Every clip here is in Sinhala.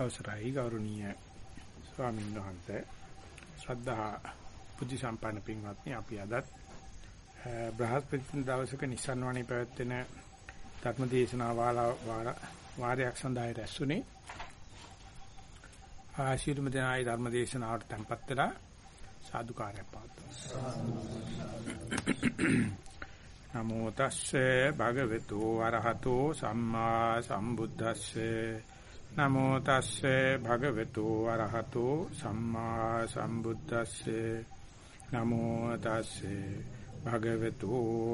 අවසරයි ගෞරවනීය ස්වාමීන් වහන්සේ. ශ්‍රද්ධා බුද්ධ සම්පන්න පින්වත්නි අපි අදත් බ්‍රහස්පති දවසක නිසන් වණේ පැවැත්වෙන ධර්ම දේශනා වාරයක් සඳහා රැස්ුනේ ආශිර්වාද දෙනායි ධර්ම දේශනාවට tempත් වෙලා සාදුකාරයක් පවත්වනවා. නමෝ තස්සේ භගවතු වරහතෝ සම්මා සම්බුද්දස්සේ නමෝ තස්සේ භගවතු වරහතෝ සම්මා සම්බුද්දස්සේ. නමෝ තස්සේ භගවතු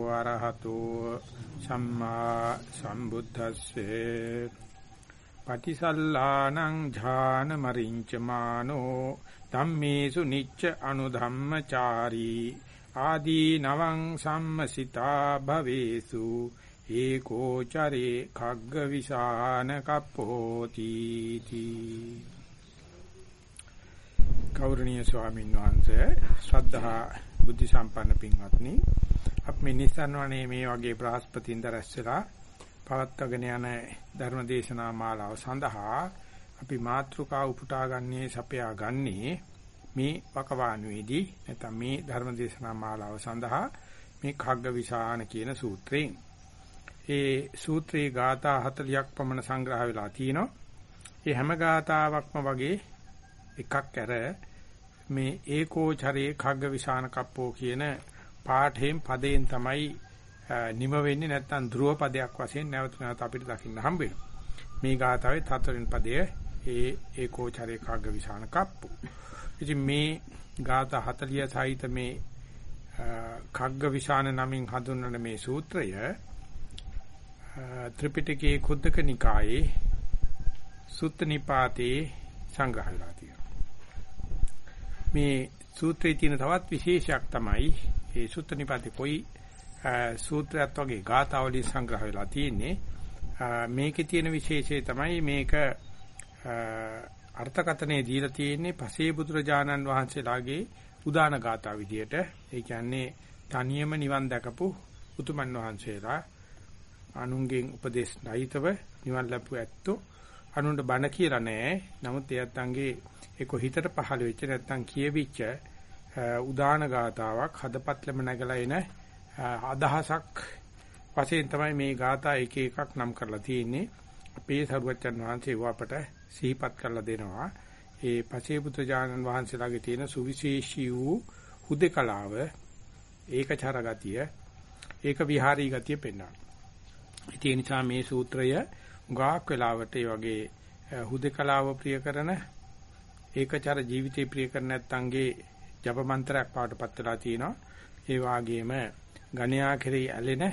වරහතෝ සම්මා සම්බුද්දස්සේ. පටිසල්ලානං ඥාන මරිංච මානෝ ධම්මේසු නිච්ච අනුධම්මචාරී. ආදී නවං සම්මසිතා භවේසු. ඒකෝ චරේ khagg විසාන කප්පෝති තී කෞරණීය ස්වාමීන් වහන්සේ ශ්‍රද්ධා බුද්ධ සම්පන්න පින්වත්නි අපි මේ නිසන්වනේ මේ වගේ බ්‍රහස්පතින්ද රැස්ලා පවත්වාගෙන යන ධර්ම දේශනා මාලාව සඳහා අපි මාතෘකා උපුටා ගන්නේ සපයා ගන්නේ මේ වකවානුවේදී නැත්නම් මේ ධර්ම දේශනා මාලාව සඳහා මේ khaggavisana කියන සූත්‍රයෙන්. ඒ සූත්‍රයේ ગાථා 40ක් පමණ සංග්‍රහ වෙලා තියෙනවා. ඒ හැම ગાතාවක්ම වගේ එකක් ඇර මේ ඒකෝචරේ කග්ග විසාන කප්පෝ කියන පාඨයෙන් පදයෙන් තමයි නිම වෙන්නේ නැත්නම් ධ්‍රුව පදයක් වශයෙන් නැවත නැවත අපිට දකින්න හම්බ වෙනවා. මේ ગાතාවේ හතරවෙනි පදය ඒ ඒකෝචරේ කග්ග විසාන කප්පෝ. ඉතින් මේ ગાථා 40 සහිත මේ කග්ග විසාන නමින් හඳුන්වන මේ සූත්‍රය ත්‍රිපිටකයේ කුද්දක නිකායේ සුත්ත නිපාතේ සංග්‍රහ වෙලා තියෙනවා. මේ සූත්‍රයේ තියෙන තවත් විශේෂයක් තමයි මේ සුත්ත නිපාතේ කොයි සූත්‍රයක් වගේ ગાථාවලින් සංග්‍රහ වෙලා තියෙන්නේ. මේකේ තියෙන විශේෂය තමයි මේක අර්ථකතනේ දීලා තියෙන්නේ පසේ බුදුරජාණන් වහන්සේලාගේ උදාන ගාථා විදියට. ඒ කියන්නේ තනියම නිවන් දැකපු උතුමන් වහන්සේලා අනුන්ගෙන් උපදේශ නැහිතව නිවන් ලැබු ඇත්තෝ අනුන්ට බණ කියලා නෑ. නමුත් එයත් අංගේ ඒක හිතට පහළ වෙච්ච නැත්තම් කියවිච්ච උදාන ගාතාවක් හදපත්ලම නැගලා එන අදහසක් වශයෙන් තමයි මේ ගාථා එක එකක් නම් කරලා තියෙන්නේ. අපේ සරුවච්චන් වහන්සේ අපට සිහිපත් කරලා දෙනවා. ඒ පසේපුත්‍ර ජානන් වහන්සේලාගේ තියෙන සුවිශේෂී වූ හුදකලාව ඒකචර ගතිය ඒක විහාරී ගතිය පෙන්වනවා. ඒ නිසා මේ සූත්‍රය ගාක් වෙලාවට ඒ වගේ හුදකලාව ප්‍රිය කරන ඒකචර ජීවිතේ ප්‍රිය කරන නැත්තන්ගේ ජප මන්ත්‍රයක් පාටපත් වෙලා තියෙනවා. ඒ වාගේම ගණ්‍යා කෙරෙහි ඇලෙන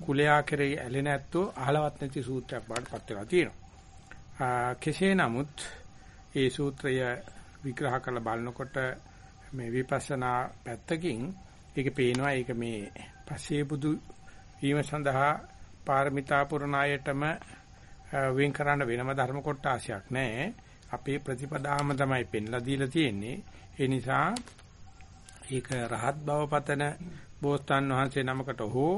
කුලයා කෙරෙහි ඇලෙන ඇත්තෝ අහලවත් නැති සූත්‍රයක් පාටපත් වෙලා තියෙනවා. කෙසේ නමුත් ඒ සූත්‍රය විග්‍රහ කරලා බලනකොට මේ විපස්සනා පැත්තකින් ඒක පේනවා ඒක මේ පස්සේ බුදු වීම සඳහා පාරමිතා පුරණ අයටම වෙන් කරන්න වෙනම ධර්ම කොටාශයක් නැහැ. අපේ ප්‍රතිපදාම තමයි පෙන්ලා දීලා තියෙන්නේ. ඒ නිසා ඒක රහත් බව පතන බෝසතාන් වහන්සේ නමකට හෝ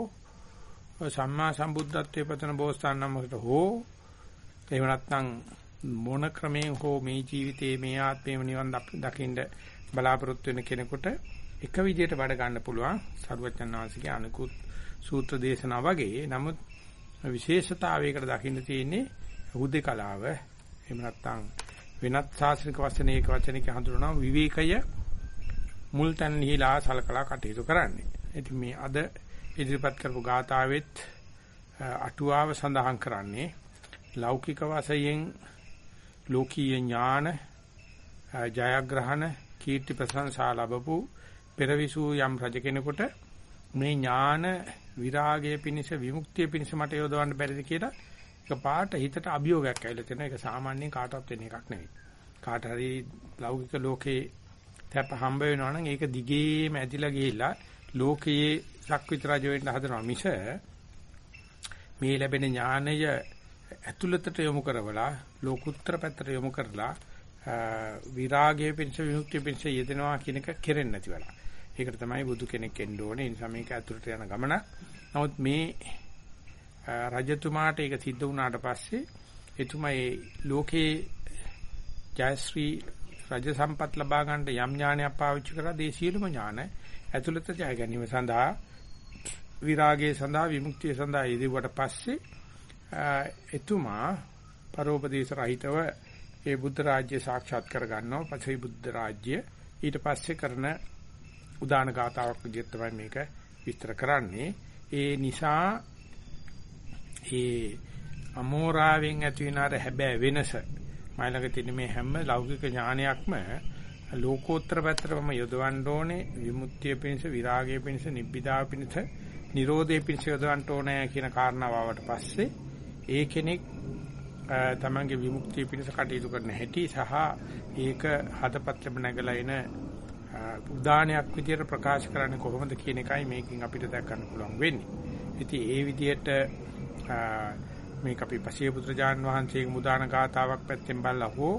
සම්මා සම්බුද්ධත්වයේ පතන බෝසතාන් නමකට හෝ එහෙම නැත්නම් මොන ක්‍රමයෙන් හෝ මේ ජීවිතයේ මේ ආත්මේම නිවන් දකින්න බලාපොරොත්තු වෙන කෙනෙකුට එක විදිහට වැඩ ගන්න පුළුවන් සරුවචන් වහන්සේගේ අනුකුත් සූත්‍ර දේශනා වගේ. නමුත් විශේෂතාවයකට දකින්න තියෙන්නේ හුදේකලාව. එහෙම නැත්නම් වෙනත් ශාස්ත්‍රික වචනයක වචනයක හඳුනනවා විවේකය මුල් තැන් නිහිලා සලකලා කටයුතු කරන්නේ. ඉතින් මේ අද ඉදිරිපත් කරපු ගාථාවෙත් අටුවාව සඳහන් කරන්නේ ලෞකික වශයෙන් ලෝකීය ඥාන ජයග්‍රහණ කීර්ති ප්‍රශංසා ලැබපු පෙරවිසු යම් රජ කෙනෙකුට මේ ඥාන විරාගයේ පිණිස විමුක්තිය පිණිස මට යොදවන්න බැරිද කියලා එක පාට හිතට අභියෝගයක් ඇවිල්ලා තියෙනවා. ඒක සාමාන්‍යයෙන් කාටවත් වෙන එකක් නෙවෙයි. කාට හරි ලෞකික ලෝකේ තැප හම්බ වෙනවා නම් ඒක දිගේම ඇදිලා ගිහිල්ලා ලෝකයේ සක්විත රජ වෙන්න හදනවා මිස මේ ලැබෙන ඥානය ඇතුළතට යොමු කරවලා ලෝකුත්තර පැත්තට යොමු කරලා විරාගයේ පිණිස විමුක්තිය පිණිස යෙදෙනවා කියන එක කෙරෙන්නේ නැති වෙලා. ඒකට තමයි බුදු කෙනෙක් එන්න ඕනේ. ඒ නිසා මේක ඇතුළට යන ගමන. නමුත් මේ රජතුමාට ඒක සිද්ධ වුණාට පස්සේ එතුමා ඒ ලෝකේ ජයශ්‍රී රජ සම්පත් ලබා ගන්නට යම් ඥානයක් පාවිච්චි කරලා ඒ සියලුම ඥාන ඇතුළත ජය ගැනීම සඳහා විරාගයේ සඳහා විමුක්තිය සඳහා යෙදුවට පස්සේ එතුමා පරෝපදේශ රහිතව ඒ බුද්ධ රාජ්‍ය සාක්ෂාත් කර ගන්නවා පස්සේ බුද්ධ රාජ්‍ය ඊට පස්සේ කරන උදාන ගාතාවක් විදිහට තමයි මේක විස්තර කරන්නේ. ඒ නිසා ඒ අමෝරාවෙන් ඇති වෙන අර හැබෑ වෙනස මයිලක තියෙන මේ හැම ලෞකික ඥානයක්ම ලෝකෝත්තර පැත්තටම යොදවන්න ඕනේ විමුක්තිය පිණිස විරාගය පිණිස නිබ්බිදාව පිණිස නිරෝධය පිණිස යොදවන්න ඕනේ කියන කාරණාව ආවට පස්සේ ඒ කෙනෙක් තමන්ගේ විමුක්තිය පිණිස කටයුතු කරන හැටි සහ ඒක හදපත්ලම නැගලා එන උදානයක් විදියට ප්‍රකාශ කරන්නේ කොහොමද කියන එකයි මේකෙන් අපිට දැක් ගන්න පුළුවන් වෙන්නේ. ඉතින් ඒ විදියට මේක අපි පසේ පුත්‍රජාන් වහන්සේගේ මුදාන ගාතාවක් පැත්තෙන් බලලා හෝ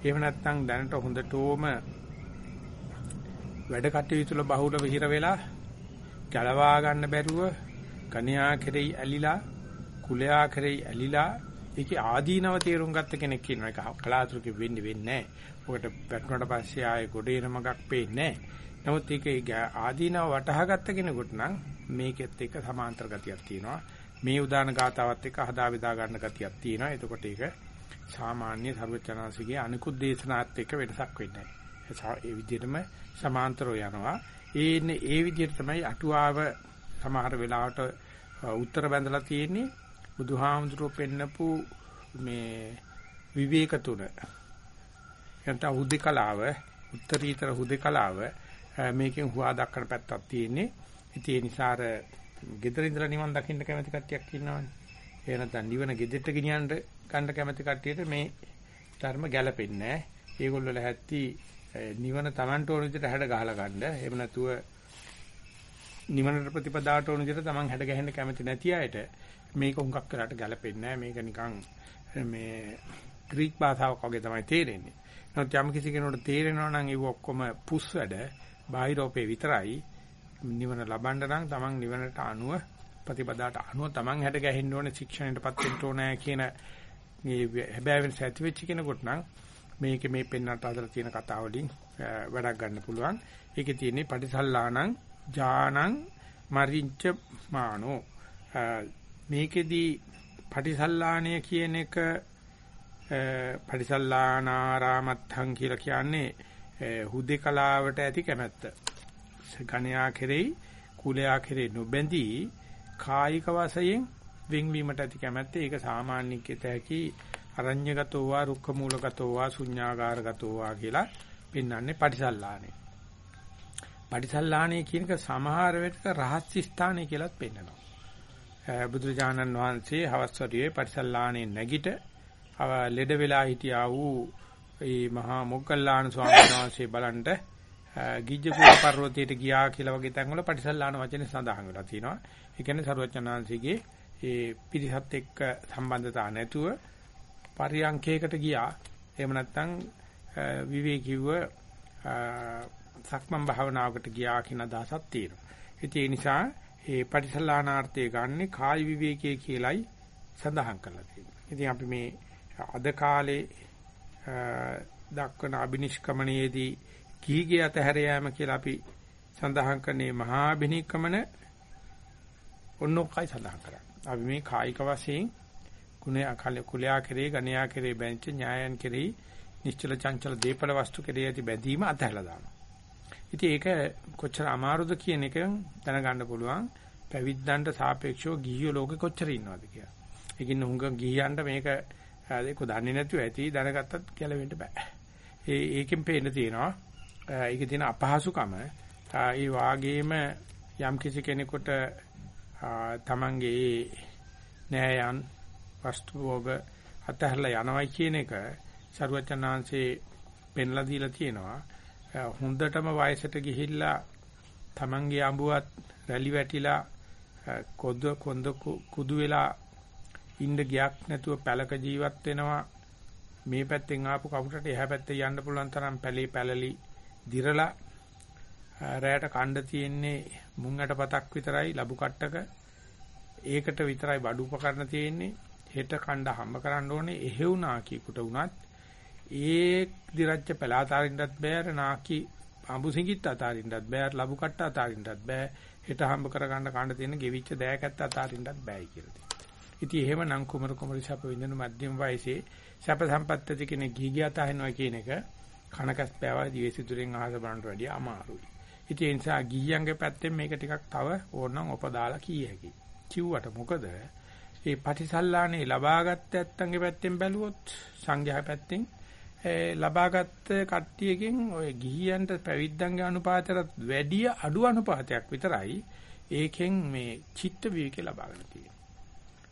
එහෙම නැත්නම් දැනට හොඳටම වැඩ කටයුතු වල බහුල විහිර වෙලා ගලවා ගන්න බැරුව කණ්‍යා කෙරෙහි ඇලිලා කුලයා කෙරෙහි ඇලිලා ඒකේ ආදීනව තේරුම් ගත්ත කෙනෙක් ඉන්නවා. ඒක කලාතුරකින් වෙන්නේ වෙන්නේ නැහැ. ඔකට වැටුණාට පස්සේ ආයේ ගොඩේ නමක් පේන්නේ නැහැ. නමුත් ඒක ආදීනව වටහා ගත්ත කෙනෙකුට නම් මේකෙත් එක සමාන්තර ගතියක් තියෙනවා. මේ උදාන ගාතාවත් එක්ක හදා බෙදා ගන්න ගතියක් තියෙනවා. එතකොට ඒක සාමාන්‍ය සර්වචනාසිකේ අනිකුත් දේශනාත් එක්ක වෙනසක් වෙන්නේ නැහැ. ඒ විදිහටම සමාන්තරව යනවා. ඒන්නේ ඒ විදිහට තමයි අටුවාව සමහර වෙලාවට උත්තර බැඳලා තියෙන්නේ. බුදුහාමුදුරුවෝ පෙන්නපු මේ විවේක තුන. එතන හුදේකලාව, උත්තරීතර හුදේකලාව මේකෙන් හුවා දක්වන පැත්තක් තියෙන්නේ. ඉතින් ඒ නිසා අර gedara indra නිවන් දකින්න කැමති කට්ටියක් ඉන්නවනේ. ඒ නැත්නම් නිවන gedෙට ගෙනියන්න ගන්න කැමති කට්ටියට මේ ධර්ම ගැලපෙන්නේ නැහැ. ඒගොල්ලෝ ලැහැත්ති නිවන Tamanට ඕන විදිහට හැඩ ගහලා ගන්න. එහෙම නැතුව නිවනට ප්‍රතිපදාට ඕන විදිහට Taman හැඩ ගැහෙන්න කැමති නැති අයට මේක හුඟක් කරාට ගැලපෙන්නේ නැහැ. මේක නිකන් මේ ග්‍රීක භාෂාවක් වගේ තමයි තේරෙන්නේ. නමුත් යම් කිසි කෙනෙකුට තේරෙනවා නම් ඒව ඔක්කොම පුස් වැඩ බාහිරෝපේ විතරයි නිවන ලබන්න නම් Taman නිවනට අනුව ප්‍රතිපදාට අනුව Taman හැඩ ගැහෙන්න ඕනේ ශික්ෂණයටපත් වෙන්න ඕනේ කියන මේ හැබැයි වෙනස ඇති වෙච්ච කෙනෙකුට නම් මේක මේ පෙන්වන්නට හදලා තියෙන කතාව වලින් වැඩක් ගන්න පුළුවන්. ඒකේ තියෙන්නේ පටිසල්ලාණං ජානං මරිච්ච මානෝ මේකෙදි පටිසල්ලාණය කියන එක පටිසල්ලානාරාමත්තං කියලා කියන්නේ හුදේකලාවට ඇති කැමැත්ත. ගණයා කෙරෙහි කුලයා කෙරෙහි නොබැඳී කායික වශයෙන් වෙන්වීමට ඇති කැමැත්ත ඒක සාමාන්‍යකෙත හැකි අරඤ්‍යගතෝ වා රුක්ඛ මූලගතෝ වා ශුඤ්ඤාගාරගතෝ වා කියලා පෙන්වන්නේ පටිසල්ලානේ. පටිසල්ලානේ කියන එක සමහර වෙලක රහස් ස්ථානය කියලාත් පෙන්වනවා. බුදුරජාණන් වහන්සේ හවස්වරියේ පටිසල්ලානේ නැගිට ලෙඩ වෙලා හිටියා වූ ඒ මහා මොග්ගල්ලාන ස්වාමීන් වහන්සේ බලන්ට ගිජ්ජකූල පර්වතයට ගියා කියලා වගේ තැන්වල පටිසල්ලාන වචනේ සඳහන් වෙලා තියෙනවා. ඒ කියන්නේ සරුවචනාංශිගේ ඒ පිරිසත් එක්ක සම්බන්ධතාව නැතුව පරියංකයකට ගියා. එහෙම නැත්නම් විවේකීව සක්මන් භාවනාවකට ගියා කියන අදහසක් තියෙනවා. ඒ නිසා ඒ පටිසල්ලානාර්ථය ගන්නෙ කායි විවේකයේ කියලයි සඳහන් කරලා තියෙනවා. ඉතින් අපි මේ අද කාලේ දක්වන අබිනිෂ්ක්‍මණයේදී කීගේ අතහැර යාම කියලා අපි සඳහන් කරන්නේ මහා බිනික්කමන ඔන්නෝකයි සඳහන් කරන්නේ. අපි මේ කායික වශයෙන් ගුණය කුලයා කෙරේ ගණයා කෙරේ බැංච ඥායන් කෙරේ නිශ්චල චංචල දීපල වස්තු කෙරේ ඇති බැඳීම අතහැරලා දානවා. ඉතින් ඒක කොච්චර අමාරුද කියන එක දැනගන්න පුළුවන් පැවිද්දන්ට සාපේක්ෂව ගිහියෝ ලෝකෙ කොච්චර ඉන්නවද කියලා. ඒකින් හුඟ ගිහියන්ට මේක ඒක දන්නේ නැතුව ඇති දැනගත්තත් ගැලවෙන්න බෑ. ඒ ඒකෙන් පේන්න තියෙනවා ඒකේ තියෙන අපහසුකම ඒ වාගේම යම් කිසි කෙනෙකුට තමන්ගේ නෑයන් වස්තු භෝග අතහැරලා යනවයි කියන එක සරුවචනාංශේ පෙන්ලා දීලා තියෙනවා හොඳටම වයසට ගිහිල්ලා තමන්ගේ අඹුවත් රැලි වැටිලා කොද්ද කොන්ද කුදු වෙලා ඉන්න ගියක් නැතුව පැලක ජීවත් වෙනවා. මේ පැත්තෙන් ආපු කවුරට එහා පැත්තේ යන්න පුළුවන් තරම් පැලේ පැලලි දිරලා රැයට කණ්ඩ තියෙන්නේ මුංගට පතක් විතරයි ලබු කට්ටක. ඒකට විතරයි බඩු උපකරණ තියෙන්නේ. හෙට කණ්ඩ හම්බ කරන්න ඕනේ. එහෙවුනා කීකට උනත් ඒ දිරච්ච පළාතරින්නත් බෑ අර නාකි අඹු සිඟිත් අතාරින්නත් බෑ අර ලබු කට්ට අතාරින්නත් බෑ හෙට හම්බ කරගන්න කන්න තියෙන ගෙවිච්ච දෑකැත්ත අතාරින්නත් බෑයි කියලා තියෙනවා. ඉතින් එහෙම නම් කුමරු කුමරු සැප විඳින මධ්‍යම වයසේ සැප සම්පත් ඇති කෙනෙක් ගිහිගියත හිනවා කියන එක කනකස් පෑවා ජීවිසිතුරෙන් අහස බලනට වැඩිය අමාරුයි. ඉතින් ඒ නිසා ගිහියන්ගේ පැත්තෙන් මේක ටිකක් තව ඕනනම් උපදාලා කී හැකියි. කිව්වට මොකද ඒ පටිසල්ලානේ ලබාගත් ඇත්තන්ගේ පැත්තෙන් බැලුවොත් සංඝයා පැත්තෙන් ලබාගත් කට්ටියකින් ඔය ගිහියන්ට පැවිද්දන්ගේ අනුපාතයට වැඩිය අඩු අනුපාතයක් විතරයි ඒකෙන් මේ චිත්ත විවේකේ ලබාගෙන තියෙන්නේ.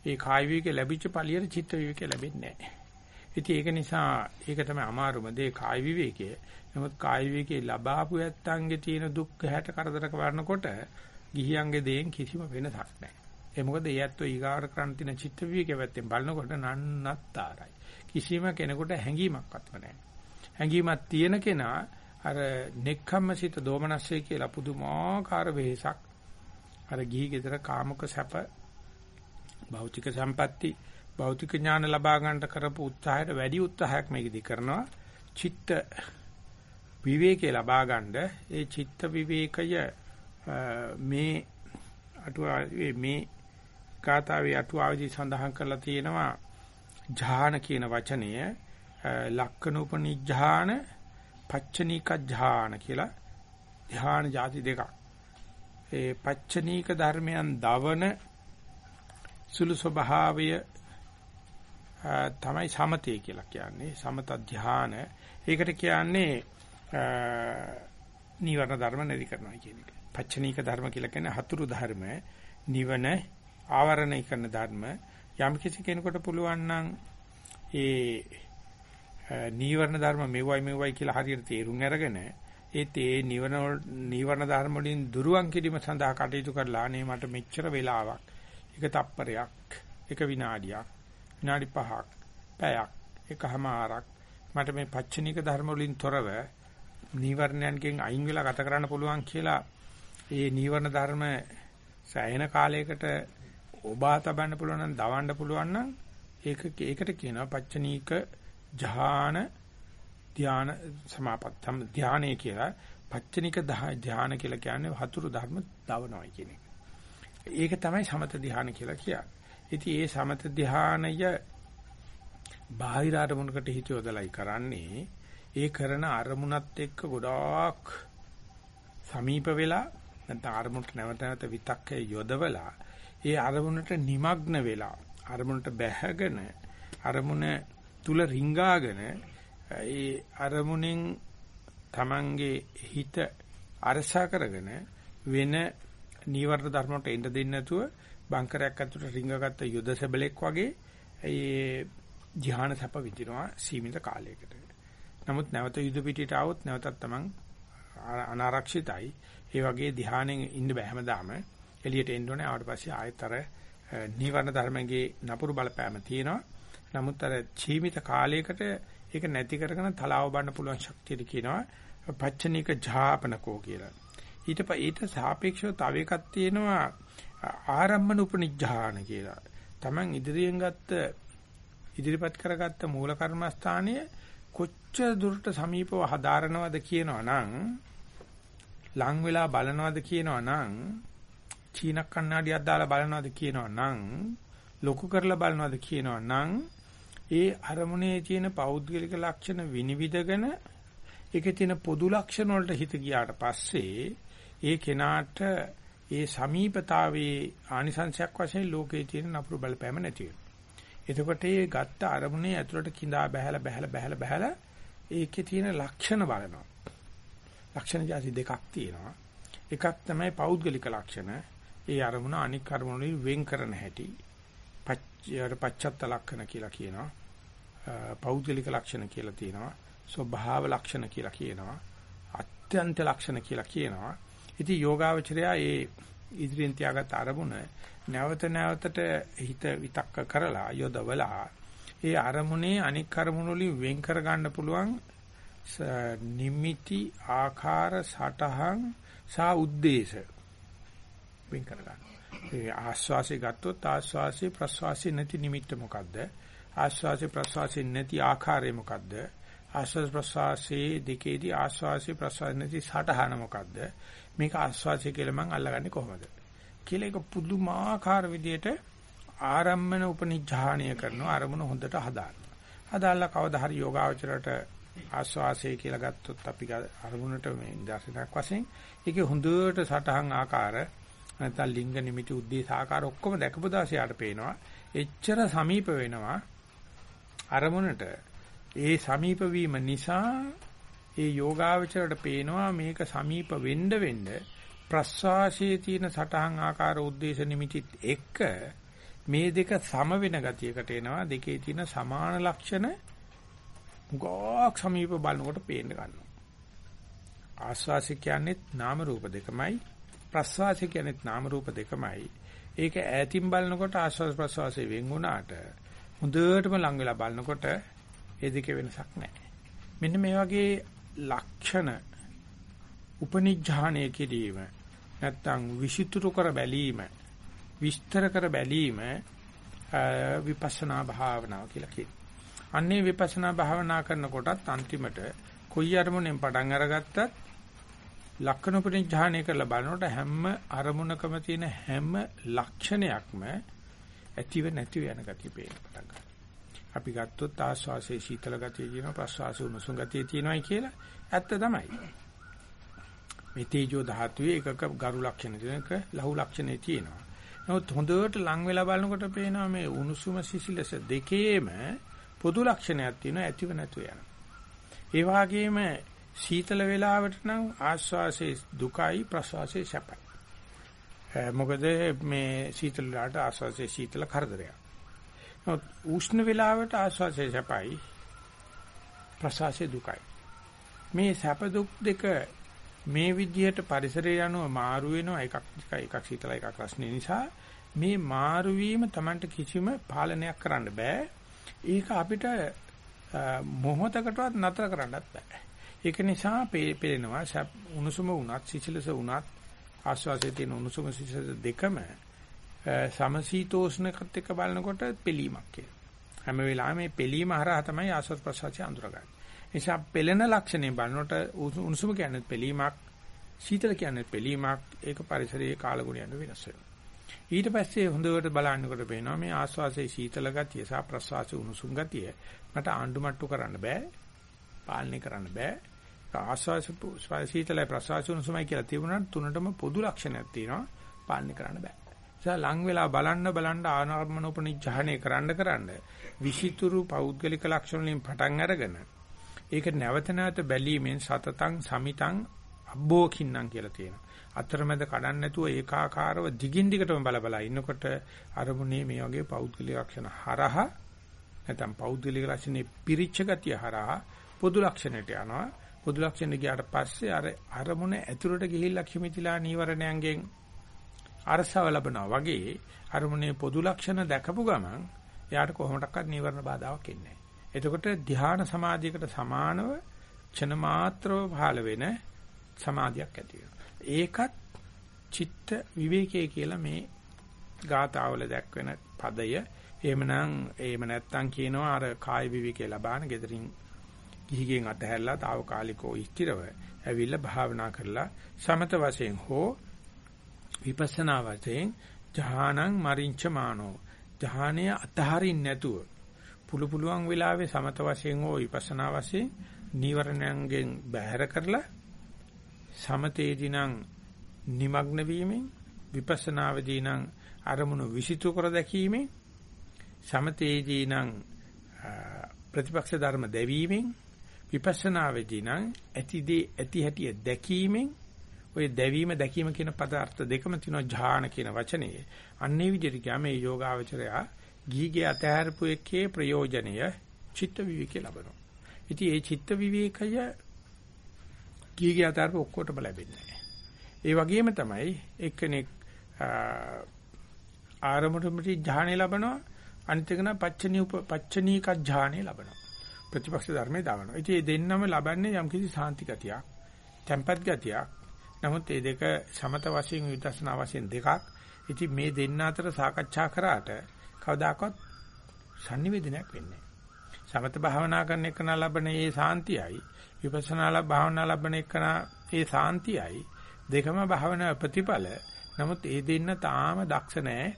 ඒ කාය විවේකේ ලැබිච්ච පළියට චිත්ත විවේකේ ලැබෙන්නේ නැහැ. ඉතින් ඒක නිසා ඒක තමයි අමාරුම දේ කාය විවේකය. නමුත් කාය විවේකේ ලබාපු ඇත්තන්ගේ තියෙන දුක් හැට කරදරක වරනකොට ගිහියන්ගේ දේෙන් කිසිම වෙනසක් නැහැ. ඒ මොකද ඒ ඇත්තෝ ඊගාවට කරන් තියෙන චිත්ත විවේකයේ පැත්තෙන් බලනකොට නන්නත්තරයි. කිසිම කෙනෙකුට හැඟීමක්වත්ම නැහැ. හැඟීමක් තියෙන කෙනා අර නෙක්ඛම්මසිත දෝමනස්සේ කියලා පුදුමාකාර වෙහසක් අර ගිහි ගෙදර කාමක සැප භෞතික සම්පatti භෞතික ඥාන ලබා ගන්නට කරපු උත්සාහයට වැඩි උත්සාහයක් මේකදී කරනවා චිත්ත විවේකේ ලබා ගන්න ඒ චිත්ත විවේකය මේ අටුවාවේ මේ කාතාවේ අටුවාවේදී සඳහන් කරලා තියෙනවා ඥාන කියන වචනය ලක්කනෝපනිඥාන පච්චනීක ඥාන කියලා ධ්‍යාන જાති දෙකක්. ඒ පච්චනීක ධර්මයන් දවන සුළු ස්වභාවය තමයි සමතේ කියලා කියන්නේ. සමත ධ්‍යාන. ඒකට කියන්නේ නීවරණ ධර්ම නැති කරනවා කියන එක. පච්චනීක ධර්ම කියලා කියන්නේ හතුරු ධර්ම, නිවන ආවරණය කරන ධර්ම යම් කිසි කෙනෙකුට පුළුවන් නම් ඒ නීවරණ ධර්ම මෙවයි මෙවයි කියලා හරියට තේරුම් අරගෙන ඒත් ඒ නිවන නීවරණ ධර්ම වලින් දුරුවන් කිරීම සඳහා කටයුතු කරලා අනේ මට මෙච්චර වෙලාවක්. එක තප්පරයක් එක විනාඩියක් විනාඩි 5ක් පැයක් එකමාරක් මට මේ පච්චනික ධර්ම වලින් තොරව නීවරණයන්ගෙන් අයින් වෙලා ගත කරන්න පුළුවන් කියලා ඒ නීවරණ ධර්ම සෑහෙන කාලයකට ඔබා තබන්න පුළුවන් නම් දවන්න පුළුවන් නම් ඒක ඒකට කියනවා පච්චනීක ධාන ධාන සමාපත්තම් ධානය කියලා පච්චනික ධාන කියලා කියන්නේ හතුරු ධර්ම දවනවයි කියන එක. ඒක තමයි සමත ධාන කියලා කියන්නේ. ඉතින් ඒ සමත ධානය බාහිර අරමුණකට හිත යොදලයි කරන්නේ. ඒ කරන අරමුණත් එක්ක ගොඩාක් සමීප වෙලා නැත්නම් අරමුණට නැවත නැවත විතක්කේ යොදවලා ඒ අරමුණට নিমগ্ন වෙලා අරමුණට බැහැගෙන අරමුණ තුල රිංගාගෙන ඒ අරමුණෙන් Tamange හිත අරසා කරගෙන වෙන නීවරණ ධර්මකට එන්න දෙන්නේ නැතුව බංකරයක් ඇතුළට රිංගගත්ත යුද සැබලෙක් වගේ ඒ ධ්‍යාන සැප විඳිනවා සීමිත කාලයකට. නමුත් නැවත යුද පිටියට આવොත් නැවතත් Taman අනාරක්ෂිතයි. ඒ වගේ ධ්‍යානෙන් ඉන්න බෑ හැමදාම. එළියට එන්න ඕනේ. ආවට පස්සේ ආයතර නීවරණ ධර්මයේ නපුරු බලපෑම තියෙනවා. නමුත් අර ජීවිත කාලයකට ඒක නැති කරගෙන තලාව බන්න පුළුවන් ශක්තිය කියනවා පච්චනික ఝාපනකෝ කියලා. ඊට ඊට සාපේක්ෂව තව එකක් තියෙනවා ආරම්මන උපනිජ්ජාන කියලා. Taman ඉදිරියෙන් ගත්ත ඉදිරිපත් කරගත්ත මූල කර්මස්ථානයේ කොච්චර දුරට සමීපව හදාරනවද කියනවා නම් ලං වෙලා බලනවද කියනවා නම් චීන කන්නඩියක් දාලා බලනවාද කියනවා නම් ලොකු කරලා බලනවාද කියනවා නම් ඒ අරමුණේ තියෙන පෞද්ගලික ලක්ෂණ විනිවිදගෙන ඒකේ තියෙන පොදු ලක්ෂණ වලට හිත ගියාට පස්සේ ඒ කෙනාට ඒ සමීපතාවයේ ආනිසංශයක් වශයෙන් ලෝකයේ තියෙන නපුරු බලපෑම නැති වෙනවා. එතකොට ඒ ගත්ත අරමුණේ ඇතුළට கிඳා බහැලා බහැලා බහැලා බහැලා ඒකේ තියෙන ලක්ෂණ බලනවා. ලක්ෂණ જાති දෙකක් තියෙනවා. එකක් තමයි පෞද්ගලික ලක්ෂණ. ඒ අරමුණ අනික් අරමුණ වලින් වෙන් කරන හැටි පච්චත්ත ලක්ෂණ කියලා කියනවා. පෞද්ගලික ලක්ෂණ කියලා තියෙනවා. ස්වභාව ලක්ෂණ කියලා කියනවා. අත්‍යන්ත ලක්ෂණ කියලා කියනවා. ඉතින් යෝගාවචරයා ඒ ඉදිරියෙන් තියාගත් අරමුණ නැවත නැවතට හිත විතක්ක කරලා යොදවලා ඒ අරමුණේ අනික් අරමුණු වලින් වෙන් කර ගන්න පුළුවන් නිමිති ආකාර සටහන් සා උද්දේශ වෙන් කර ගන්න. ඒ ආස්වාසිය ගත්තොත් ආස්වාසිය ප්‍රස්වාසිය නැති නිමිත්ත මොකද්ද? ආස්වාසිය ප්‍රස්වාසිය නැති ආකාරය මොකද්ද? ආස්වාස ප්‍රසවාසයේ දෙකේදී ආස්වාසයේ ප්‍රසවාසයේ සටහන මොකද්ද? මේක ආස්වාසය කියලා මම අල්ලගන්නේ කොහොමද? කියලා ඒක පුදුමාකාර විදියට ආරම්මන උපනිඥාණය කරනවා අරමුණ හොඳට හදාන්න. හදාලා කවදා හරි යෝගාවචරයට ආස්වාසය කියලා ගත්තොත් අපි අරමුණට මේ දර්ශනයක් වශයෙන් ඒකේ හොඳට සටහන් ආකාර නැත්නම් ලිංග නිමිති උද්දේශ ආකාර ඔක්කොම දැකපු දාසියට පේනවා. එච්චර සමීප වෙනවා අරමුණට. ඒ සමීප වීම නිසා ඒ යෝගාවචරයට පේනවා මේක සමීප වෙන්න වෙන්න ප්‍රස්වාසයේ තියෙන සටහන් ආකාර උද්දේශ නිමිතිත් එක්ක මේ දෙක සම වෙන ගතියකට එනවා දෙකේ තියෙන සමාන ලක්ෂණ ගොක් සමීප බලනකොට පේන්න ගන්නවා ආස්වාසි කියන්නේ නාම රූප දෙකමයි ප්‍රස්වාසි කියන්නේ නාම රූප දෙකමයි ඒක ඈතින් බලනකොට ආස්වාස් ප්‍රස්වාසයේ වෙන් වුණාට හොඳටම ලං වෙලා බලනකොට ඒ දෙකේ වෙනසක් නැහැ මෙන්න මේ වගේ ලක්ෂණ උපනිඥාණය කිරීම නැත්තම් විසිතුරු කර බැලීම විස්තර කර බැලීම විපස්සනා භාවනාව කියලා කියනවා. අන්නේ විපස්සනා භාවනා කරනකොටත් අන්තිමට කොයි අරමුණෙන් පටන් අරගත්තත් ලක්ෂණ උපනිඥාණය කරලා බලනකොට හැම අරමුණකම තියෙන හැම ලක්ෂණයක්ම ඇතිව නැතිව යන ගතිය පේන්න පටන් ගන්නවා. අපි ගත්තොත් ආස්වාසේ සීතල ගතිය තියෙනවා ප්‍රස්වාසයේ උණුසුම් ගතිය තියෙනවායි කියලා ඇත්ත තමයි. මේ තේජෝ ධාතුවේ එකක ගරු ලක්ෂණ දෙනක ලහු ලක්ෂණේ තියෙනවා. නමුත් හොඳට ලං වෙලා බලනකොට පේනවා මේ උණුසුම සිසිලස දෙකේම පොදු ලක්ෂණයක් තියෙනවා ඇතිව නැතුව යන. ඒ වගේම සීතල වේලාවට නම් ආස්වාසේ දුකයි ප්‍රස්වාසේ සැපයි. මොකද මේ සීතල වලට ආස්වාසේ සීතල කරදරයක්. නමුත් උෂ්ණ වේලාවට ආස්වාසේ සැපයි ප්‍රස්වාසේ දුකයි. මේ සැප දුක් දෙක මේ විදිහට පරිසරය යනුව මාරු වෙනවා එකක් එකක් සීතල එකක් රස්නේ නිසා මේ මාරු වීම Tamanට කිසිම පාලනයක් කරන්න බෑ ඒක අපිට මොහොතකටවත් නතර කරන්නත් බෑ ඒක නිසා පේනවා උණුසුම වුණත් සිසිලස වුණත් ආස්වාසයේ තියෙන උණුසුම සිසිලස දෙකම සමශීතෝෂ්ණකත් එක්ක බලනකොට පිළීමක් කියලා. හැම වෙලාවෙම මේ පිළීම හරහා තමයි ආස්වාද ප්‍රසවාසය අඳුරගන්නේ. නිසා පෙළෙන ලක්ෂණේ බලනකොට උණුසුම කියන්නේ පිළීමක්, සීතල කියන්නේ පිළීමක්, ඒක පරිසරයේ කාලගුණයෙන් වෙනස් වෙනවා. ඊට පස්සේ හොඳට බලන්නකොට පේනවා මේ ආස්වාසේ සීතල ගතිය සහ ප්‍රස්වාසයේ උණුසුම් ගතිය මට ආණ්ඩුමට්ටු කරන්න බෑ, පාලනය කරන්න බෑ. ආස්වාස සීතලයි ප්‍රස්වාස උණුසුමයි කියලා තිබුණාට තුනටම පොදු ලක්ෂණයක් තියෙනවා පාලනය කරන්න බෑ. නිසා ලං වෙලා බලන්න බලන්න ආනාර්මන උපනිජ්ජහණය කරන්න කරන්න විෂිතුරු පෞද්ගලික ලක්ෂණ වලින් පටන් අරගෙන ඒක නැවත නැවත බැලීමෙන් සතතං සමිතං අබ්බෝකින්නම් කියලා තියෙනවා. අතරමැද කඩන්න නැතුව ඒකාකාරව දිගින් දිගටම බල බල ඉන්නකොට අරමුණේ මේ වගේ පෞද්ගලික ලක්ෂණ හරහා නැත්නම් පෞද්ගලික ලක්ෂණේ පිරිච්ච ගතිය හරහා පොදු ලක්ෂණයට යනවා. පොදු ලක්ෂණ ගියාට පස්සේ අර අරමුණ ඇතුළට ගිහිල්ලා කිමිතිලා නීවරණයන්ගෙන් අරසව ලබනවා වගේ අරමුණේ පොදු ලක්ෂණ දැකපු ගමන් එයාට කොහොමඩක්වත් නීවරණ බාධාවක් එන්නේ එතකොට ධ්‍යාන සමාධියකට සමානව ක්ෂණ මාත්‍රව පහළ වෙන සමාධියක් ඇති ඒකත් චිත්ත විවේකයේ කියලා මේ ගාතාවල දැක්වෙන පදය. එහෙමනම් එහෙම නැත්තම් කියනවා අර කාය විවේකේ ලබාන gederin ගිහිගෙන් අතහැරලා తాවකාලිකව ස්ථිරව ඇවිල්ලා භාවනා කරලා සමත වශයෙන් හෝ විපස්සනා වශයෙන් ජහානං මරිංච මානෝ. ජහානය අතහරින්න නැතුව පුළු පුළුවන් වෙලාවේ සමත වශයෙන් හෝ විපස්සනා වශයෙන් නීවරණයන්ගෙන් බැහැර කරලා සමතේදී නම් নিমগ্ন වීමෙන් විපස්සනාවේදී නම් අරමුණු විසිතු කර දැකීමෙන් සමතේදී නම් ප්‍රතිපක්ෂ ධර්ම දැවීමෙන් විපස්සනාවේදී නම් ඇතිදී ඇති හැටිය දැකීමෙන් ඔය දැවීම දැකීම කියන පද අර්ථ දෙකම තියෙනවා ඥාන කියන වචනේ. අන්නේ විදිහට ගියාම මේ යෝගාවචරයා ගීගේ අතහැරපු එකේ ප්‍රයෝජනය චිත්ත විවේකේ ලබනවා. ඉතින් ඒ චිත්ත විවේකය ගීගේ අතහැරපු ඔක්කොටම ලැබෙන්නේ ඒ වගේම තමයි එක්කෙනෙක් ආරමුණුමිටි ඥානෙ ලබනවා අනිත් එක නම් පච්චනී පච්චනීක ඥානෙ ලබනවා. ප්‍රතිපක්ෂ ධර්මයේ දාවනවා. ඉතින් මේ දෙන්නම ලබන්නේ යම්කිසි සාන්ති ගතියක්, tempat ගතියක්. නමුත් මේ දෙක සමත වශයෙන් විදර්ශනා වශයෙන් දෙකක්. ඉතින් මේ දෙන්න අතර සාකච්ඡා කරාට කවදාකවත් sannivedanayak වෙන්නේ නැහැ. සමත භාවනා කරන එකන ලබන ඒ සාන්තියයි විපස්සනා භාවනා ලබන එකන ඒ සාන්තියයි දෙකම භාවනා ප්‍රතිඵල. නමුත් ඒ දෙන්න තාම දක්ෂ නැහැ.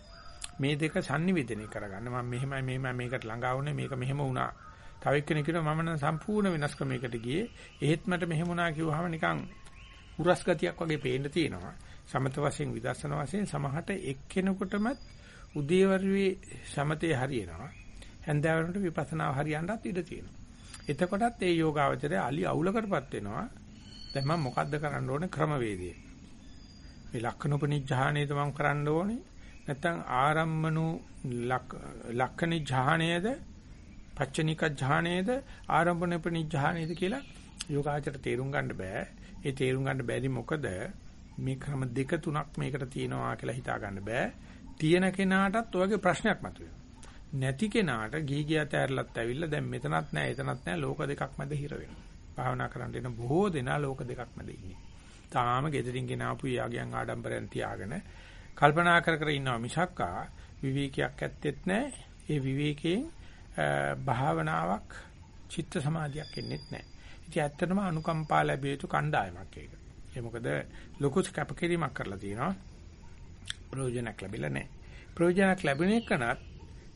මේ දෙක sannivedana කරගන්න. මම මෙහෙමයි මෙහෙමයි මේකට ළඟා වුණේ මේක මෙහෙම වුණා. තව එක්කෙනෙක් කියනවා මම නම් සම්පූර්ණ වෙනස් ක්‍රමයකට ගියේ. එහෙත් මට මෙහෙම වුණා කිව්වහම නිකන් උරස් ගතියක් වගේ පේන්න තියෙනවා. සමත වශයෙන් විදර්ශනා වශයෙන් සමහරට එක්කෙනෙකුටම උදේවරුේ සමතේ හරියනවා. හැන්දෑවරට විපස්සනාව හරියන්නත් ඉඩ තියෙනවා. එතකොටත් ඒ යෝගාවචරය අලි අවුලකටපත් වෙනවා. දැන් මම මොකද්ද කරන්න ඕනේ ක්‍රමවේදය? මේ ලක්ෂණෝපනිඥාණයද මම කරන්න ඕනේ? නැත්නම් ආරම්මනු ලක්ෂණි ඥාණයද පච්චනික ඥාණයද ආරම්භනෝපනිඥාණයද කියලා යෝගාචර තේරුම් ගන්න බෑ. ඒ තේරුම් ගන්න බැරි මොකද මේ ක්‍රම දෙක තුනක් මේකට තියෙනවා කියලා හිතා ගන්න බෑ. තියෙන කෙනාටත් ඔයගේ ප්‍රශ්නයක් මතුවෙනවා. නැති කෙනාට ගිහි ගියත් ඇරලත් ඇවිල්ලා දැන් මෙතනත් නැහැ එතනත් නැහැ ලෝක දෙකක් මැද හිර වෙනවා. භාවනා කරන්න එන බොහෝ දෙනා ලෝක දෙකක් මැද ඉන්නේ. තාම gedirin ගෙනාපු යාගයන් ආඩම්බරයන් තියාගෙන කල්පනා කර කර ඉන්නවා මිසක්කා විවේකයක් ඇත්තෙත් නැහැ. ඒ විවේකයෙන් භාවනාවක් චිත්ත සමාධියක් එන්නේත් නැහැ. ඉතින් ඇත්තටම අනුකම්පා ලැබිය යුතු කණ්ඩායමක් ඒක. ඒ මොකද ලොකු කැපකිරීමක් කරලා තියෙනවා. ප්‍රයෝජනක් ලැබිලා නැහැ. ප්‍රයෝජනක් ලැබුණ එකනත්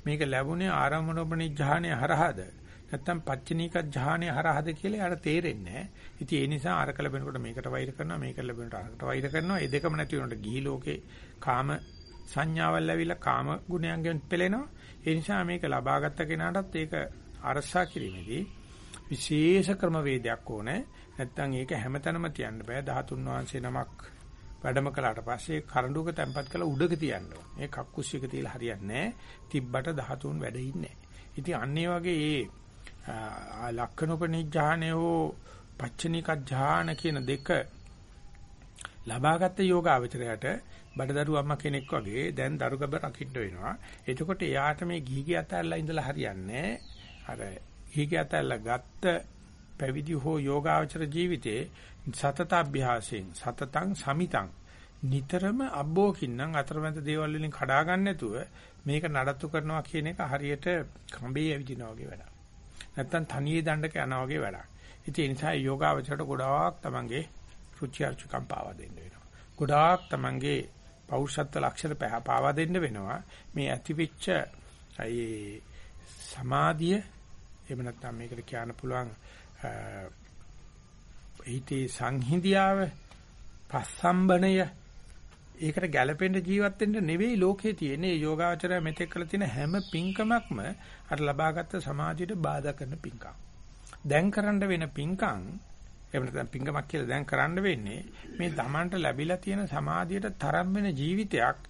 මේක ලැබුණේ ආරම්භනෝපනි ඥානය හරහාද නැත්තම් පච්චනීක ඥානය හරහාද කියලා යාට තේරෙන්නේ නැහැ. ඉතින් ඒ නිසා අරක ලැබෙනකොට මේකට වෛර කරනවා මේක ලැබෙනකොට අරකට වෛර කරනවා. ඒ දෙකම නැති වෙනකොට ගිහි ලෝකේ කාම සංඥාවල් ඇවිල්ලා කාම ගුණයන්ගෙන් පෙළෙනවා. ඒ නිසා මේක ලබාගත් කෙනාටත් ඒක අරසා කිරීමේදී විශේෂ ක්‍රම වේදයක් ඕනේ. නැත්තම් ඒක හැමතැනම තියන්න බෑ. 13 වංශේ නමක් වැඩම කළාට පස්සේ කරඬුක තැම්පත් කළා උඩක තියන්න ඕනේ. මේ කක්කුස්සියක තියලා හරියන්නේ නැහැ. තිබ්බට 13 වැඩ ඉන්නේ නැහැ. ඉතින් අන්නේ වගේ ඒ ලක්ෂණෝපනිඥානය හෝ පච්චනික ඥාන කියන දෙක ලබාගත් යෝගාවචරයට බඩදරු අම්මා කෙනෙක් වගේ දැන් දරුගබ රකින්න වෙනවා. එතකොට එයාට මේ ගිහිගේ අතල්ලා ඉඳලා හරියන්නේ අර ගිහිගේ අතල්ලා ගත්ත පැවිදි හෝ යෝගාවචර ජීවිතේ සතත අභ්‍යාසයෙන් සතතං සමිතං නිතරම අබ්බෝකින්නම් අතරමැද දේවල් වලින් කඩා ගන්න නැතුව මේක නඩත්තු කරනවා කියන එක හරියට කඹේ ඇවිදිනා වගේ වැඩක්. නැත්තම් තනියේ දණ්ඩක යනවා වගේ වැඩක්. ඉතින් ඒ නිසා යෝගාවචරයට ගොඩාක් තමන්ගේ රුචි අරුචිකම් පාවා දෙන්න වෙනවා. ගොඩාක් තමන්ගේ පෞරුෂත්ව ලක්ෂණ පාවා දෙන්න වෙනවා. මේ ඇතිවෙච්ච ඒ සමාධිය එහෙම නැත්නම් මේකට කියන්න පුළුවන් හිතේ සංහිඳියාව පස්සම්බණය ඒකට ගැළපෙන්න ජීවත් වෙන්න නෙවෙයි ලෝකේ තියෙන්නේ යෝගාචරය මෙතෙක් කළ තියෙන හැම පිංකමක්ම අර ලබාගත් සමාධියට බාධා කරන පිංකම්. දැන් කරන්න වෙන පිංකම් එහෙම නැත්නම් පිංකමක් කියලා දැන් කරන්න වෙන්නේ මේ Tamanට ලැබිලා තියෙන සමාධියට තරම් වෙන ජීවිතයක්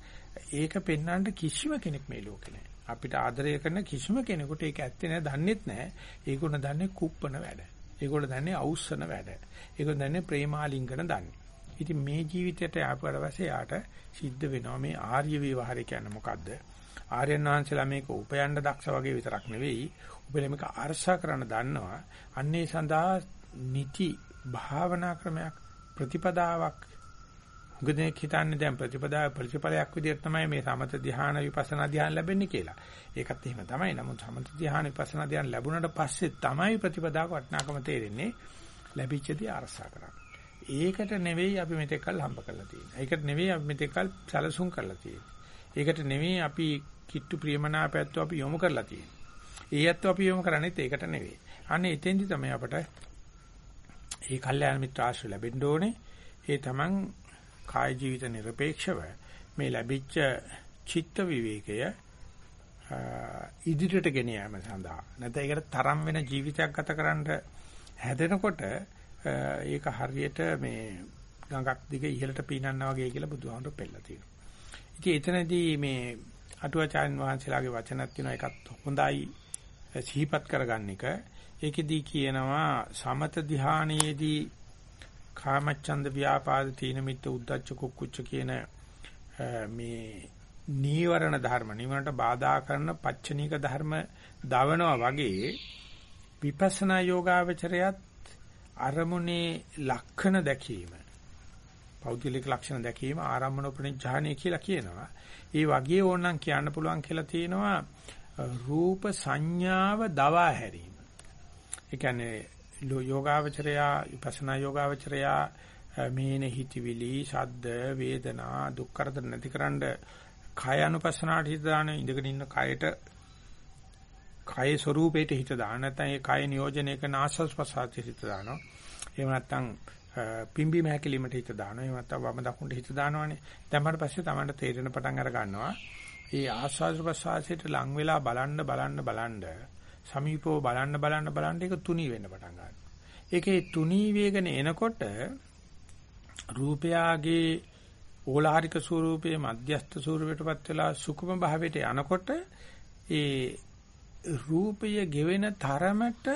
ඒක පෙන්වන්න කිසිම කෙනෙක් මේ ලෝකේ නැහැ. අපිට ආදරය කරන කිසිම කෙනෙකුට ඒක ඇත්තේ නැහැ, දන්නේත් නැහැ. ඒගොල්ලෝ දන්නේ කුප්පන වැඩ. ඒගොල්ලෝ දන්නේ අවුස්සන වැඩ. ඒගොල්ලෝ දන්නේ ප්‍රේමාලිංගන දන්නේ. ඉතින් මේ ජීවිතයට ආපුවට පස්සේ යාට සිද්ධ වෙනවා මේ ආර්ය විවහාරය කියන්නේ මොකද්ද? ආර්යයන් වහන්සේලා මේක උපයන්න දක්ෂ වගේ විතරක් නෙවෙයි, උපල මේක අර්ශා කරන්න දන්නවා. අන්නේ සඳහා නිති භාවනා ක්‍රමයක් ප්‍රතිපදාවක් උගදෙනෙක් හිතන්නේ දැන් ප්‍රතිපදාව ප්‍රතිඵලයක් විදිහට තමයි මේ සමත ධ්‍යාන විපස්සනා ධ්‍යාන ලැබෙන්නේ කියලා. ඒකත් එහෙම තමයි. නමුත් සමත ධ්‍යාන විපස්සනා ධ්‍යාන ලැබුණාට පස්සේ තමයි ප්‍රතිපදාවක වටිනාකම තේරෙන්නේ. ලැබිච්ච දේ අරසා කරන්න. ඒකට නෙවෙයි අපි මෙතෙක්කල් හම්බ කරලා තියෙන්නේ. ඒකට නෙවෙයි අපි මෙතෙක්කල් සැලසුම් කරලා තියෙන්නේ. ඒකට නෙවෙයි අපි කිට්ටු ප්‍රියමනාපයත්ව අපි යොමු කරලා තියෙන්නේ. ඒ ඇත්ත අපි යොමු කරන්නේත් ඒකට නෙවෙයි. අනේ එතෙන්දි තමයි අපට ඒ කල්යාණ මිත්‍ර ආශ්‍රය ලැබෙන්න ඕනේ. ඒ තමන් කාය ජීවිත নিরপেক্ষව මේ ලැබිච්ච චිත්ත විවේකය ඉදිරියට ගෙන යාම සඳහා නැත්නම් ඒකට තරම් වෙන ජීවිතයක් ගත කරන්න හැදෙනකොට ඒක හරියට මේ ගඟක් දිගේ ඉහළට පීනන්නා වගේ කියලා බුදුහාමුදුරු පෙළලා තියෙනවා. ඉතින් එතනදී මේ අටුවාචාන් වහන්සේලාගේ වචනක් තියෙනවා එකත් හොඳයි සිහිපත් කරගන්න එක ඒකෙදී කියනවා සමත ධානයේදී කාමච්ඡන්ද ව්‍යාපාද තීන මිත්ත උද්දච්ච කුක්කුච්ච කියන මේ නීවරණ ධර්ම නිවනට බාධා කරන පච්චනීක ධර්ම දවනවා වගේ විපස්සනා යෝගාවචරයත් අරමුණේ ලක්ෂණ දැකීම පෞද්ගලික ලක්ෂණ දැකීම ආරම්මන උපනිඥානය කියලා කියනවා. ඒ වගේ ඕනනම් කියන්න පුළුවන් කියලා තියෙනවා රූප සංඥාව දවා හැරීම. ඒ කියන්නේ යෝගාවචරයා විපස්සනා යෝගාවචරයා මේන හිතවිලි, ශබ්ද, වේදනා, දුක් කරදර නැතිකරන්න කය අනුපස්සනාට හිත දාන ඉඳගෙන ඉන්න කයට කය ස්වરૂපේට හිත දාන නැත්නම් ඒ කය නියෝජනය කරන ආස්වාස් ප්‍රසආතයට හිත දානවා. එහෙම නැත්නම් පිම්බි මහැකිලිමට හිත දානවා. එහෙම නැත්නම් වම දකුණට හිත දානවානේ. දැම්මට පස්සේ Tamanට තේරෙන පටන් අර ගන්නවා. ඒ ආස්වාස් ප්‍රසආතයට ලං වෙලා බලන්න බලන්න බලන්න සමීපව බලන්න බලන්න බලන්න ඒක තුනී වෙන්න පටන් ගන්නවා. ඒකේ තුනී වේගන එනකොට රූපයාගේ ඕලාරික ස්වරූපයේ මධ්‍යස්ථ ස්වරූපයටපත් වෙලා සුකුම භාවයට යනකොට ඒ රූපය ගෙවෙන තරමට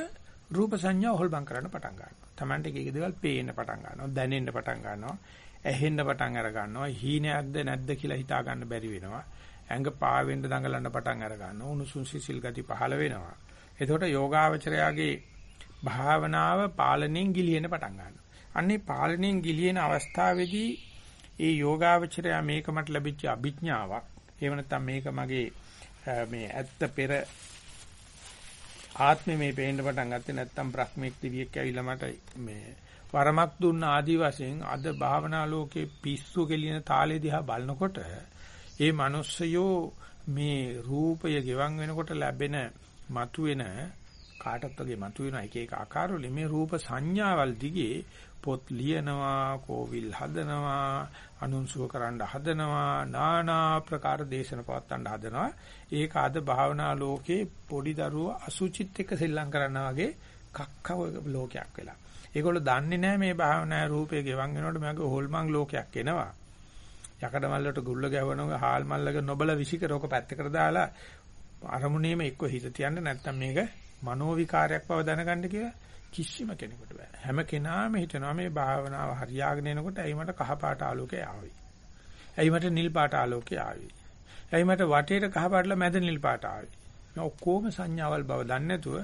රූප සංඥා හොල්බම් කරන්න පටන් ගන්නවා. Tamante එක දේවල් පේන්න පටන් ගන්නවා, දැනෙන්න පටන් ගන්නවා, ඇහෙන්න පටන් අර ගන්නවා, හීනයක්ද නැද්ද කියලා හිතා ගන්න බැරි වෙනවා. ඇඟ පාවෙන්න දඟලන්න පටන් අර ගන්නවා. උණුසුම් සිසිල් ගති පහළ වෙනවා. එතකොට යෝගාවචරයාගේ භාවනාව පාලනයෙන් ගිලිහෙන පටන් ගන්නවා. අන්නේ පාලනයෙන් ගිලිහෙන අවස්ථාවේදී ඒ යෝගාවචරය මේක මට ලැබිච්ච අභිඥාවක්. එහෙම නැත්නම් මේක මගේ මේ ඇත්ත පෙර ආත්මෙ මේ පේන්න පටන් ගත්තේ නැත්නම් බ්‍රහ්මෙක් දිවියෙක් ඇවිල්ලා මට මේ වරමක් දුන්න ආදි වශයෙන් අද භාවනා ලෝකේ පිස්සු කෙලින තාලේ දිහා බලනකොට ඒ මිනිස්සයෝ මේ රූපය ගෙවන් වෙනකොට ලැබෙන මතුවෙන කාටත් වගේ මතුවෙන එක එක ආකාරවල මේ රූප සංඥාවල් දිගේ පොත් ලියනවා කෝවිල් හදනවා අනුන්සුව කරන්න හදනවා নানা ප්‍රකාර දේශන පවත්තන්න හදනවා. ඒක අද භාවනා ලෝකේ පොඩි දරුවෝ අසුචිත් එක්ක සෙල්ලම් කරනවා වගේ කක්කව ලෝකයක් වෙලා. ඒගොල්ලෝ දන්නේ නැහැ මේ භාවනා රූපේ ගෙවන් වෙනකොට මගේ හොල්මන් ලෝකයක් එනවා. යකඩ මල්ලට ගුල්ල ගැවනවා හාල් මල්ලක නොබල විසිකරෝක පැත්තකට දාලා අරමුණේම එක්ක හිත තියන්න නැත්තම් මේක මනෝ විකාරයක් බව දැනගන්න කියලා කිසිම කෙනෙකුට බෑ. හැම කෙනාම හිතනවා මේ භාවනාව හරියාගෙන එනකොට ඇයි මට කහ පාට ආලෝකය ආවේ. ඇයි මට නිල් පාට ආලෝකය ආවේ. ඇයි මට වටේට කහ පාටලා මැද නිල් පාට ආවේ. මේ ඔක්කොම සංඥාවල් බව දන්නේ නැතුව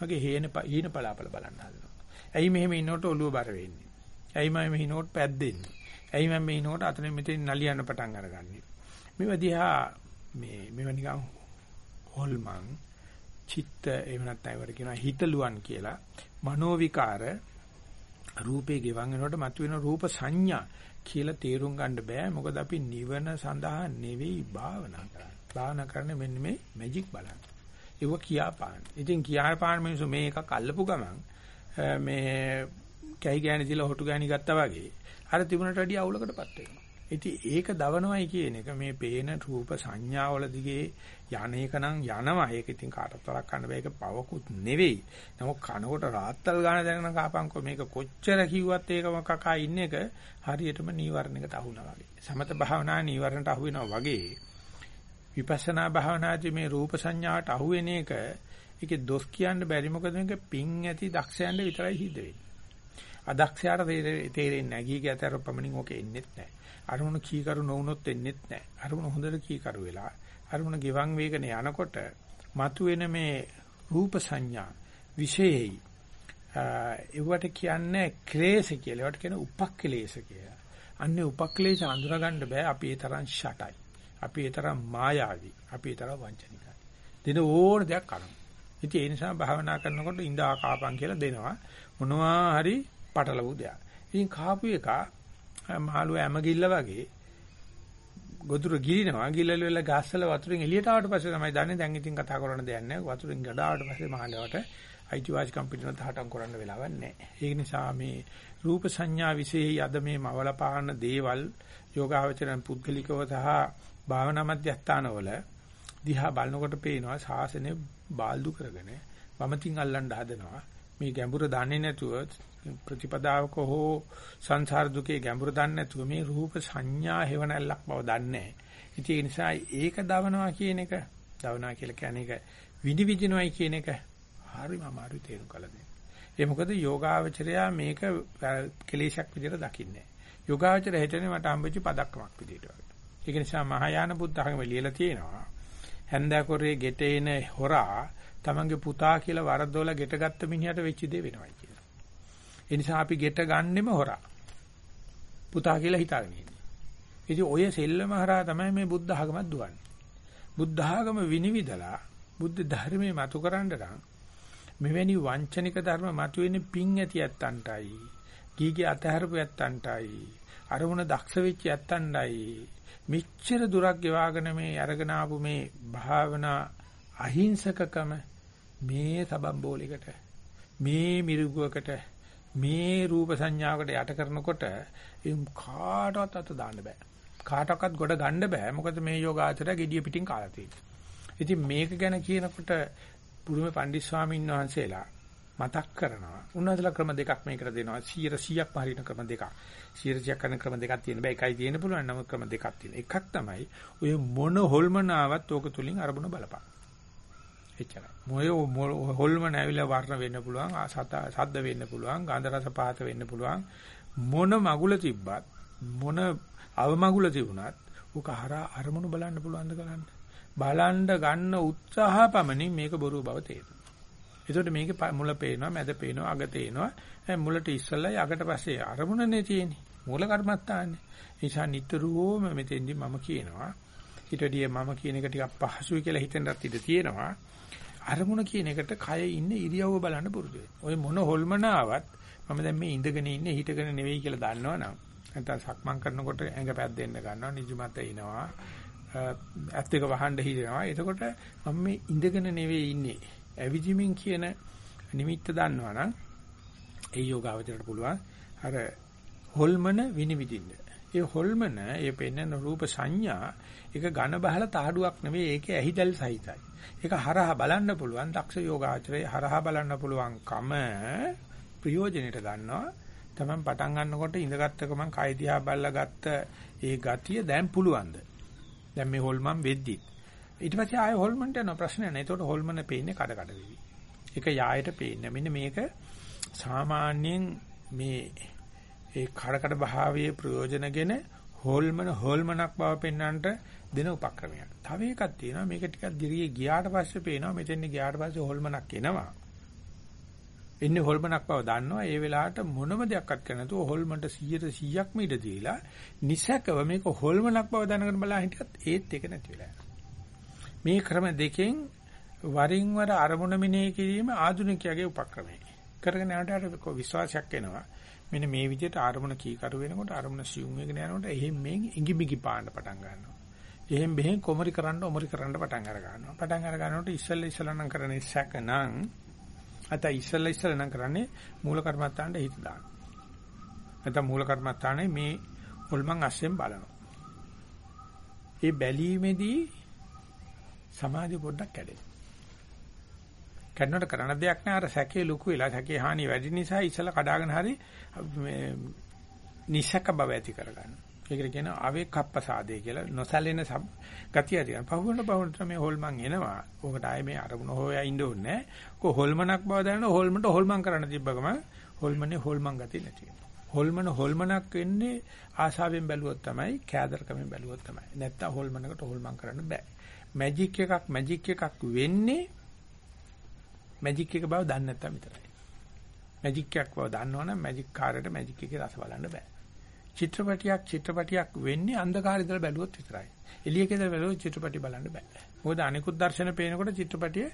මගේ හේන හීන පලාපල බලන්න හදනවා. ඇයි මෙහෙම ඉන්නකොට ඔළුව බර වෙන්නේ. ඇයි මම මෙහි නෝට් පැද්දෙන්නේ. ඇයි මම මෙහි නෝට අතන මෙතෙන් නලියන්න පටන් අරගන්නේ. මේවා දිහා මේ මේවා නිකන් හොල්මන් චිත්ත එහෙම නැත්නම් ඒවට කියනවා හිතලුවන් කියලා මනෝ විකාර රූපේ ගෙවන් වෙනකොට මතුවෙන රූප සංඥා කියලා තේරුම් ගන්න බෑ මොකද අපි නිවන සඳහා නෙවෙයි භාවනා කරන්නේ. භාවනා කරන්නේ මෙන්න මේ මැජික් බලන්න. ඒක කියාපාන. ඉතින් කියාපාන මිනිස්සු මේ එකක් අල්ලපු ගමන් මේ කැහි ගෑණි දිලා හොටු ගෑණි ගත්තා වගේ අර තිබුණට වැඩිය අවුලකටපත් වෙනවා. ඉතින් ඒක දවනවයි කියන එක මේ පේන රූප සංඥාවල දිගේ යන්නේක නම් යනවා. ඒක ඉතින් කාටවත් තරක් ගන්න බෑ. ඒක පවකුත් නෙවෙයි. නමුත් කනකොට රාත්තල් ගාන දැනන කාපංකෝ මේක කොච්චර කිව්වත් ඒකම කකා ඉන්න එක හරියටම නීවරණයකට අහුණා වගේ. සමත භාවනා නීවරණයට අහු වෙනවා වගේ. විපස්සනා භාවනාදී මේ රූප සංඥාවට අහු වෙන එක ඒකේ දොස් කියන්න බැරි මොකද මේක පිං ඇති දක්ෂයන්ට විතරයි හිත වෙන්නේ. අදක්ෂයාට තේරෙන්නේ නැහැ. ගිහි ගැතර පමණින් ඕකේ එන්නේ නැහැ. අරමුණ කීකරු නොවුනොත් එන්නේ නැහැ. අරමුණ හොඳට කීකරු වෙලා අරමුණ ගෙවන් වේගන යනකොට මතුවෙන මේ රූප සංඥා විශේෂයි. ඒවට කියන්නේ ක්ලේශ කියලා. ඒවට කියන උපක්ලේශ කියලා. අන්නේ උපක්ලේශ අඳුරගන්න බෑ අපි ඒ තරම් ෂටයි. අපි ඒ තරම් මායාවී. අපි ඒ තරම් වංචනිකයි. දින ඕන දෙයක් කරමු. ඉතින් ඒ නිසා භාවනා කරනකොට ඉඳා කාපන් කියලා දෙනවා. මොනවා හරි පටලවු දෙයක්. ඉතින් කාපු එක මහලුව ඇමගිල්ල වගේ ගොදුර ගිරිනවා ගිල්ලල වෙලා ගස්සල වතුරෙන් එළියට ආවට පස්සේ තමයි දන්නේ දැන් ඉතින් කතා කරන්න දෙයක් නැහැ. වතුරෙන් ගඩාවට පස්සේ මහලවට අයිතිවාසිකම් පිටිනත් හටම් කරන්න වෙලාවක් නැහැ. ඒ නිසා මේ රූප සංඥා විශේෂයි අද මේ මවල පාන දේවල් යෝගාවචරණ පුද්ගලිකව සහ භාවනා මධ්‍යස්ථානවල දිහා බලනකොට පේනවා ශාසනය බාල්දු කරගෙන වමතින් අල්ලන්න හදනවා. මේ ගැඹුර දන්නේ නැතුව ප්‍රතිපදාවක හෝ සංසාර දුකේ ගැඹුර දන්නේ නැතුව මේ රූප සංඥා හේවණල්ලක් බව දන්නේ නැහැ. ඒ නිසා ඒක දවනවා කියන එක දවනවා කියලා කියන්නේ ඒක විනිවිදිනවයි කියන එක හරිම අමාරු තේරුම් කළ දෙන්න. ඒ මොකද යෝගාවචරයා මේක කෙලේශයක් විදිහට දකින්නේ. යෝගාවචරය හිතන්නේ මට හම්බෙච්ච පදක්කමක් විදිහට වගේ. ඒක නිසා මහායාන බුද්ධ ධර්මයේ ලියලා තියෙනවා. හැන්දකොරේ ගෙටේන හොරා තමන්ගේ පුතා කියලා වරදොල ගෙටගත්ත මිනිහට වෙච්ච දේ වෙනවයි කියලා. ඒ නිසා අපි ගෙට ගන්නෙම හොරා. පුතා කියලා හිතාගෙන ඉන්නේ. ඉතින් ඔය සෙල්ලම හරහා තමයි මේ බුද්ධ ආගමත් දුවන්නේ. බුද්ධ ආගම විනිවිදලා බුද්ධ ධර්මයේ මතු කරන්න නම් මෙවැනි වංචනික ධර්ම මතුවෙන්නේ පිං ඇති ඇත්තන්ටයි. ගීගේ අතහැරපු ඇත්තන්ටයි. අරමුණ දක්ෂ වෙච්ච ඇත්තන්ටයි. මෙච්චර දුරක් ගෙවාගෙන මේ අරගෙන ආපු මේ භාවනා අහිංසකකම මේ සබම්බෝලයකට මේ මිරිගුවකට මේ රූප සංඥාවකට යට කරනකොට ඒ කාටවත් අත දාන්න බෑ. කාටවත් ගොඩ ගන්න බෑ. මොකද මේ යෝගාචරය gediya පිටින් කාලා තියෙනවා. ඉතින් මේක ගැන කියනකොට පුරුමේ පණ්ඩිත් ස්වාමීන් වහන්සේලා මතක් කරනවා. උන්වහන්සේලා ක්‍රම දෙකක් මේකට දෙනවා. 100%ක්ම හරින ක්‍රම දෙකක්. 100%ක් කරන ක්‍රම දෙකක් තියෙන බෑ. එකයි තියෙන්න පුළුවන්. නමුත් ක්‍රම දෙකක් තියෙන. එකක් තමයි ඔය මොන හොල්මනාවක් ඕක තුලින් අරමුණ බලපන්. එච්චරයි. මොය හොල්මන ඇවිල්ලා වර්ණ වෙන්න පුළුවන්, සද්ද වෙන්න පුළුවන්, ගන්ධ රස පහත වෙන්න පුළුවන්. මොන මගුල තිබ්බත්, මොන අවමගුල තිබුණත් උක හරහා අරමුණු බලන්න පුළුවන්ද කරන්න. බලන්න ගන්න උත්සාහ පමණින් මේක බොරු බව තේරෙනවා. ඒකට මේකේ මුල පේනවා, මැද පේනවා, අග තේනවා. මුලට ඉස්සල්ලයි අගට පස්සේ අරමුණනේ තියෙන්නේ. මූල කර්මත්තාන්නේ. ඒ නිසා නිතරම මෙතෙන්දි මම කියනවා ඊට වැඩිය මම කියන එක ටිකක් පහසුයි කියලා හිතෙන්වත් ඉඩ තියෙනවා. අරමුණ කියන එකට කය ඉන්නේ ඉරියව්ව බලන්න පුරුදු ඔය මොන හොල්මනාවක් මම දැන් මේ ඉඳගෙන ඉන්නේ හිටගෙන නෙවෙයි කියලා දන්නවනම් නැත්නම් සක්මන් කරනකොට ඇඟ පැද්දෙන්න ගන්නවා නිදිමත එනවා ඇත් දෙක වහන්න හිතෙනවා එතකොට මම මේ ඉඳගෙන නෙවෙයි ඉන්නේ. ඇවිදිමින් කියන නිමිත්ත දන්නවනම් ඒ යෝගාවචරයට පුළුවන් අර හොල්මන විනිවිදින්න. ඒ හොල්මන ඒ පෙන්වන රූප සංඥා ඒක ඝන බහල තාඩුවක් නෙවෙයි ඒකේ ඇහිදල් සහිතයි. ඒක හරහා බලන්න පුළුවන් දක්ෂ යෝගාචරයේ හරහා බලන්න පුළුවන් කම ප්‍රයෝජනෙට ගන්නවා. තමන් පටන් ගන්නකොට ඉඳගත්ත ගමන් කය දිහා බල්ලා ගත්ත ඒ ගතිය දැන් පුළුවන්ද? දැන් මේ හොල්මන් වෙද්දි. ඊට පස්සේ ආයෙ හොල්මන්ට යන ප්‍රශ්නය නෑ. ඒතකොට හොල්මන පේන්නේ කඩ කඩ වෙවි. ඒක යායට පේන්නේ. මෙන්න මේක සාමාන්‍යයෙන් මේ ඒ කඩ කඩ භාවයේ ප්‍රයෝජනගෙන හොල්මන හොල්මනක් බව පෙන්වන්නට දෙන උපක්‍රමයක්. තව එකක් තියෙනවා මේක ටිකක් දිරියේ ගියාට පස්සේ පේනවා මෙතෙන් ගියාට පස්සේ හොල්මනක් එනවා. එන්නේ හොල්මනක් බව දන්නවා ඒ වෙලාවට මොනම දෙයක්වත් කරන්න නැතුව හොල්මන්ට 100 100ක්ම ඉඩ දීලා නිසකව මේක හොල්මනක් බව දැනගෙන බලා හිටියත් ඒත් ඒක නැති වෙලා මේ ක්‍රම දෙකෙන් වරින් වර අරමුණ මෙනෙහි කිරීම ආධුනිකයාගේ උපක්‍රමයයි. කරගෙන යනකොට විශ්වාසයක් එනවා. මෙන්න මේ විදිහට ආරමුණ කීකරු වෙනකොට ආරමුණ සියුම් වෙගෙන යනකොට එහෙන් මෙන් ඉඟිබිඟි පාන්න පටන් ගන්නවා. එහෙන් බෙහෙන් කොමරි කරන්න ඔමරි කරන්න පටන් අර ගන්නවා. පටන් අර ගන්නකොට ඉස්සෙල්ලා ඉස්සෙල්ලා නම් කරන්නේ සැකනම් අත ඉස්සෙල්ලා ඉස්සෙල්ලා නම් කරන්නේ මූල කර්මත්තාන්ට හිත දාන්න. නැත්නම් මූල කර්මත්තානේ මේ හොල්මන් අස්සෙන් බලනවා. ඒ බැලීමේදී සමාධිය පොඩ්ඩක් කැඩෙනවා. කන්නට කරන්න දෙයක් නෑ අර සැකේ ලොකු වෙලා සැකේ හානිය වැඩි නිසා ඉස්සලා කඩාගෙන හරි මේ නිසක බව ඇති කරගන්න. ඒකට කියන අවේකප්පසාදේ කියලා නොසැලෙන ගතිය තියෙනවා. පහුවෙන පහුවෙන මේ හොල්මන් එනවා. ඕකට ආයේ මේ අරමුණ හොයා ඉන්න ඕනේ නෑ. කො හොල්මනක් බව දැනන හොල්මන්ට හොල්මන් කරන්න තිබ්බකම හොල්මනේ හොල්මන් ගතිය නැති වෙනවා. හොල්මන හොල්මනක් වෙන්නේ ආශාවෙන් බැලුවොත් තමයි කෑදරකමෙන් බැලුවොත් තමයි. නැත්තම් හොල්මනකට හොල්මන් කරන්න බෑ. මැජික් එකක් මැජික් එකක් වෙන්නේ මැජික් එක බව දන්නේ නැත්නම් විතරයි. මැජික් එකක් බව දන්නවනම් මැජික් කාර්යයට මැජික් එකේ රස බලන්න බෑ. චිත්‍රපටියක් චිත්‍රපටියක් වෙන්නේ අන්ධකාරය ඉඳලා බැලුවොත් විතරයි. එළියක ඉඳලා බැලුවොත් චිත්‍රපටි බලන්න බෑ. මොකද අනිකුත් දර්ශන පේනකොට චිත්‍රපටියේ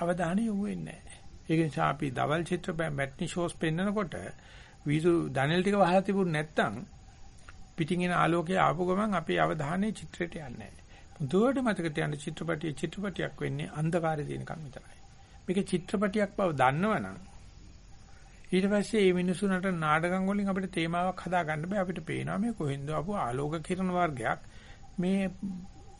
අවධානය යොමු වෙන්නේ නැහැ. ඒක නිසා අපි දවල් චිත්‍ර මැට්නි ෂෝස් පෙන්නකොට වීසු දනල් ටික වහලා තිබුණ නැත්නම් පිටින් එන ආලෝකය ආපු ගමන් අපේ අවධානය චිත්‍රයට යන්නේ නැහැ. මුදුවට මතක තියාගන්න චිත්‍රපටියේ චිත්‍රපටියක් වෙන්නේ අන්ධකාරය දිනකම් විතරයි. මේක චිත්‍රපටියක් බව දන්නවනම් ඊට පස්සේ මේ මිනිසුන්ට නාටකම් වලින් අපිට තේමාවක් හදා ගන්න බෑ. අපිට පේනවා මේ කොහෙන්ද ආපු ආලෝක කිරණ වර්ගයක්. මේ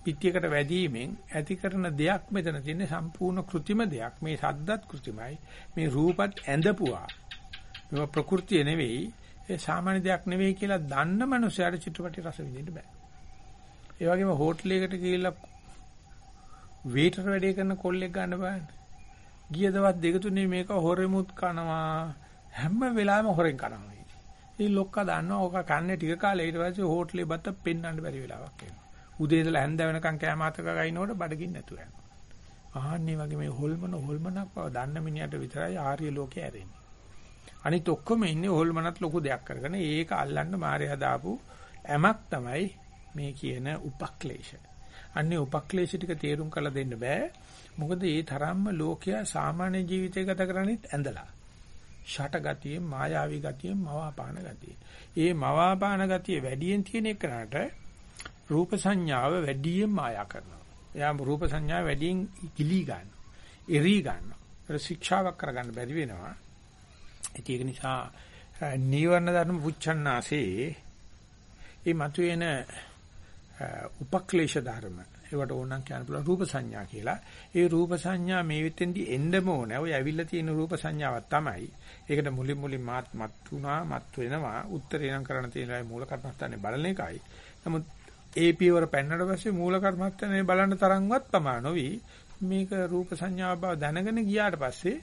පිටියකට වැදීමෙන් ඇති කරන දෙයක් මෙතන තියෙන සම්පූර්ණ કૃතිම දෙයක්. මේ සද්දත් કૃතිමයි මේ රූපත් ඇඳපුවා. මේවා ප්‍රകൃතිය නෙවෙයි. ඒ සාමාන්‍ය දෙයක් නෙවෙයි කියලා දන්න මනුස්සයාට චිත්‍රපටි රස විඳින්න බෑ. ඒ වගේම හෝටලයකට ගිහිල්ලා වේටර් වැඩේ කරන කොල්ලෙක් ගන්න බෑනේ. ගිය දවස් දෙක තුනේ මේක හොරෙමුත් කනවා හැම වෙලාවෙම හොරෙන් කනවා. ඉතින් ලොක්කා දන්නවා ඕක කන්නේ ටික කාලේ ඊට පස්සේ හෝටලේ බත පෙන්වන්න බැරි වෙලාවක් එනවා. උදේ ඉඳලා හැන්ද වෙනකන් කෑම අතක ගයින්නකොට බඩගින්න නැතුව යනවා. ආන්නේ වගේ මේ හොල්මන හොල්මනක් බව දන්න මිනිහට විතරයි ආර්ය ලෝකේ ඇරෙන්නේ. අනිත් ඔක්කොම ඉන්නේ හොල්මනත් ලොකු දෙයක් කරගෙන ඒක අල්ලන්න මාරේ හදාපු ඇමක් තමයි මේ කියන උපක්ලේශ. අන්නේ උපක්ලේශ ටික තේරුම් කරලා දෙන්න බෑ. මොකද ඒ තරම්ම ලෝකයා සාමාන්‍ය ජීවිතය ගත කරන්නේත් ඇඳලා. ෂට ගතියෙන් මායාවී ගතියෙන් මවාපාන ගතිය. ඒ මවාපාන ගතිය වැඩියෙන් තියෙන එකනට රූප සංඥාව වැඩියෙන් මායා කරනවා. එයා රූප සංඥාව වැඩියෙන් ගිලී ගන්නවා. එරි ගන්නවා. ඒක ශික්ෂාවක් කරගන්න බැරි වෙනවා. ඒක නිසා නීවරණ ධර්ම පුච්චන්නාසේ ඒ මතුවෙන උපක්ලේශ ධර්ම ඒවට ඕනනම් කියන්න පුළුවන් රූප සංඥා කියලා. ඒ රූප සංඥා මේ විතෙන්දි එන්නම ඕනේ. ඔය ඇවිල්ලා තියෙන රූප සංඥාවක් තමයි. ඒකට මුලින් මුලින් මාත් මත් වුණා, මත් වෙනවා. උත්තරේ නම් කරන්න තියෙන මූල කර්මස්ථානේ බලන එකයි. නමුත් ඒ පියවර පෙන්නට පස්සේ මූල කර්මස්ථානේ බලන්න තරම්වත් ප්‍රමාණ නොවි මේක රූප සංඥාව බව දැනගෙන ගියාට පස්සේ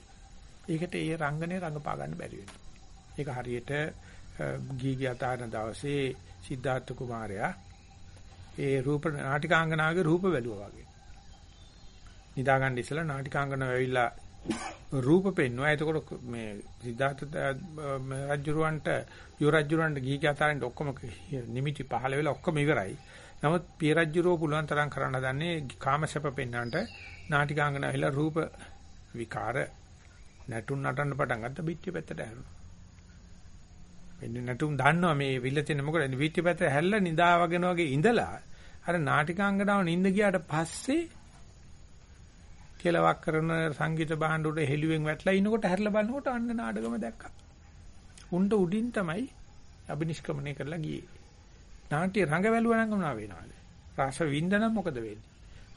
ඒකට ඒ රංගනේ රඟපා ගන්න බැරි වෙනවා. ඒක හරියට ගීගී අතහන දවසේ සිද්ධාර්ථ කුමාරයා ඒ රූප නාටිකාංගනාගේ රූප බැලුවා වගේ. නිදා ගන්න ඉස්සලා නාටිකාංගනාව ඇවිල්ලා රූප පෙන්වනවා. එතකොට මේ සිද්ධාර්ථ රජුරවන්ට යෝ රජුරවන්ට ගීගී අතහරින්ට ඔක්කොම නිමිති පහළ වෙලා ඔක්කොම ඉවරයි. නමුත් පිය රජුරෝ පුළුවන් තරම් කරන්න දන්නේ කාමසප පෙන්වන්නට නාටිකාංගනාව ඇවිල්ලා රූප විකාර නැටුම් නටන්න පටන් ගත්ත පිටිය පැත්තට හැරුණා. වෙන්නේ නැටුම් දන්නවා මේ විල්ල තියෙන මොකද පිටිය පැත්තට හැල්ලා නිදාවගෙන වගේ ඉඳලා අර නාටිකාංගනාව නිින්ද ගියාට පස්සේ කෙලවක් කරන සංගීත භාණ්ඩ උඩ හෙළුවෙන් වැටලා ඉනකොට හැරිලා බලනකොට අන්න නාඩගම දැක්කා. උන්ට උඩින් තමයි අබිනිෂ්ක්‍මණය කරලා ගියේ. නාට්‍ය රංග වැළුවා නම් මොනවා වෙනවද? රස වින්දනම් මොකද වෙන්නේ?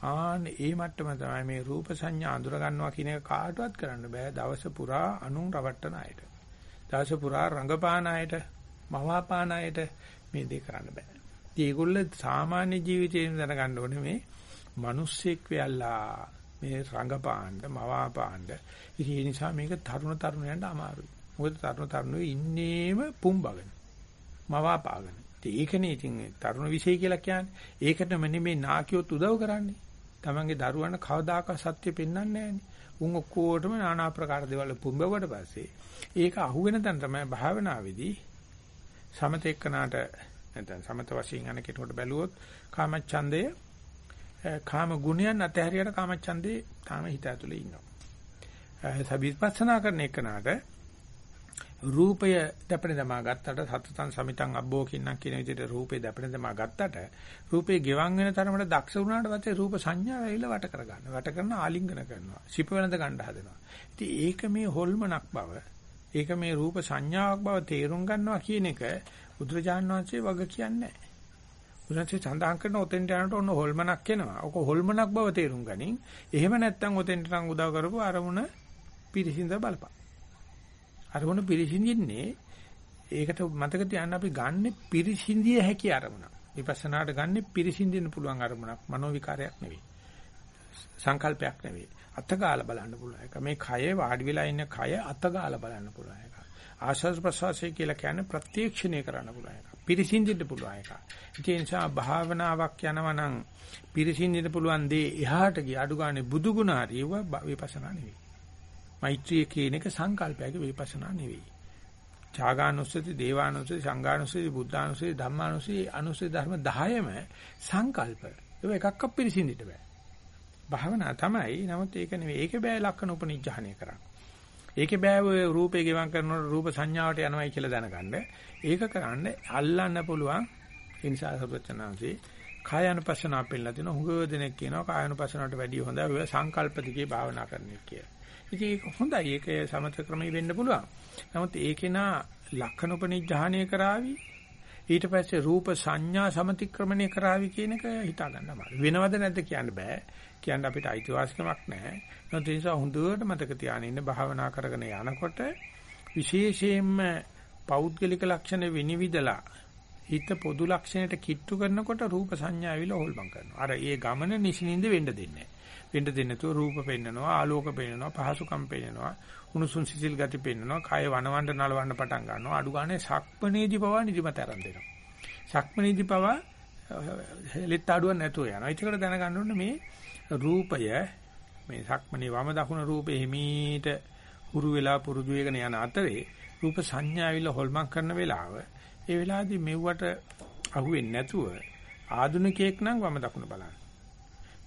ආන්න ඒ මට්ටම තමයි මේ රූප සංඥා අඳුර ගන්නවා කියන එක කාටවත් කරන්න බෑ දවස පුරා අනුන් රවට්ටන අයට. දවස පුරා රංගපාන අයට, මවාපාන අයට මේ දේ කරන්න බෑ. ඒගොල්ල සාමාන්‍ය ජීවිතයෙන් දැනගන්න ඕනේ මේ මිනිස්සෙක් වෙල්ලා මේ රංගපාන්න, මවාපාන්න. ඉතින් ඒ නිසා මේක තරුණ තරුණයන්ට අමාරුයි. මොකද තරුණ තරුණයෝ ඉන්නේම පුම්බගෙන. මවාපාගෙන. ඒකනේ ඉතින් තරුණ විශේෂ කියලා කියන්නේ. ඒකටම නෙමෙයි නාකියොත් උදව් කරන්නේ. තමන්ගේ දරුවන්ට කවදාකවත් සත්‍ය පෙන්වන්නේ නැහැනේ. උන් ඔක්කොටම নানা ආකාර දේවල් පුම්බවට පස්සේ ඒක අහුවෙන තැන තමයි භාවනාවේදී සමත එක්කනාට නැත්නම් සමත වශයෙන් අන කෙනෙකුට බැලුවොත් කාමච්ඡන්දය කාම ගුණයන් අතහැරියට කාමච්ඡන්දේ තාම හිත ඇතුලේ ඉන්නවා. සබිපස්සනා කරන එක්කනාට රූපය දැපෙන දමා ගත්තට සතතං සමිතං අබ්බෝ කින්නම් කියන විදිහට රූපේ දැපෙන දමා ගත්තට රූපේ ගෙවන් වෙන තරමට දක්ෂ වුණාට පස්සේ රූප සංඥා වැවිලා වට කර ගන්න. වට කරන ආලිංගන කරනවා. සිප වෙනද ගන්න හදනවා. ඉතින් ඒක මේ හොල්මනක් බව. ඒක මේ රූප සංඥාවක් බව තේරුම් ගන්නවා කියන එක බුදුරජාන් වහන්සේ වග කියන්නේ නැහැ. බුදුරජාණන් සඳහන් කරන ඔතෙන්ට යනකොට ඔන්න හොල්මනක් එනවා. ඔක හොල්මනක් බව තේරුම් ගනින්. එහෙම නැත්නම් ඔතෙන්ට නම් උදව් කරපුව අරමුණ පිරිසිඳ බලපන්. අරමුණ පිරිසිඳින්නේ ඒකට මතක තියාගන්න අපි ගන්නෙ පිරිසිඳිය හැකි අරමුණක්. විපස්සනාට ගන්නෙ පිරිසිඳින්න පුළුවන් අරමුණක්. මනෝ විකාරයක් නෙවෙයි. සංකල්පයක් නෙවෙයි. අතගාලා බලන්න පුළුවන් එක. මේ කය වාඩි වෙලා ඉන්න කය අතගාලා බලන්න පුළුවන් එක. ආශස් ප්‍රසවාසය කියලා කියන්නේ ප්‍රත්‍යක්ෂණය කරන්න පුළුවන් එක. පිරිසිඳින්න පුළුවන් එක. ඒ නිසා භාවනාවක් යනවා නම් පිරිසිඳින්න පුළුවන් දේ එහාට ගිය අඩු ගානේ බුදු ගුණ හරියව විපස්සනා නෙවෙයි. මෛත්‍රිය කියන එක සංකල්පයක විපස්සනා නෙවෙයි. ඡාගානුස්සති, දේවානුස්සති, සංඝානුස්සති, බුද්ධානුස්සති, ධම්මානුස්සති, අනුස්සති ධර්ම 10ම සංකල්ප. ඒක එකක්වත් පිළිසින්දිට බෑ. භාවනා තමයි. නමුත් ඒක නෙවෙයි. ඒක බෑ ලක්කන උපනිජ්ජහණය කරන්න. ඒකේ බෑ ඔය රූපේ ගෙවම් කරනකොට රූප සංඥාවට යනවයි කියලා දැනගන්න. ඒක කරන්න අල්ලන්න පුළුවන්. ඒ නිසා සර්වචනාංශේ කායानुපස්සනාව පෙන්නලා තිනවා. හුඟ දෙනෙක් කියනවා කායानुපස්සනාවට වැඩිය හොඳයි ඔය සංකල්ප දිගේ භාවනා කරන එක කියලා. ඉතින් ඒක හොඳයි. ඒක සමත ක්‍රමී වෙන්න පුළුවන්. නමුත් ඒකේ නා ලක්ෂණ උපනිඥාහණය කරાવી ඊට පස්සේ රූප සංඥා සමතික්‍රමණය කරાવી කියන එක හිතා ගන්න අමාරුයි. වෙනවද නැද්ද කියන්න බෑ. කියන්න අපිට අයිතිවාසිකමක් නැහැ. නමුත් ඒ නිසා හොඳට මතක තියාගෙන ඉන්න භාවනා කරගෙන යනකොට විශේෂයෙන්ම පෞද්ගලික ලක්ෂණ විනිවිදලා හිත පොදු ලක්ෂණයට කිට්ටු කරනකොට රූප සංඥා ඇවිල්ලා හොල්මන් කරනවා. අර ඒ ගමන නිසින්ින්ද වෙන්න දෙන්නේ නැහැ. වෙන්න දෙන්නේ නැතුව රූප පෙන්නනවා, ආලෝක පෙන්නනවා, පහසුකම් පෙන්නනවා, උණුසුම් සිසිල් ගති පෙන්නනවා, කය වනවන්න නලවන්න පටන් ගන්නවා. අඩු ගානේ සක්මනේදී පවා නිදිමත ආරම්භ වෙනවා. සක්මනේදී පවා ලෙත් ආඩුවක් නැතුව යනවා. ඒකට දැනගන්න ඕනේ මේ රූපය මේ සක්මනේ වම දකුණ රූපේ හිමීට හුරු වෙලා පුරුදු වෙගෙන යන අතරේ රූප සංඥාවිල හොල්මන් කරන වෙලාව ඒ වෙලාවේදී මෙව්වට අහුවෙන්නේ නැතුව ආදුනිකයෙක් නම් වම දකුණ බලන්න.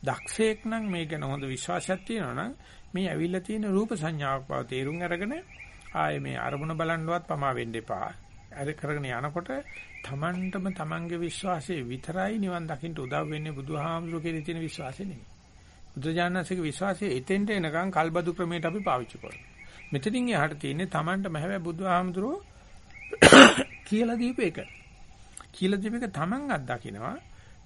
දක්ෂයෙක් නම් මේ ගැන හොඳ විශ්වාසයක් තියෙනවා නම් මේ ඇවිල්ලා තියෙන රූප සංඥාවක් බව තේරුම් අරගෙන ආයේ මේ අරමුණ බලන්නවත් පමා වෙන්න එපා. අර කරගෙන යනකොට Tamanටම Tamanගේ විශ්වාසයේ විතරයි නිවන් දකින්න උදව් වෙන්නේ බුදුහාමුදුරුවෝ කියන තියෙන විශ්වාසය නෙමෙයි. බුදුජානනාංශික විශ්වාසය එතෙන්ට එනකන් කල්බදු ක්‍රමයට අපි පාවිච්චි කරනවා. මෙතනින් එහාට තියෙන්නේ Tamanටම හැබැයි බුදුහාමුදුරුවෝ කියලා දීපු එක. කියලා දීප එක Taman අත්දකින්නවා.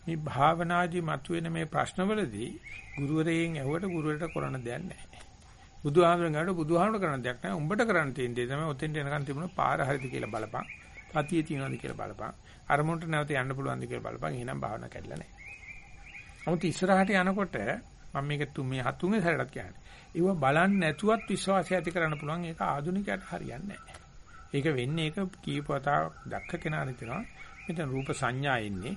මේ භාවනාදී මතුවෙන මේ ප්‍රශ්නවලදී ගුරුවරයෙන් ඇහුවට ගුරුවරට කරන්න දෙයක් නැහැ. බුදුහාමරෙන් අහුවට බුදුහාමර කරන්න දෙයක් නැහැ. උඹට කරන්න තියෙන දේ තමයි ඔතෙන්ට එනකන් තිබුණ පාර හරිද කියලා බලපන්. සතිය තියනවාද කියලා බලපන්. අරමුණට නැවත යන්න පුළුවන්ද කියලා බලපන්. එහෙනම් භාවනා කැඩලා නැහැ. 아무ත් ඉස්සරහට යනකොට මම මේක තුමේ හතුනේ සැරටත් කියන්නේ. ඒව බලන්නේ නැතුවත් විශ්වාසය ඇති කරන්න පුළුවන්. ඒක ආධුනිකයට හරියන්නේ නැහැ. ඒක වෙන්නේ ඒක කීපවතාවක් දක්ක කෙනා හිතනවා. මෙතන රූප සංඥා එන්නේ.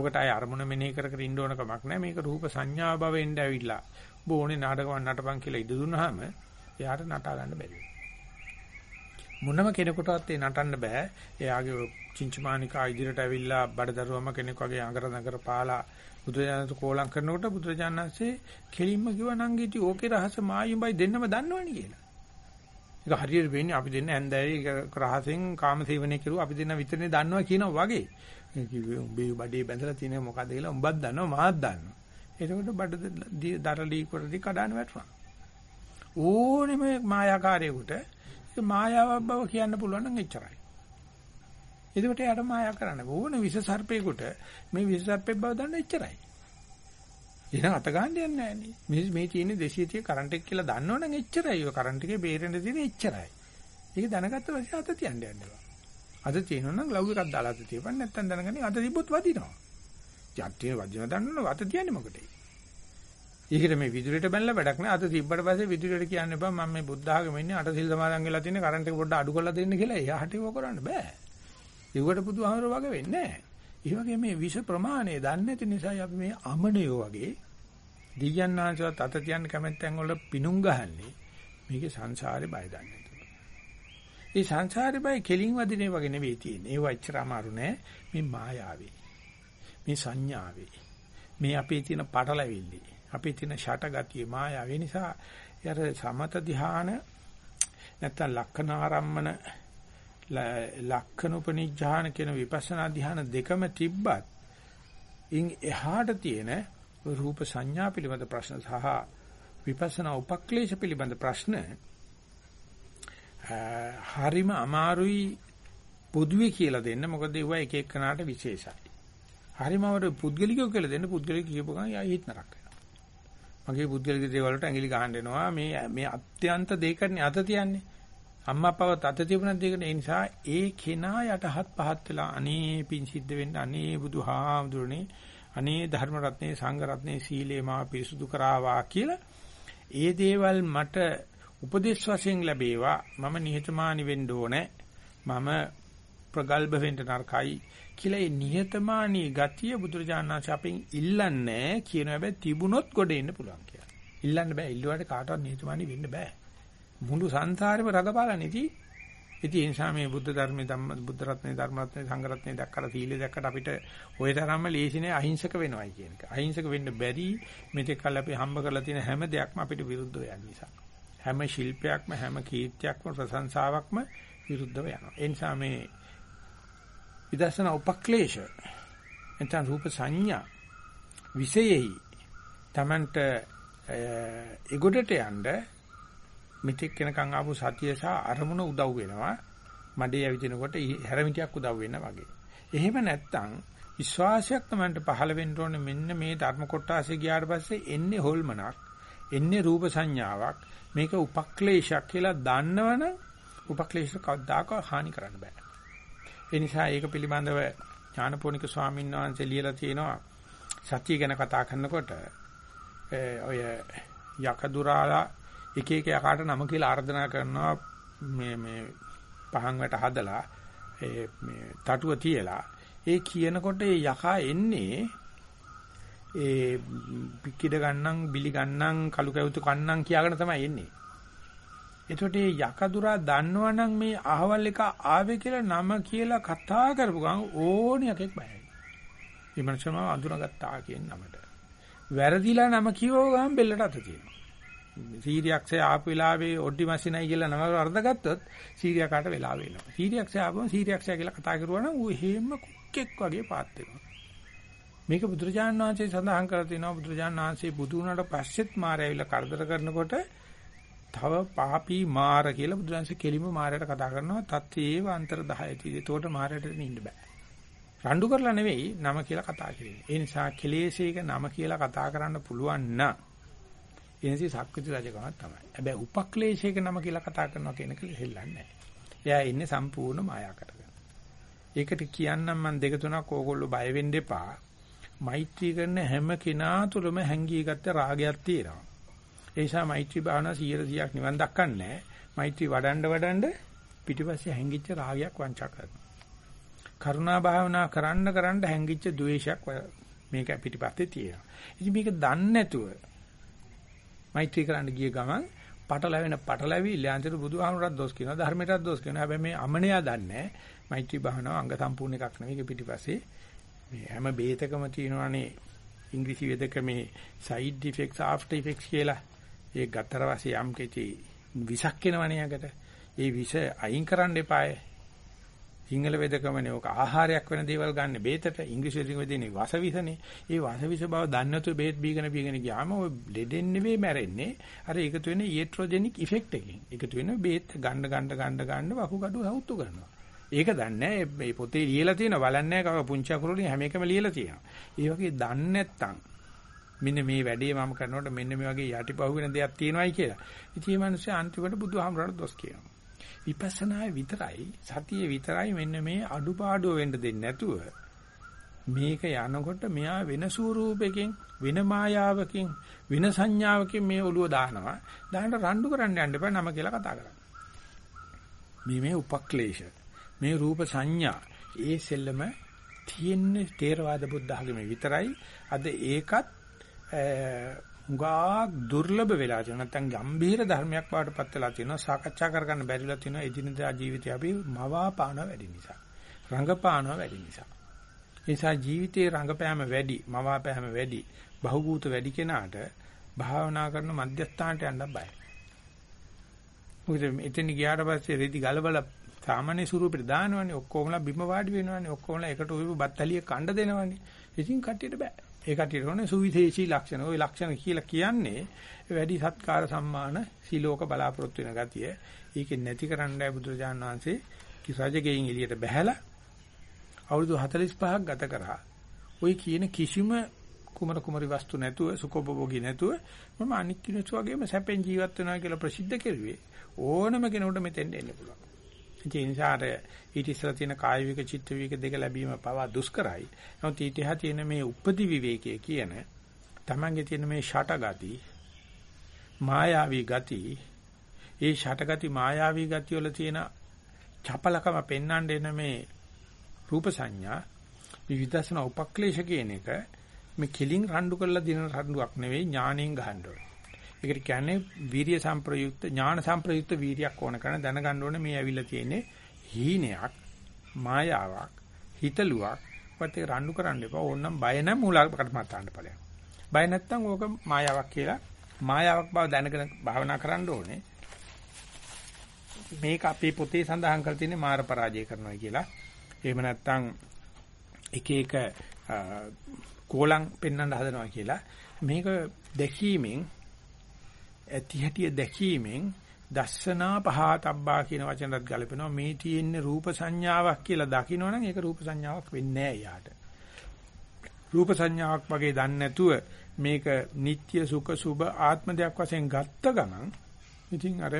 ඔකට ආය අරමුණ මෙනෙහි කර කර ඉන්න ඕන කමක් නැහැ. මේක රූප සංඥා භවෙන්ද ඇවිල්ලා බෝනේ නාටකම් නටපන් කියලා ඉද දුන්නාම එයාට නටා ගන්න බැහැ. මොනම කෙනෙකුටවත් ඒ නටන්න බෑ. එයාගේ චින්චමානිකා ඉදිරියට ඇවිල්ලා බඩදරුවම කෙනෙක් වගේ අඟර නගර පාලා බුදුරජාණන් කෝලම් කරනකොට බුදුරජාණන්සේ කෙලින්ම කිව්වා නංගීටි ඕකේ රහස මායිම්බයි දෙන්නම දන්නවනේ කියලා. ඒක හරියට වෙන්නේ අපි දෙන්න ඇන්දෑවේ රහසෙන් කාමසේවනය කරුවා අපි දෙන්න විතරනේ දන්නවා කියනවා වගේ. කිව්වේ උඹේ බඩේ බැඳලා තියෙන මොකද කියලා උඹත් දන්නවා මාත් දන්නවා. එතකොට බඩ දරලී කොටදී කඩාන වැටුණා. ඕනෙම මායාකාරයෙකුට ඒ මායාවක් බව කියන්න පුළුවන් නම් එච්චරයි. එතකොට යාට මායා කරන්න ඕන විස සර්පේකට මේ විස සර්පේ බව දන්න එච්චරයි. එහෙනම් අත ගන්න යන්නේ නැහැ මේ මේ තියෙන 230 කරන්ට් එක කියලා දන්නවනම් එච්චරයි. ඔය කරන්ට් එකේ බේරෙන්න තියෙන එච්චරයි. ඒක දැනගත්ත පස්සේ අත තියන්න යන්නවා. අත තියෙනවනම් ලව් එකක් දාලා අත තියපන් නැත්නම් දැනගන්නේ අත තිබ්බොත් වදිනවා. යට්ටිය වදින දන්නවනේ අත තියන්නේ මොකටද? ඒකට මේ විදුලියට බැලලා වැඩක් නෑ. අත තිබ්බට පස්සේ විදුලියට කියන්න එපා මම මේ බුද්ධ ආගමේ ඉන්නේ අට සිල් සමාදන් වෙලා තියෙන කරන්ට් එක පොඩ්ඩක් අඩු කරලා දෙන්න කියලා. එයාට ඒක කරන්න බෑ. ඒකට බුදුහාමර වගේ වෙන්නේ නෑ. ඒ වගේ මේ විෂ ප්‍රමාණය දන්නේ නැති නිසායි අපි මේ අමනයෝ වගේ දියන්නාංශවත් අත තියන්න කැමැත්තෙන් වල පිණුම් ගහන්නේ. මේකේ සංසාරේ බය දන්නේ ඒ සංසාරේ බය කෙලින් වදිනේ වගේ නෙවෙයි තියෙන්නේ. ඒව එච්චර අමාරු නෑ. මේ මායාවේ. මේ සංඥාවේ. මේ අපේ තියෙන පටලැවිල්ල. අපේ තියෙන ෂටගතිය මායාව. ඒ නිසා යර සමත ධ්‍යාන නැත්තම් ලක්ෂණ ආරම්මන ලක්ෂණ උපනිඥාන කියන විපස්සනා ධ්‍යාන දෙකම තිබ්බත් ඉන් එහාට තියෙන රූප සංඥා පිළිබඳ ප්‍රශ්න සහ විපස්සනා උපක්ලේශ පිළිබඳ ප්‍රශ්න හරිම අමාරුයි පොදුවේ කියලා දෙන්න මොකද ඒවා එක එක්කනාට විශේෂයි. හරිම අමාරු පුද්ගලිකව කියලා දෙන්න පුද්ගලික කියපු ගමන් යා හිත නරක මගේ පුද්ගලික දේවල් වලට ඇඟිලි ගහන්න එනවා. මේ මේ අත්‍යන්ත දෙයකනේ අත තියන්නේ. අම්මා අප්පවත් අත තිබුණත් දෙයක ඒ නිසා ඒ කෙනා යටහත් පහත් වෙලා අනේ පිං සිද්ධ වෙන්න අනේ බුදුහාමුදුරනේ අනේ ධර්ම රත්නේ සංඝ රත්නේ සීලේ මා පිරිසුදු කරාවා කියලා ඒ දේවල් මට උපදේශ වශයෙන් ලැබේවා මම නිහතමානී වෙන්න ඕනේ මම ප්‍රගල්භ වෙන්න නරකයි කියලා ඒ නිහතමානී ගතිය බුදුරජාණන් වහන්සේ අපෙන් ඉල්ලන්නේ කියන හැබැයි තිබුණොත් ගොඩ එන්න පුළුවන් කියලා. ඉල්ලන්න බෑ. ඉල්ලුවාට කාටවත් නිහතමානී වෙන්න බෑ. මුළු සංසාරෙම රඟපාලා නැති. ඉතින් ඒ නිසා මේ බුද්ධ ධර්මයේ ධම්ම බුද්ධ රත්නේ ධර්ම රත්නේ සංඝ රත්නේ දැක්කලා සීලය දැක්කට අපිට ওই තරම්ම ලේසිනේ අහිංසක වෙනවයි කියන එක. අහිංසක වෙන්න බැරි මෙතෙක් කල් අපි හම්බ කරලා තියෙන හැම දෙයක්ම අපිට විරුද්ධව යන නිසා. හැම ශිල්පයක්ම හැම කීර්තියක්ම ප්‍රශංසාවක්ම විරුද්ධව යනවා. ඒ නිසා මේ විදර්ශනා උපක්ලේශ එතන රූප සංඥා විශේෂයි Tamanට එගොඩට යන්න මෙතෙක් වෙනකන් ආපු සතිය සහ අරමුණ උදව් වෙනවා මඩේ ඇවිදිනකොට හැරමිටියක් උදව් වෙනවා වගේ. එහෙම නැත්තම් විශ්වාසයක් Tamanට පහළ වෙන්න ඕනේ මෙන්න මේ ධර්ම කොටාසේ ගියාට පස්සේ එන්නේ හොල්මනක් එන්නේ රූප සංඥාවක් මේක උපක්ලේශයක් කියලා දන්නවනම් උපක්ලේශ කවදාක හානි කරන්න බෑ. ඒ නිසා ඒක පිළිබඳව ඥානපෝනික ස්වාමීන් වහන්සේ ලියලා තියෙනවා. සත්‍ය ගැන කතා කරනකොට ඔය යකදුරාලා එක එක යකාට නම කියලා ආර්දනා කරනවා. මේ මේ පහන් වැට හදලා ඒ මේ තටුව තියලා. ඒ කියනකොට ඒ යකා එන්නේ ඒ පික්කිඩ ගන්නම් බිලි ගන්නම් කලු කැවුතු කන්නම් කියාගෙන තමයි එන්නේ එතකොට මේ යකදුරා දන්නවනම් මේ අහවල් එක ආවේ කියලා නම කියලා කතා කරපු ගමන් ඕන එකෙක් බයයි. විමර්ශනව අඳුනගත්තා කියන නමට. වැරදිලා නම කියවව ගමන් බෙල්ලට අත තියෙනවා. සීරියක්සේ ආපු වෙලාවේ ඔඩ්ඩි මැෂිනයි කියලා නම වර්ධගත්තොත් සීරියාකාට වෙලාව වෙනවා. සීරියක්සේ ආපුවම සීරියක්සේ කියලා කතා කරුවා නම් ඌ හේම කුක්කෙක් වගේ පාත් වෙනවා. මේක බුදුරජාණන් වහන්සේ සඳහන් කරලා තිනවා බුදුරජාණන් වහන්සේ බුදු වුණාට පස්සෙත් මාරය ඇවිල්ලා කරදර කරනකොට තව පාපී මාර කියලා බුදුරජාණන්සේ කෙලිම මාරයට කතා කරනවා තත්තේව අන්තර 10 තියෙදි. ඒකට මාරයට ඉන්න බෑ. රණ්ඩු කරලා නෙවෙයි නම කියලා කතා කරන්නේ. ඒ නිසා කෙලෙසේක නම කියලා කතා කරන්න පුළුවන් නම් එනිසි සක්විති රජකමක් තමයි. හැබැයි උපක්ලේශයක නම කියලා කතා කරනවා කියන එක හෙල්ලන්නේ නැහැ. එයා ඉන්නේ සම්පූර්ණ මායාකරගෙන. ඒකට කියන්නම් මම දෙක තුනක් ඕගොල්ලෝ බය වෙන්න එපා. මෛත්‍රී කරන හැම කෙනා තුළම හැංගී ගත්ත රාගයක් තියෙනවා. ඒ නිසා මෛත්‍රී භාවනා 100%ක් නිවන් දක්කන්නේ මෛත්‍රී වඩන්න වඩන්න පිටිපස්සේ හැංගිච්ච රාගයක් වංචා කරනවා. කරුණා භාවනා කරන්න කරන්න හැංගිච්ච ද්වේෂයක් මේක පිටිපස්සේ තියෙනවා. ඉතින් මේක දන්නේ නැතුව මෛත්‍රී කරන්න ගිය ගමන් පටලැවෙන පටලැවි ල්‍යාන්තර බුදුහාමුදුරත් දොස් කියනවා ධර්මයටත් දොස් කියනවා. හැබැයි මේ අමනයා දන්නේ මෛත්‍රී භාවනාව අංග සම්පූර්ණ එකක් නෙවෙයි පිටිපස්සේ මේ හැම බේතකම තියෙනවානේ ඉංග්‍රීසි වේදක මේ සයිඩ් ඉෆෙක්ට්ස් ආෆ්ටර් ඉෆෙක්ට්ස් කියලා. ඒ ගතර වාසිය යම් කෙටි විසක් එනවනේ යකට. ඒ විස අයින් කරන්න එපායේ. සිංහල වේදකමනේ ඔක ආහාරයක් වෙන දේවල් ගන්න බේතට ඉංග්‍රීසි වලින් වෙදෙන්නේ වසවිසනේ. ඒ වසවිස බව දන්නේ නැතුව බේත් බීගෙන බීගෙන ගියාම ඔය ලෙඩෙන් නෙවෙයි මැරෙන්නේ. අර එකතු වෙන ඊට්‍රොජෙනික් ඉෆෙක්ට් එකකින්. එකතු වෙන බේත් ගන්න ගන්න ගන්න ගන්න වකුගඩු හවුතු කරනවා. ඒක දන්නේ මේ පොතේ ලියලා තියෙනවා බලන්නේ නැහැ කව පුංචි අකුරුලින් හැම එකම ලියලා තියෙනවා. ඒ වගේ දන්නේ නැත්තම් මෙන්න මේ වැඩේ මම කරනකොට මෙන්න මේ වගේ යටිපහුව වෙන දෙයක් තියෙනවායි කියලා. ඉතින් මේ මිනිස්සු අන්තිමට බුදුහාමරට දොස් කියනවා. විපස්සනායේ විතරයි සතියේ විතරයි මෙන්න මේ අඩුපාඩුව වෙන්න දෙන්නේ නැතුව මේක යනකොට මෙයා වෙන ස්වරූපයකින් වෙන මායාවකින් වෙන සංඥාවකින් මේ ඔළුව දානවා දාන්න රණ්ඩු කරන්න යන්න එපා නම කියලා කතා කරන්නේ මේ මේ උපක්ලේශ මේ රූප සංඥා ඒ සෙල්ලම තියෙන්නේ තේරවාද බුද්ධ ආගමේ විතරයි. අද ඒකත් උගා දුර්ලභ වෙලා තියෙනවා. නැත්නම් ගම්භීර ධර්මයක් බවට පත් වෙලා තියෙනවා. සාකච්ඡා කරගන්න බැරිලා තියෙනවා. එදිනදා ජීවිතේ අපි මවාපාන වැඩි නිසා. රංගපාන වැඩි නිසා. ඒ නිසා ජීවිතේ රංගපෑම වැඩි මවාපෑම වැඩි බහුභූත වැඩි කෙනාට භාවනා කරන මධ්‍යස්ථානට යන්න බයයි මොකද එතන ගියාට පස්සේ රෙදි ගලවලා සාමාන්‍ය ස්වරූපෙට දානවනේ ඔක්කොමලා බිම වාඩි වෙනවනේ ඔක්කොමලා එකට උයපු බත්තලිය කණ්ඩ දෙනවනේ ඉතින් කට්ටියට බෑ ඒ කටියට ඕනේ සුවිශේෂී ලක්ෂණ. ওই ලක්ෂණ කියලා කියන්නේ වැඩි සත්කාර සම්මාන සීලෝක බලාපොරොත්තු වෙන ගතිය. ඒකෙන් නැති කරන්නයි බුදුරජාණන් වහන්සේ කිසජගෙයින් එළියට බහැලා අවුරුදු 45ක් ගත කරා. ওই කියන කිසිම කුමර කුමරි වස්තු නැතුව සුකොබෝගී නැතුව මම අනික් කිනුස් වගේම සැපෙන් ජීවත් වෙනවා කියලා ප්‍රසිද්ධ කෙරුවේ ඕනම කෙනෙකුට මෙතෙන් එන්න පුළුවන්. ඒ නිසා අර ඊට ඉස්සර තියෙන කාය වික චිත්ත වික දෙක ලැබීම පවා දුෂ්කරයි. නමුත් ඊට එහා තියෙන මේ උපදි විවේකයේ කියන තමන්ගේ තියෙන මේ ෂටගති මායාවී ගති ඒ ෂටගති මායාවී ගති වල තියෙන චපලකම පෙන්වන්න එන මේ රූප සංඥා විවිධසන උපක්ලේශ කියන එක මේ කෙලින් රණ්ඩු කරලා දින රණ්ඩුවක් නෙවෙයි ඥාණයෙන් ගහන්න ඕනේ. ඒකට කියන්නේ වීර්ය සම්ප්‍රයුක්ත ඥාන සම්ප්‍රයුක්ත වීර්යයක් ඕන කරන දැනගන්න ඕනේ මේ ඇවිල්ලා තියෙන්නේ හීනයක් මායාවක් හිතලුවක්. වත් ඒක රණ්ඩු කරන්න එපා. ඕනනම් බය නැ මූලකට මතන්න ඵලයක්. බය නැත්තම් ඕක මායාවක් කියලා මායාවක් බව දැනගෙන භාවනා කරන්න ඕනේ. මේක අපේ පොතේ සඳහන් කරලා තියෙන්නේ මාර පරාජය කරනවා කියලා. එහෙම නැත්තම් එක එක කෝලම් පෙන්වන්න හදනවා කියලා. මේක දැකීමෙන් ඇති හැටිය දැකීමෙන් දස්සනා පහතබ්බා කියන වචනයත් ගලපෙනවා මේ තියෙන්නේ රූප සංඥාවක් කියලා දකිනවනම් ඒක රූප සංඥාවක් වෙන්නේ නැහැ යාට. රූප සංඥාවක් වගේ දන්නේ නැතුව මේක නিত্য සුඛ සුභ ආත්ම දෙයක් වශයෙන් ගත්ත ගමන් ඉතින් අර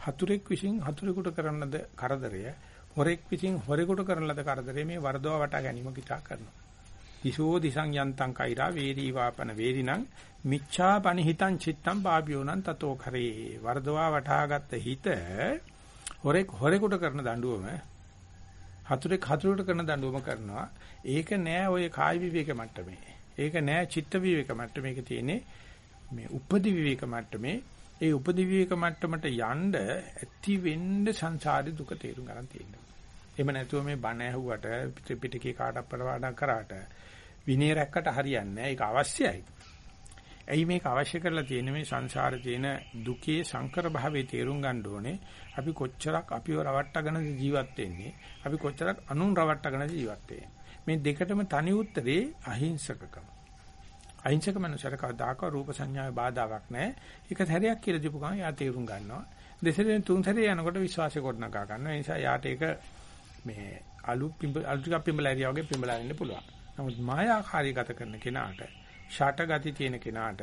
හතුරෙක් විසින් හතුරෙකුට කරන ලද කරදරය හොරෙක් විසින් හොරෙකුට කරන ලද කරදරය මේ වරදවා වටා ගැනීම කිතා කරනවා. දිසෝ දිසං යන්තං කෛරා වේදී වාපන වේදිනං මිච්ඡා පනිහිතං චිත්තං පාපියෝනං තතෝ කරේ. වර්ධවා වටාගත් හිත හොරෙක් හොරෙකුට කරන දඬුවම හතුරෙක් හතුරෙකුට කරන දඬුවම කරනවා. ඒක නෑ ඔය කායි විවේක මට්ටමේ. ඒක නෑ චිත්ත විවේක මට්ටමේ මේක තියෙන්නේ මේ උපදි විවේක මට්ටමේ. ඒ උපදි විවේක මට්ටමට යන්න ඇති වෙන්න සංසාරේ දුක තේරුම් ගන්න තියෙනවා. එහෙම නැතුව මේ බණ ඇහුවට පිටිකේ කාටක් පරවාඩම් කරාට විනය රැක්කට හරියන්නේ නැහැ. ඒක අවශ්‍යයි. ඇයි මේක අවශ්‍ය කරලා තියෙන්නේ මේ සංසාරේ තියෙන දුකේ සංකර භාවයේ තේරුම් ගන්න ඕනේ. අපි කොච්චරක් අපිව රවට්ටගෙන ජීවත් වෙන්නේ. අපි කොච්චරක් අනුන් රවට්ටගෙන ජීවත් වෙන්නේ. මේ දෙකටම තනි උත්තරේ අහිංසකකම. අහිංසක මනුස්සයර කවදාකවත් රූප සංඥාවේ බාධාවක් නැහැ. ඒක හැරයක් කියලා දීපු ගමන් යා තේරුම් ගන්නවා. දෙසරෙන් තුන් සැරේ යනකොට විශ්වාසය කොටනකා ගන්නවා. ඒ නිසා යාට ඒක මේ අලු පිඹ අලු ටිකක් පිඹලා ඇරියා වගේ පිඹලා ඉන්න පුළුවන්. නමුත් මායාකාරී ගත කරන කෙනාට, ෂට ගති තියෙන කෙනාට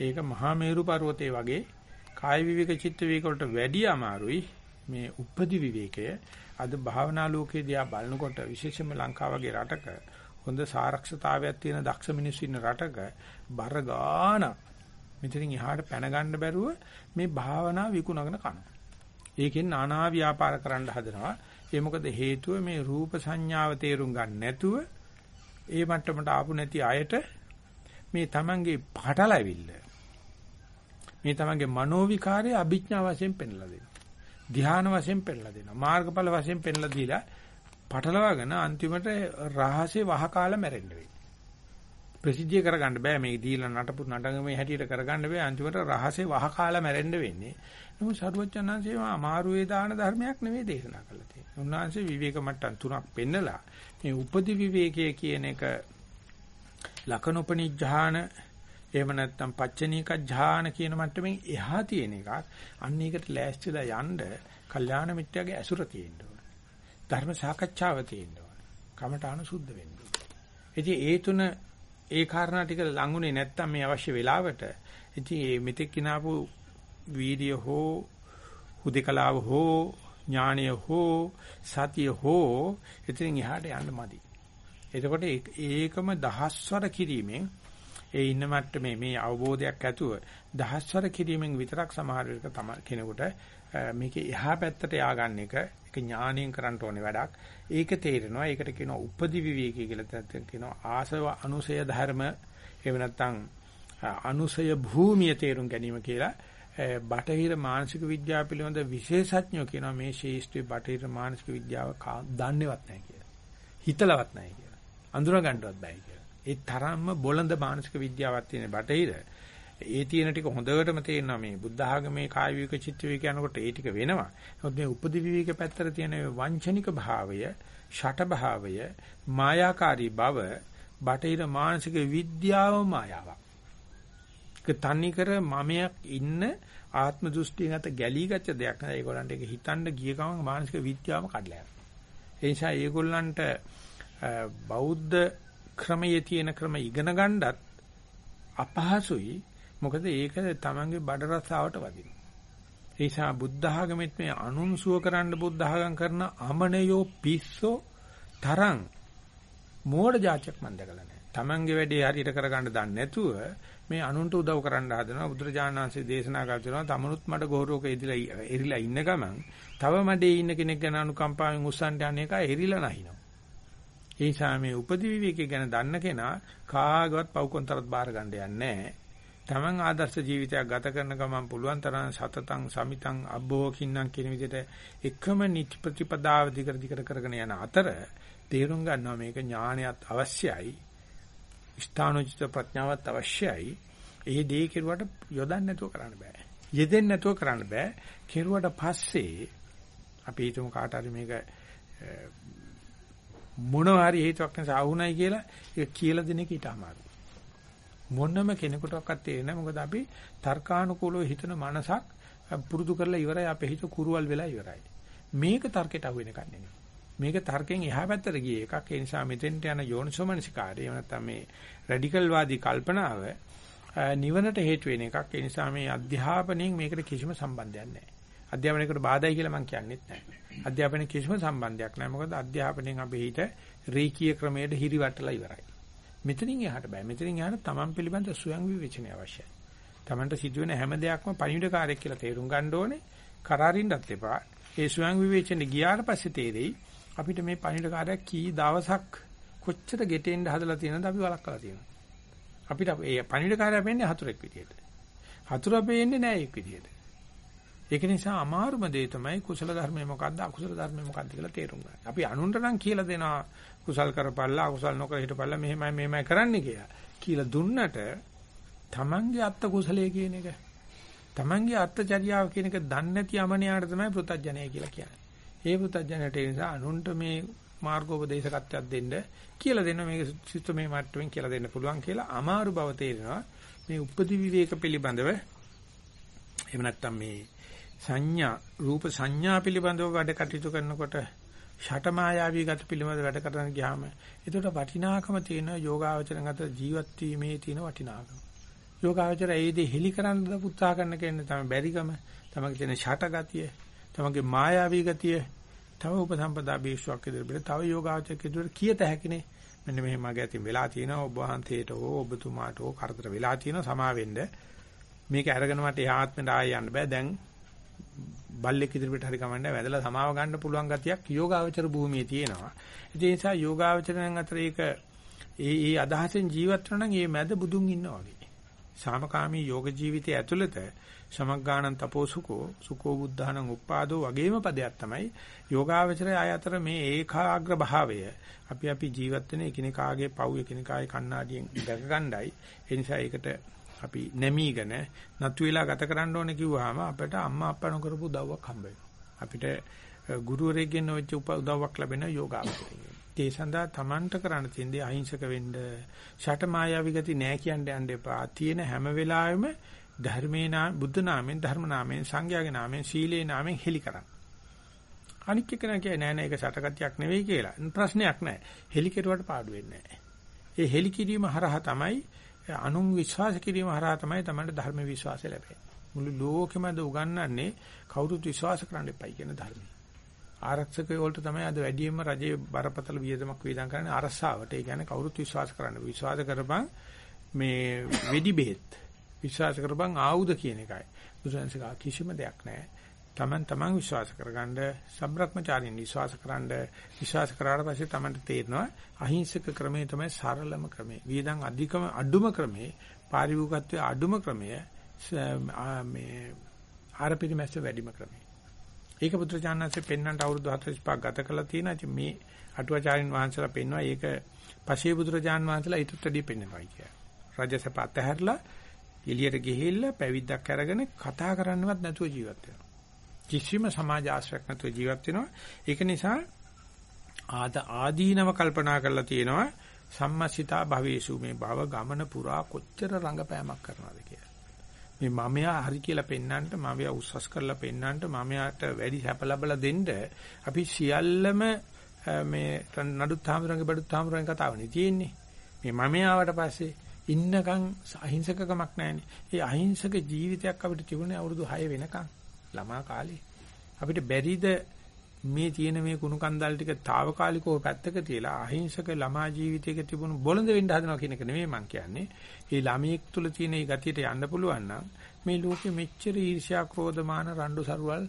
ඒක මහා මේරු පර්වතයේ වගේ කාය විවේක චිත්ත විවේක වලට වැඩි අමාරුයි මේ උපදි විවේකය. අද භාවනා ලෝකයේ දිහා බලනකොට විශේෂයෙන්ම ලංකාව වගේ රටක හොඳ සාරක්ෂතාවයක් තියෙන දක්ෂ මිනිස්සු ඉන්න රටක බර ගාන මෙතනින් එහාට පැන ගන්න බැරුව මේ භාවනා විකුණගෙන කනවා. ඒකෙන් নানা ව්‍යාපාර කරන්න හදනවා. ඒ මොකද හේතුව මේ රූප සංඥාව තේරුම් ගන්න නැතුව ඒ මට්ටමට ආපු නැති අයට මේ Tamange පටලැවිල්ල මේ Tamange මනෝ විකාරය අභිඥා වශයෙන් පෙන්ලා දෙනවා. ධ්‍යාන වශයෙන් පෙන්ලා දෙනවා. මාර්ගඵල වශයෙන් පෙන්ලා දීලා පටලවාගෙන අන්තිමට රහසේ වහකාලා මැරෙන්න වෙයි. ප්‍රසිද්ධිය කරගන්න බෑ මේ දීලා නටපු නටගමේ හැටියට කරගන්න බෑ අන්තිමට රහසේ වහකාලා මැරෙන්න වෙන්නේ. නමුත් සරුවචනංශේ අමාරුවේ දාන ධර්මයක් නෙවෙයි දේශනා කළා තියෙන්නේ. උන්වහන්සේ විවේක මට්ටම් තුනක් පෙන්නලා මේ උපදි විවේකයේ කියන එක ලකනොපනිඥාන එහෙම නැත්නම් පච්චනීක ඥාන කියන මට්ටමින් එහා තියෙන එකක්. අන්න ඒකට ලෑස්තිලා යන්න කල්යාණ මිත්‍යාගේ ඇසුර තියෙන්න ඕන. ධර්ම සාකච්ඡාව තියෙන්න ඕන. කමඨාන සුද්ධ වෙන්න. ඉතින් ඒ තුන ඒ කාරණා ටික ලඟුනේ නැත්තම් මේ අවශ්‍ය වෙලාවට ඉතින් මේ මෙතෙක් කිනාපු වීර්ය හෝ හුදකලාව හෝ ඥානය හෝ සතිය හෝ එතනින් එහාට යන්න මදි. එතකොට ඒකම දහස්වර කිරීමෙන් ඒ ඉන්න මට්ටමේ මේ අවබෝධයක් ඇතුව දහස්වර කිරීමෙන් විතරක් සමහර විට තම කෙනෙකුට මේක එහා පැත්තට ය아가න්න එක ඒක ඥාණයෙන් කරන්න ඕනේ වැඩක්. ඒක තේරෙනවා. ඒකට කියනවා උපදි විවේකී කියලා කියනවා ආසව අනුසය ධර්ම එහෙම නැත්නම් අනුසය භූමිය තේරුම් ගැනීම කියලා බටහිර මානසික විද්‍යාව පිළිබඳ විශේෂඥයෝ කියනවා මේ ශේෂ්ත්‍රයේ බටහිර මානසික විද්‍යාව දන්නේවත් නැහැ කියලා. හිතලවත් නැහැ කියලා. අඳුර ගන්නවත් බෑ කියලා. ඒ තරම්ම බොළඳ මානසික විද්‍යාවක් තියෙන බටහිර. ඒ තියෙන ටික හොඳටම තේරෙනවා මේ බුද්ධ ආගමේ කාය විවේක චිත්ත විවේක යනකොට ඒ ටික වෙනවා. නමුත් මේ උපදි විවේක පැත්තට තියෙන වංචනික භාවය, ෂට භාවය, මායාකාරී බව බටහිර මානසික විද්‍යාව මායාවක්. ඒක තන්නේ කර මමයක් ඉන්න ආත්ම දෘෂ්ටියකට ගැලී ගච්ඡ දෙයක් නෑ. ඒගොල්ලන්ට ඒක හිතන්න ගිය ගමන් මානසික විද්‍යාවම කඩලා යනවා. ඒ නිසා ඒගොල්ලන්ට බෞද්ධ ක්‍රමයේ තියෙන ක්‍රම ඉගෙන ගන්නත් අපහසුයි. මොකද ඒක තමන්ගේ බඩ රසාවට වදිනවා. ඒ නිසා බුද්ධ ආගමෙත් මේ අනුන්සුව කරන්න බුද්ධ ආගම් කරන අමනයෝ පිස්සෝ තරම් මෝඩ જાචක් මන් දැකලා නැහැ. තමන්ගේ වැඩේ හරියට කරගන්න දන්නේ නැතුව මේ අනුන්ට උදව් කරන්න හදනවා බුදුරජාණන් වහන්සේ දේශනා කරනවා තමනුත් මඩ ගෝරෝක එදිලා එරිලා ඉන්න ගමන් තව මඩේ ඉන්න කෙනෙක් ගැන අනුකම්පාවෙන් උස්සන්ට යන එක එරිලා නැහිනවා ඒ නිසා මේ උපදි විවේකී ගැන දන්න කෙනා කාගවත් පව්කොන්තරත් බාර ගන්න යන්නේ තමන් ආදර්ශ ජීවිතයක් ගත කරන ගමන් පුළුවන් තරම් සතතං සමිතං අබ්බෝකින්නම් කියන විදිහට එකම නිත්‍ය ප්‍රතිපදාව දිගට දිගට කරගෙන යන අතර තේරුම් ගන්නවා මේක ඥානයත් අවශ්‍යයි ස්ථානෝචිත ප්‍රඥාවත් අවශ්‍යයි. ඒ දේ කෙරුවට යොදන්න නැතුව කරන්න බෑ. යෙදෙන්න නැතුව කරන්න බෑ. කෙරුවට පස්සේ අපි හිතමු කාට හරි මේක මොනවා හරි හේතුවක් නිසා ආවුණයි කියලා ඒක කියලා දෙන එක ඊට අමාරුයි. මොනම කෙනෙකුටවත් තේරෙන්නේ නැහැ. මොකද අපි තර්කානුකූලව හිතන මනසක් පුරුදු කරලා ඉවරයි අපේ හිත කුරුවල් වෙලා ඉවරයි. මේක තර්කයට අහු වෙන එකක් නෙමෙයි. මේක තර්කයෙන් එහා පැත්තට ගිය එකක්. ඒ නිසා මෙතෙන්ට යන යෝනිසෝමනසිකාරය එහෙම නැත්නම් මේ රැඩිකල් වාදී කල්පනාව නිවනට හේතු වෙන එකක්. ඒ නිසා මේ අධ්‍යාපනයෙන් මේකට කිසිම සම්බන්ධයක් නැහැ. අධ්‍යාපනයකට බාධායි කියලා මම කියන්නෙත් නැහැ. අධ්‍යාපනයේ කිසිම සම්බන්ධයක් නැහැ. මොකද අධ්‍යාපනයෙන් අපේ හිත රේකී ක්‍රමයට හිරිවටලා ඉවරයි. මෙතනින් එහාට බෑ. මෙතනින් එහාට තමන් පිළිබඳ ස්වයං විවේචනය අවශ්‍යයි. තමන්ට සිදුවෙන හැම දෙයක්ම පණිවිඩකාරයක් කියලා තේරුම් ගන්න ඕනේ. කරාරින්නත් එපා. ඒ ස්වයං විවේචනේ ගියාට පස්සේ තේරෙයි අපිට මේ පණිවිඩකාරයා කී දවසක් කොච්චර ගෙටෙන්න හදලා තියෙනවද අපි වළක්වලා තියෙනවා. අපිට ඒ පණිවිඩකාරයා වෙන්නේ හතුරෙක් විදියට. හතුරා වෙන්නේ නෑ එක් විදියට. ඒක නිසා අමාරුම දේ තමයි කුසල ධර්මය මොකද්ද අකුසල ධර්මය මොකද්ද කියලා තේරුම් ගන්න. අපි අනුන්ට නම් කියලා දෙනවා කුසල් කරපල්ලා අකුසල් නොකර හිටපල්ලා මෙහෙමයි මෙහෙමයි කරන්න කියලා. කියලා දුන්නට තමන්ගේ අත්ත කුසලයේ කියන එක තමන්ගේ අත්චර්යාව කියන එක දන්නේ නැති යමනියාට තමයි පෘතජ්ජනය කියලා කියන්නේ. ඒ පෘතජ්ජනයට ඒ නිසා අනුන්ට මේ මාර්ගෝපදේශකත්වයක් දෙන්න කියලා දෙන්න මේක සිස්ටමේ මට්ටමින් කියලා දෙන්න පුළුවන් කියලා අමාරු බව තේරෙනවා. මේ උපදි විවේක පිළිබඳව එහෙම නැත්නම් මේ සංඥා රූප සංඥා පිළිබඳව වැඩ කටයුතු කරනකොට ෂටමායාවී ගත පිළිබඳව වැඩ කරන ගියාම ඒකට වටිනාකම තියෙන යෝගාවචරණ ගත ජීවත් වීමේ තියෙන වටිනාකම. යෝගාවචරය ඒ දේ හෙලි කරන්න උත්සාහ කරන කෙනෙක් තමයි බැරිකම, තමගේ තියෙන ෂට ගතිය, තමගේ මායාවී ගතිය, තව උපසම්පදා බේසුවක් ඉදිරියට තව යෝගාවචරයක් ඉදිරියට කියත හැකිනේ. මෙන්න මෙහෙම මගේ අතින් වෙලා තියෙනවා ඔබ වහන්සේට හෝ ඔබතුමාට හෝ කරදර වෙලා තියෙනවා සමා වෙන්න. මේක අරගෙන මට එහාත්මට ආය යන්න බෑ. දැන් බල්ලෙක් ඉදිරියට හරි කමන්නේ වැදලා සමාව ගන්න පුළුවන් ගතියක් යෝගාවචර භූමියේ තියෙනවා. ඒ නිසා යෝගාවචරයන් අතර ඒක ඒ ඒ අදහසෙන් ජීවත් වෙනවා නම් ඒ මැද බුදුන් ඉන්නවා වගේ. සාමකාමී යෝග ජීවිතය ඇතුළත සමග්ගාණං තපෝසුකෝ සුකෝ බුද්ධානං උප්පාදෝ වගේම පදයක් තමයි යෝගාවචරය ආය අතර මේ ඒකාග්‍ර භාවය අපි අපි ජීවත් වෙන එකිනෙකාගේ පව් එකිනෙකාගේ කණ්ණාඩියෙන් දැක ගන්නයි ඒ නිසා ඒකට අපි නැමීගෙන නතු වෙලා ගත කරන්න ඕනේ කිව්වහම අපිට අම්මා අප්පා නොකරපු උදව්වක් හම්බ අපිට ගුරුවරයෙක්ගෙන් ඔච්ච උදව්වක් ලැබෙන යෝගාවචරය. ඒ සඳහා Tamanට කරන්න තියෙන්නේ අහිංසක වෙන්න, ෂට මායාවී ගති නෑ කියන්න යන්න එපා. තියෙන හැම වෙලාවෙම ධර්මේ නාම බුද්ධ නාමයෙන් ධර්ම නාමයෙන් සංඝයාගේ නාමයෙන් සීලේ නාමයෙන් හෙලි කරන්න. අනික් එක නෑ නෑ නෑ ඒක සටගතියක් නෙවෙයි කියලා. ප්‍රශ්නයක් නෑ. හෙලි කෙරුවට පාඩු වෙන්නේ නෑ. ඒ හෙලි කිරීම හරහා තමයි අනුන් විශ්වාස කිරීම හරහා තමයි තමයි ධර්ම විශ්වාසය ලැබෙන්නේ. මුළු ලෝකෙමද උගන්වන්නේ කවුරුත් විශ්වාස කරන්න එපයි කියන ධර්මය. ආරක්ෂකය වලට තමයි අද වැඩියෙන්ම රජයේ බරපතල වියදමක් වේදම් කරන්නේ අරසාවට. ඒ කියන්නේ කවුරුත් විශ්වාස කරන්න. විශ්වාස කරපන් මේ වෙඩි බෙහෙත්. විශ්වාස කරපන් ආයුධ කියන එකයි. බුදුන්සේ කිසිම දෙයක් නැහැ. Taman taman විශ්වාස කරගන්න සම්බ්‍රක්‍මචාරින් විශ්වාස කරන්න විශ්වාස කරාට පස්සේ Tamanට තේරෙනවා අහිංසක ක්‍රමය තමයි සරලම ක්‍රමය. වියදම් අධිකම අඩුම ක්‍රමය, පාරිභෝගිකත්වයේ අඩුම ක්‍රමය මේ ආරපිරිමැස්ස වැඩිම ක්‍රමය. ඒක පුත්‍රචානන්සේ පෙන්වන්නට අවුරුදු 45ක් ගත කළා තියෙනවා. ඉතින් මේ අටුවාචාරින් වහන්සේලා පෙන්වනවා ඒක පසේ පුත්‍රචාන් වහන්සේලා ඊටත් වැඩි පෙන්වනවා කියලා. රජසප අතහැරලා එළියට ගිහිල්ලා පැවිද්දක් අරගෙන කතා කරන්නවත් නැතුව ජීවත් වෙනවා. කිසිම සමාජ ආශ්‍රයක් නැතුව ජීවත් වෙනවා. ඒක නිසා ආද ආදීනව කල්පනා කරලා තියෙනවා සම්මසිතා භවේසු මේ භව ගමන පුරා කොච්චර රංගපෑමක් කරනවද කියලා. මේ මමයා හරි කියලා පෙන්නන්නට මමයා උස්සස් කරලා පෙන්නන්නට මමයාට වැඩි සැප ලැබලා දෙන්න අපි සියල්ලම මේ නඩුත් හාමුදුරන්ගේ බඩුත් හාමුදුරන්ගේ කතාවනේ තියෙන්නේ. මේ මමයාවට පස්සේ ඉන්නකම් අහිංසකකමක් නැහැනේ. ඒ අහිංසක ජීවිතයක් අපිට තිබුණේ අවුරුදු 6 වෙනකම්. ළමා කාලේ අපිට බැරිද මේ තියෙන මේ කුණු කන්දල් ටික తాවකාලිකව පැත්තක තියලා අහිංසක ළමා ජීවිතයක තිබුණු බොළඳ වෙන්න හදනවා කියන එක නෙමෙයි මම කියන්නේ. මේ ළමයෙක් තුල තියෙන මේ ගතියට යන්න පුළුවන් නම් මේ ලෝකෙ මෙච්චර ඊර්ෂ්‍යා ක්‍රෝධමාන රණ්ඩු සරුවල්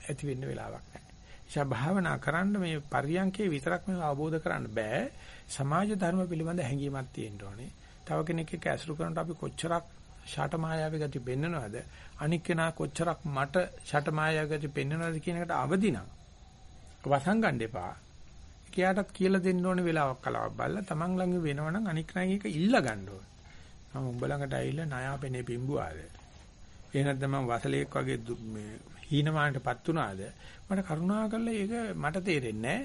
ඇති වෙන්න වෙලාවක් නැහැ. ඒෂා භාවනා කරන්න මේ පරියන්කේ විතරක් මේ අවබෝධ කරන්න බෑ. සමාජ ධර්ම පිළිබඳ හැඟීමක් තියෙන්න ඕනේ. තව කෙනෙක් එක්ක ඇසුරු කරනකොට අපි කොච්චරක් ෂට මායාවේ ගති පෙන්නනවද? අනික් කෙනා කොච්චරක් මට ෂට මායාවේ ගති පෙන්නනවද කියන එකට අවදිනම් වසන් ගන්න එපා. කියාටත් කියලා දෙන්න ඕනේ වෙලාවක් කලාවක් බලලා Taman ළඟ වෙනවනම් අනික් කෙනා එක ඉල්ල ගන්න ඕනේ. මම උඹ ළඟට ඇවිල්ලා ණයාපෙනේ පිඹුවාද? එහෙ නැත්නම් මම වසලෙක් වගේ මේ හීනමානටපත් උනාද? මට කරුණා කරලා ඒක මට තේරෙන්නේ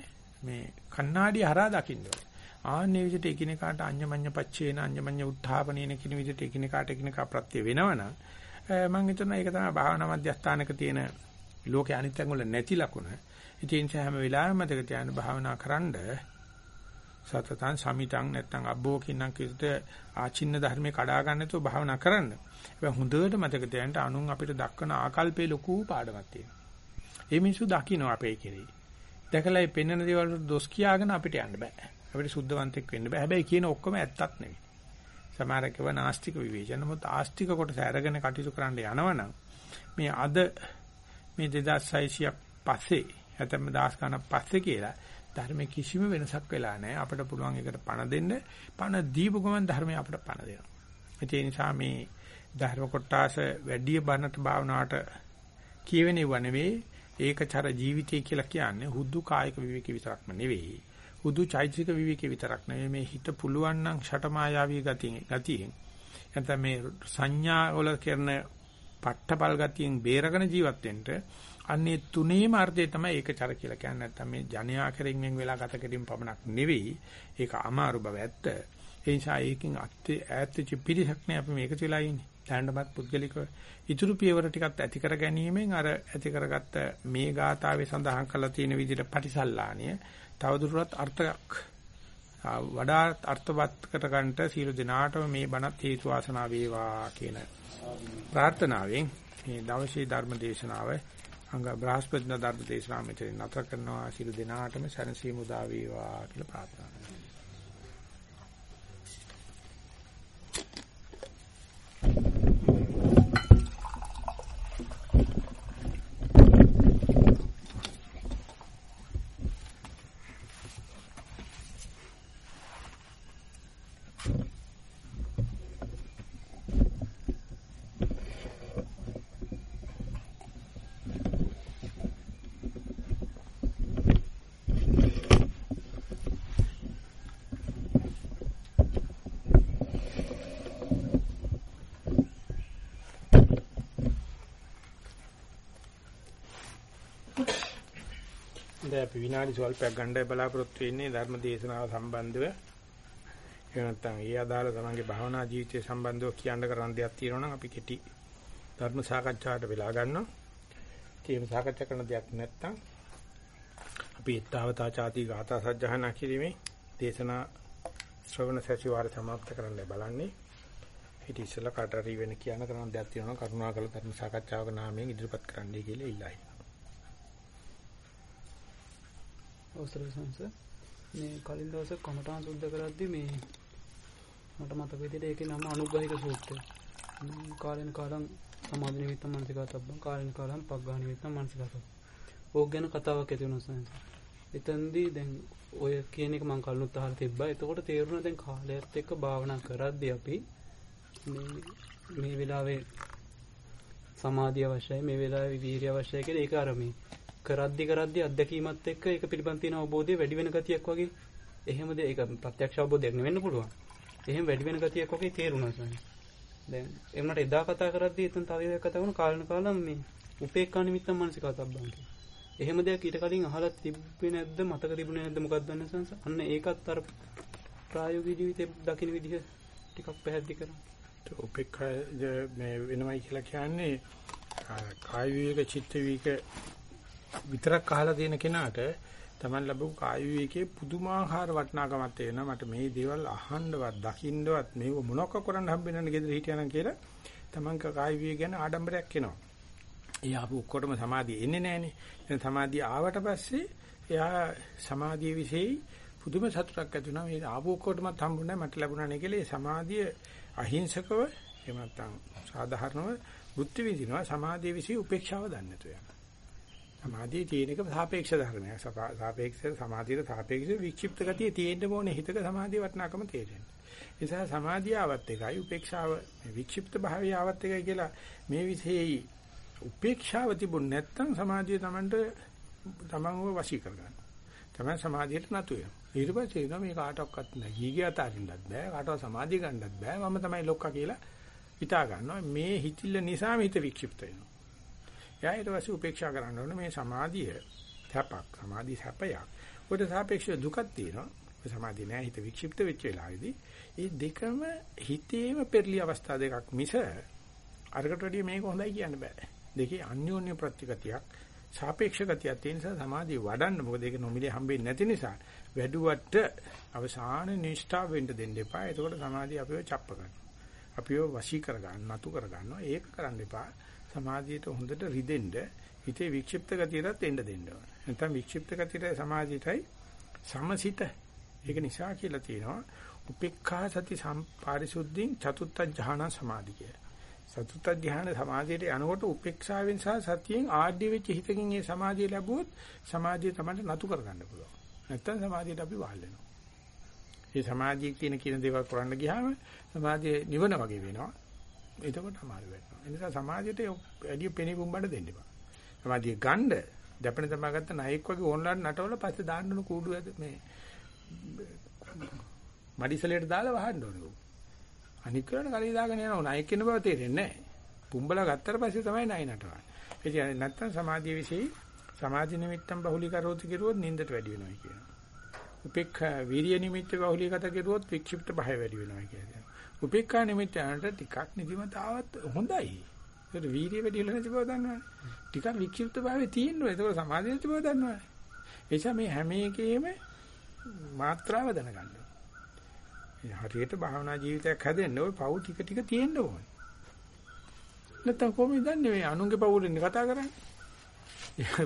මේ කණ්ණාඩිය හරහා දකින්න ඕනේ. ආන්නේ විදිහට එකිනෙකාට අඤ්ඤමඤ්ඤ පච්චේන අඤ්ඤමඤ්ඤ උත්ථාපනේන කියන විදිහට එකිනෙකාට එකිනෙකා ප්‍රත්‍ය වෙනවනම් මම හිතනවා ඒක තමයි භාවනා මධ්‍යස්ථානක තියෙන ලෝකේ අනිත්‍යංග වල නැති ලකුණ. ඉතින් හැම වෙලාවෙම මතක තියාගන්න භාවනා කරන්ඩ සතතං සමිතං නැත්තං අබ්බෝ කින්නම් කිව්ද ආචින්න ධර්මේ කඩා ගන්න නැතුව භාවනා කරන්න. හැබැයි හොඳට මතක තියාගන්න අනුන් අපිට දක්වන ආකල්පේ ලොකු පාඩමක් තියෙනවා. ඒ මිනිස්සු දකින්න අපේ කෙරෙහි. දැකලා මේ පෙන්වන දේවල් දොස් කියාගෙන අපිට යන්න බෑ. අපිට සුද්ධවන්තෙක් වෙන්න බෑ. හැබැයි කියන ඔක්කොම ඇත්තක් නෙවෙයි. සමහරකව නාස්තික විවේචන මොකද ආස්තික කොටස අරගෙන කටයුතු කරන්න යනවනම් මේ අද මේ 2600ක් පස්සේ නැත්නම් 10 ගණන් පස්සේ කියලා ධර්මයේ කිසිම වෙනසක් වෙලා නැහැ. අපිට පුළුවන් එකට පණ දෙන්න. පණ දීපු ගමන් ධර්මය අපිට පණ දෙනවා. ඒ නිසා මේ ධර්ම කොටාස වැඩි බණට භාවනාවට කියවෙනව නෙවෙයි ඒකචර ජීවිතය කියලා කියන්නේ හුදු කායික විවේක විතරක්ම නෙවෙයි. හුදු චෛතසික විවේකේ විතරක් නෙවෙයි මේ හිත පුළුවන් නම් ෂටමායාවී ගතියෙන් ගතියෙන්. නැත්නම් මේ සංඥා වල කරන පට්ටපල් ගතියෙන් බේරගෙන ජීවත් වෙන්න අන්නේ තුනේම අර්ථය තමයි ඒකචර කියලා කියන්නේ. නැත්නම් මේ ජනයා කෙරෙන් වෙන් වෙලා ගත කිරීම පමණක් නෙවෙයි. ඒක අමාරු බව ඇත්ත. ඒ නිසා ඒකෙන් අත්‍ය ඈත්ච්ච පිරිසක් නේ අපි මේක වෙලා ඉන්නේ. දැනටමත් පුද්ගලික ඉතුරු පියවර ටිකත් ඇති කර ගැනීමෙන් අර ඇති කරගත්ත මේ ගාථාවේ සඳහන් කරලා තියෙන විදිහට පටිසල්ලාණිය තවදුරටත් අර්ථයක්. වඩා අර්ථවත් කරගන්නට සියලු දෙනාටම මේ බණත් හේතු වාසනා වේවා කියන ප්‍රාර්ථනාවෙන් මේ දවසේ ධර්ම දේශනාව අංග බ්‍රහස්පතින ධර්ම දේශනාව මෙතන නතර කරනවා. සියලු දෙනාටම සැනසීම උදා වේවා කියලා ප්‍රාර්ථනා කරනවා දැන් අපි විනාඩි සල්පයක් ගණ්ඩාය බලාපොරොත්තු වෙන්නේ ධර්ම දේශනාව සම්බන්ධව. එහෙම නැත්නම් ඒ අදාළ තමන්ගේ භාවනා ජීවිතය සම්බන්ධව කියන්න කරන්න දෙයක් තියෙනවා නම් අපි කෙටි ධර්ම සාකච්ඡාවට වෙලා ගන්නවා. ඒකම සාකච්ඡා කරන දෙයක් නැත්නම් අපි ඊතාවතා ചാති ගාථා සජ්ජහනා කිරීමේ දේශනා ශ්‍රවණ සැසිවාර සමාප්ත කරන්න බලන්නේ. ඊට ඉස්සෙල්ලා කාට හරි වෙන කියන කරන දෙයක් තියෙනවා කරුණාකර ධර්ම සාකච්ඡාවක නාමයෙන් ඉදිරිපත් කරන්නයි කියලා ඉල්ලයි. අවසරයි සංස මේ කලින් දවසේ කමඨාන් සුද්ධ කරද්දි මේ මට මතක විදිහට ඒකේ නම අනුග්‍රහික සූත්‍රය. කාලෙන කාලම් සමාධි නිමිත්ත මනසිකාතබ්බං කාලෙන කාලම් පග්ගා නිමිත්ත මනසිකාතබ්බං. ඕක ගැන කතාවක් ඇති වුණා සංස. එතෙන්දී දැන් ඔය කියන එක මම කලිනුත් අහලා තිබ්බා. එතකොට තේරුණා දැන් කාලයත් එක්ක භාවනා කරද්දී අපි මේ මේ වෙලාවේ සමාධිය අවශ්‍යයි මේ වෙලාවේ වීර්ය අවශ්‍යයි කියලා ඒක අරමේ කරද්දි කරද්දි අත්දැකීමත් එක්ක ඒක පිළිබඳ තියෙන අවබෝධය වැඩි වෙන ගතියක් වගේ එහෙමද ඒක ප්‍රත්‍යක්ෂ අවබෝධයක් නෙවෙන්න පුළුවන්. එහෙම වැඩි වෙන ගතියක් වගේ තේරුණා සනි. දැන් එමුණට එදා කතා කරද්දි එතන තව එකක් කතා වුණා කාලන කාලම් මේ උපේක්ඛා නිමිත්තන් මානසිකතබ්බන් කියලා. එහෙම දෙයක් ඊට කලින් අහලා තිබ්බේ නැද්ද මතක තිබුණේ නැද්ද මොකක්ද දන්නේ සංස? අන්න ඒකත් අර ප්‍රායෝගික ජීවිතේ දකින්න විදිහ ටිකක් පැහැදිලි කරන්න. උපේක්ඛා මේ වෙනවයි කියලා කියන්නේ කාය විවේක චිත්ත විවේක විතරක් අහලා තියෙන කෙනාට Taman ලැබුණු කාය විවේකයේ පුදුමාකාර වටිනාකමක් තියෙනවා. මට මේ දේවල් අහන්නවත්, දකින්නවත් මේව මොනක කරන්න හම්බෙන්නේ නැහැ ගෙදර හිටියානම් කියලා Taman කාය විවේක ගැන ආඩම්බරයක් එනවා. ඒ ආපු ඔක්කොටම සමාධිය එන්නේ නැහනේ. දැන් සමාධිය ආවට පස්සේ එයා සමාධිය વિશેයි පුදුම සතුටක් ඇති වුණා. මේ ආපු ඔක්කොටමත් හම්බුනේ මට ලැබුණා නේ කියලා ඒ සමාධිය අහිංසකව එහෙම නැත්නම් සාධාරණව බුද්ධ විදිනවා සමාධිය વિશે උපේක්ෂාව දන්නේ නැතුව යනවා. සමාධියේ තියෙන එක සාපේක්ෂ ධර්මයක්. සාපේක්ෂ සමාධියට සාපේක්ෂ වික්ෂිප්ත ගතිය තියෙන්න ඕනේ හිතක සමාධිය වටනකම තේරෙන්න. ඒ නිසා සමාධිය ආවත් එකයි උපේක්ෂාව වික්ෂිප්ත භාවය ආවත් එකයි කියලා මේ විශේෂයි උපේක්ෂාව තිබුණ නැත්නම් සමාධිය Tamanට Tamanව වශී කරගන්න. තමයි සමාධියට නතු වෙනවා. ඊට පස්සේ එනවා මේ කාටවත් නැහැ. ගීගේ අතාරින්නත් බෑ. කාටවත් සමාධිය ගන්නත් බෑ. මම තමයි ලොක්කා කියලා හිතා ගන්නවා. මේ හිතිල්ල නිසා හිත වික්ෂිප්ත වෙනවා. එයා ඊට පස්සේ උපේක්ෂා කරන්න ඕනේ මේ සමාධිය සැපක් සමාධි සැපයක්. උඩ සාපේක්ෂව දුකක් තියෙනවා. ඔය සමාධිය නෑ හිත වික්ෂිප්ත වෙච්ච වෙලාවේදී ඒ දෙකම හිතේම පෙරලි අවස්ථා දෙකක් මිස අරකට වැඩිය මේක හොඳයි කියන්න බෑ. දෙකේ අන්‍යෝන්‍ය ප්‍රතිගතියක් සාපේක්ෂ ගතියක් තියෙන නිසා සමාධිය වඩන්න මොකද ඒක නොමිලේ හම්බෙන්නේ නැති නිසා වැඩුවට අවසාන නිෂ්ඨාව වෙන්න දෙන්න එපා. එතකොට සමාධිය අපිව චප්ප කරනවා. අපිව වශී කර ගන්න, නතු කර ගන්නවා. ඒක කරන්න එපා. සමාධියට හොඳට රිදෙන්න හිතේ වික්ෂිප්ත ගතියටත් එන්න දෙන්න ඕන. නැත්නම් වික්ෂිප්ත ගතියට සමාධියටයි සමසිත. ඒක නිසා කියලා තියෙනවා උපේක්ඛා සති සම්පාරිසුද්ධින් චතුත්ථ ඥාන සමාධිය කියලා. චතුත්ථ ඥාන සමාධියට යනකොට උපේක්ෂාවෙන් සහ සතියෙන් ආඩ්‍ය වෙච්ච හිතකින් මේ සමාධිය ලැබුවොත් සමාධිය තමයි නතු කරගන්න පුළුවන්. නැත්නම් සමාධියට අපි වහල් වෙනවා. මේ සමාධිය කියන කියන දේවල් කරන්න ගියාම සමාධිය නිවන වගේ වෙනවා. එතකොට අමාරු වෙනවා. ඒ නිසා සමාජයට වැඩි පෙනී පුම්බන්න දෙන්න එපා. සමාජිය ගන්න දැපෙන තමා ගත්ත නයික් වගේ ඕන්ලයින් නටවල පස්සේ දාන්න ඕන කූඩු ඇද මේ මඩිසලයට දාලා වහන්න ඕනේ. අනික් කරන කලිය දාගෙන යනවා ණය කියන බව තේරෙන්නේ නැහැ. පුම්බලා ගත්තට පස්සේ තමයි ණය නටවන්නේ. ඒ කියන්නේ නැත්තම් සමාධිය વિશે සමාධි නිමිත්තම් බහුලීකරෝති කිරුවොත් නින්දට වැඩි වෙනවා කියනවා. උපේක්ඛා වීර්ය නිමිත්ත බහුලීගත කිරුවොත් වික්ෂිප්ත භය වැඩි වෙනවා කියනවා. උපේක්ඛා නිමිත්ත යනට ටිකක් නිදිමතාවත් හොඳයි. ඒක වීර්ය වැඩි වෙලා නැති බව දන්නවනේ. ටිකක් වික්ෂිප්ත භාවයේ තියෙනවා. ඒක සමාධිය නැති බව දන්නවනේ. ඒ නිසා මේ හැම එකේම මාත්‍රාව දැනගන්න. හරියට භාවනා ජීවිතයක් හැදෙන්න ওই පව් ටික ටික තියෙන්න ඕනේ. නැත්තම් කොහොමද දන්නේ මේ අනුන්ගේ පවුලෙන් කතා කරන්නේ?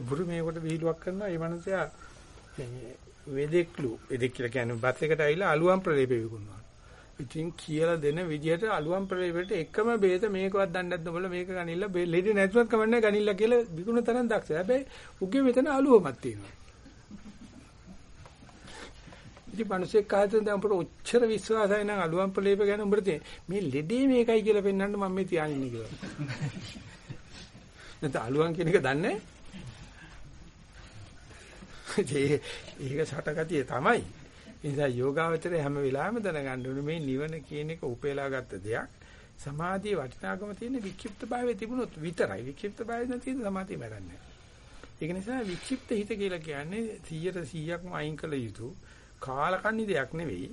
බුරු මේකට විහිළුවක් කරනවා ඒ මනුස්සයා මේ වෙදෙක්ලු වෙදෙක් කියලා කියන්නේ බස් එකට ඇවිල්ලා අලුවන් ප්‍රලේපේ විකුණනවා. ඉතින් කියලා දෙන විදිහට අලුවන් ප්‍රලේපෙට එකම බේත මේකවත් දන්නේ නැද්ද බල මේක ගනින්න ලෙඩ නැතුවත් කමන්නේ ගනින්න කියලා විකුණන තරම් දක්ෂ. හැබැයි උගේ මෙතන අලුවමක් තියෙනවා. ඉතින් මිනිස්සෙක් කාටද දැන් උඹට ඔච්චර විශ්වාසයි නම් අලුවන් ප්‍රලේප ගැන උඹට මේ ලෙඩේ මේකයි කියලා පෙන්වන්න මම මේ තියාගෙන ඉන්නේ කියලා. නැත්නම් අලුවන් කියන එක දන්නේ ඒක සටගතිය තමයි. ඒ නිසා යෝගාවචරය හැම වෙලාවෙම දැනගන්න ඕනේ මේ නිවන කියන එක උපේලා ගත්ත දෙයක්. සමාධියේ වටිනාකම තියෙන වික්ෂිප්ත භාවයේ තිබුණොත් විතරයි. වික්ෂිප්ත භාවයේ නැති සමාධිය මරන්නේ. ඒක නිසා වික්ෂිප්ත හිත කියලා කියන්නේ 100 100ක්ම අයින් කළ යුතු කාලකන්ණි දෙයක් නෙවෙයි.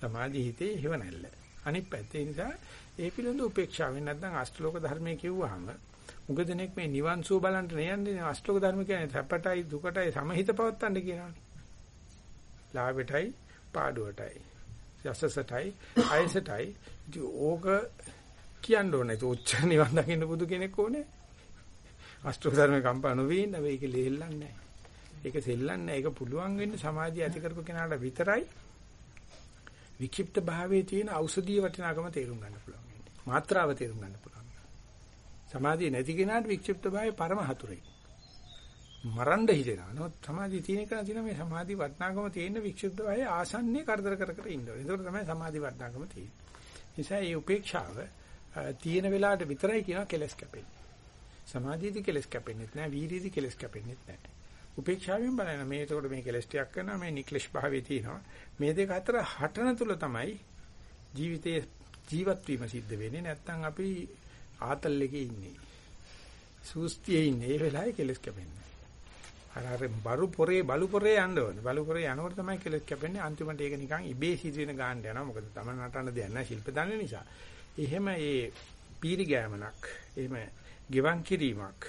සමාධි හිතේ හේව නැල්ල. අනිත් පැත්තේ නිසා ඒ පිළිබඳ උපේක්ෂාවෙන් නැත්නම් අෂ්ටලෝක ධර්මයේ කිව්වහම මුගදෙනෙක් මේ නිවන් සුව බලන්න නෑන්නේ අෂ්ටලෝක ධර්ම කියන්නේ සැපටයි දුකටයි සමහිත පවත්තන්න කියනවානේ. ලාභෙටයි පාඩුවටයි යසසටයි අයසටයි ඕක කියන්න ඕනේ. ඒක උච්ච නිවන් දකින්න බුදු කෙනෙක් ඕනේ. අෂ්ටලෝක ධර්මේ කම්පා නොවී ඉන්න මේක ලෙහෙල්ලන්නේ නෑ. ඒක සෙල්ලන්නේ ඒක පුළුවන් වෙන්නේ සමාධිය ඇති කරපු කෙනාට විතරයි වික්ෂිප්ත භාවයේ තියෙන ඖෂධීය වටිනාකම තේරුම් ගන්න පුළුවන් වෙන්නේ. මාත්‍රාව තේරුම් ගන්න පුළුවන්. සමාධිය නැති කෙනාට වික්ෂිප්ත භාවයේ පරම හතුරේ. මරන්න හිතෙනවා. නමුත් සමාධිය තියෙන කෙනා තියෙන මේ සමාධි වටිනාකම තියෙන වික්ෂිප්ත භාවයේ ආසන්නේ කරදර කර කර ඉන්නවා. ඒක තමයි සමාධි වටිනාකම තියෙන්නේ. නිසා මේ උපේක්ෂාව තියෙන වෙලාවට විතරයි කියනවා කෙලස් කැපෙන්නේ. සමාධියදී කෙලස් කැපෙන්නේ නැහැ. වීර්යයේදී කෙලස් කැපෙන්නේ නැහැ. උපේක්ෂාවෙන් බලන මේ එතකොට මේ කෙලස් ටිකක් කරනවා මේ නික්ලෙෂ් භාවයේ තියෙනවා මේ දෙක අතර හටන තුල තමයි ජීවිතයේ ජීවත් වීම සිද්ධ වෙන්නේ නැත්නම් අපි ආතල් එකේ ඉන්නේ සූස්තියේ ඉන්නේ ඒ වෙලාවේ කෙලස් කැපෙන්නේ අර අර බරු පොරේ බලු පොරේ යන්න ඕනේ බලු පොරේ යනකොට තමයි කෙලස් කැපෙන්නේ අන්තිමට ඒක නිකන් ඉබේ සිදුවෙන ගාන්න යනවා මොකද තමයි නටන්න දෙයක් නැහැ ශිල්ප දන්න නිසා එහෙම ඒ පීරි ගෑමනක් එහෙම ගෙවන් කිරීමක්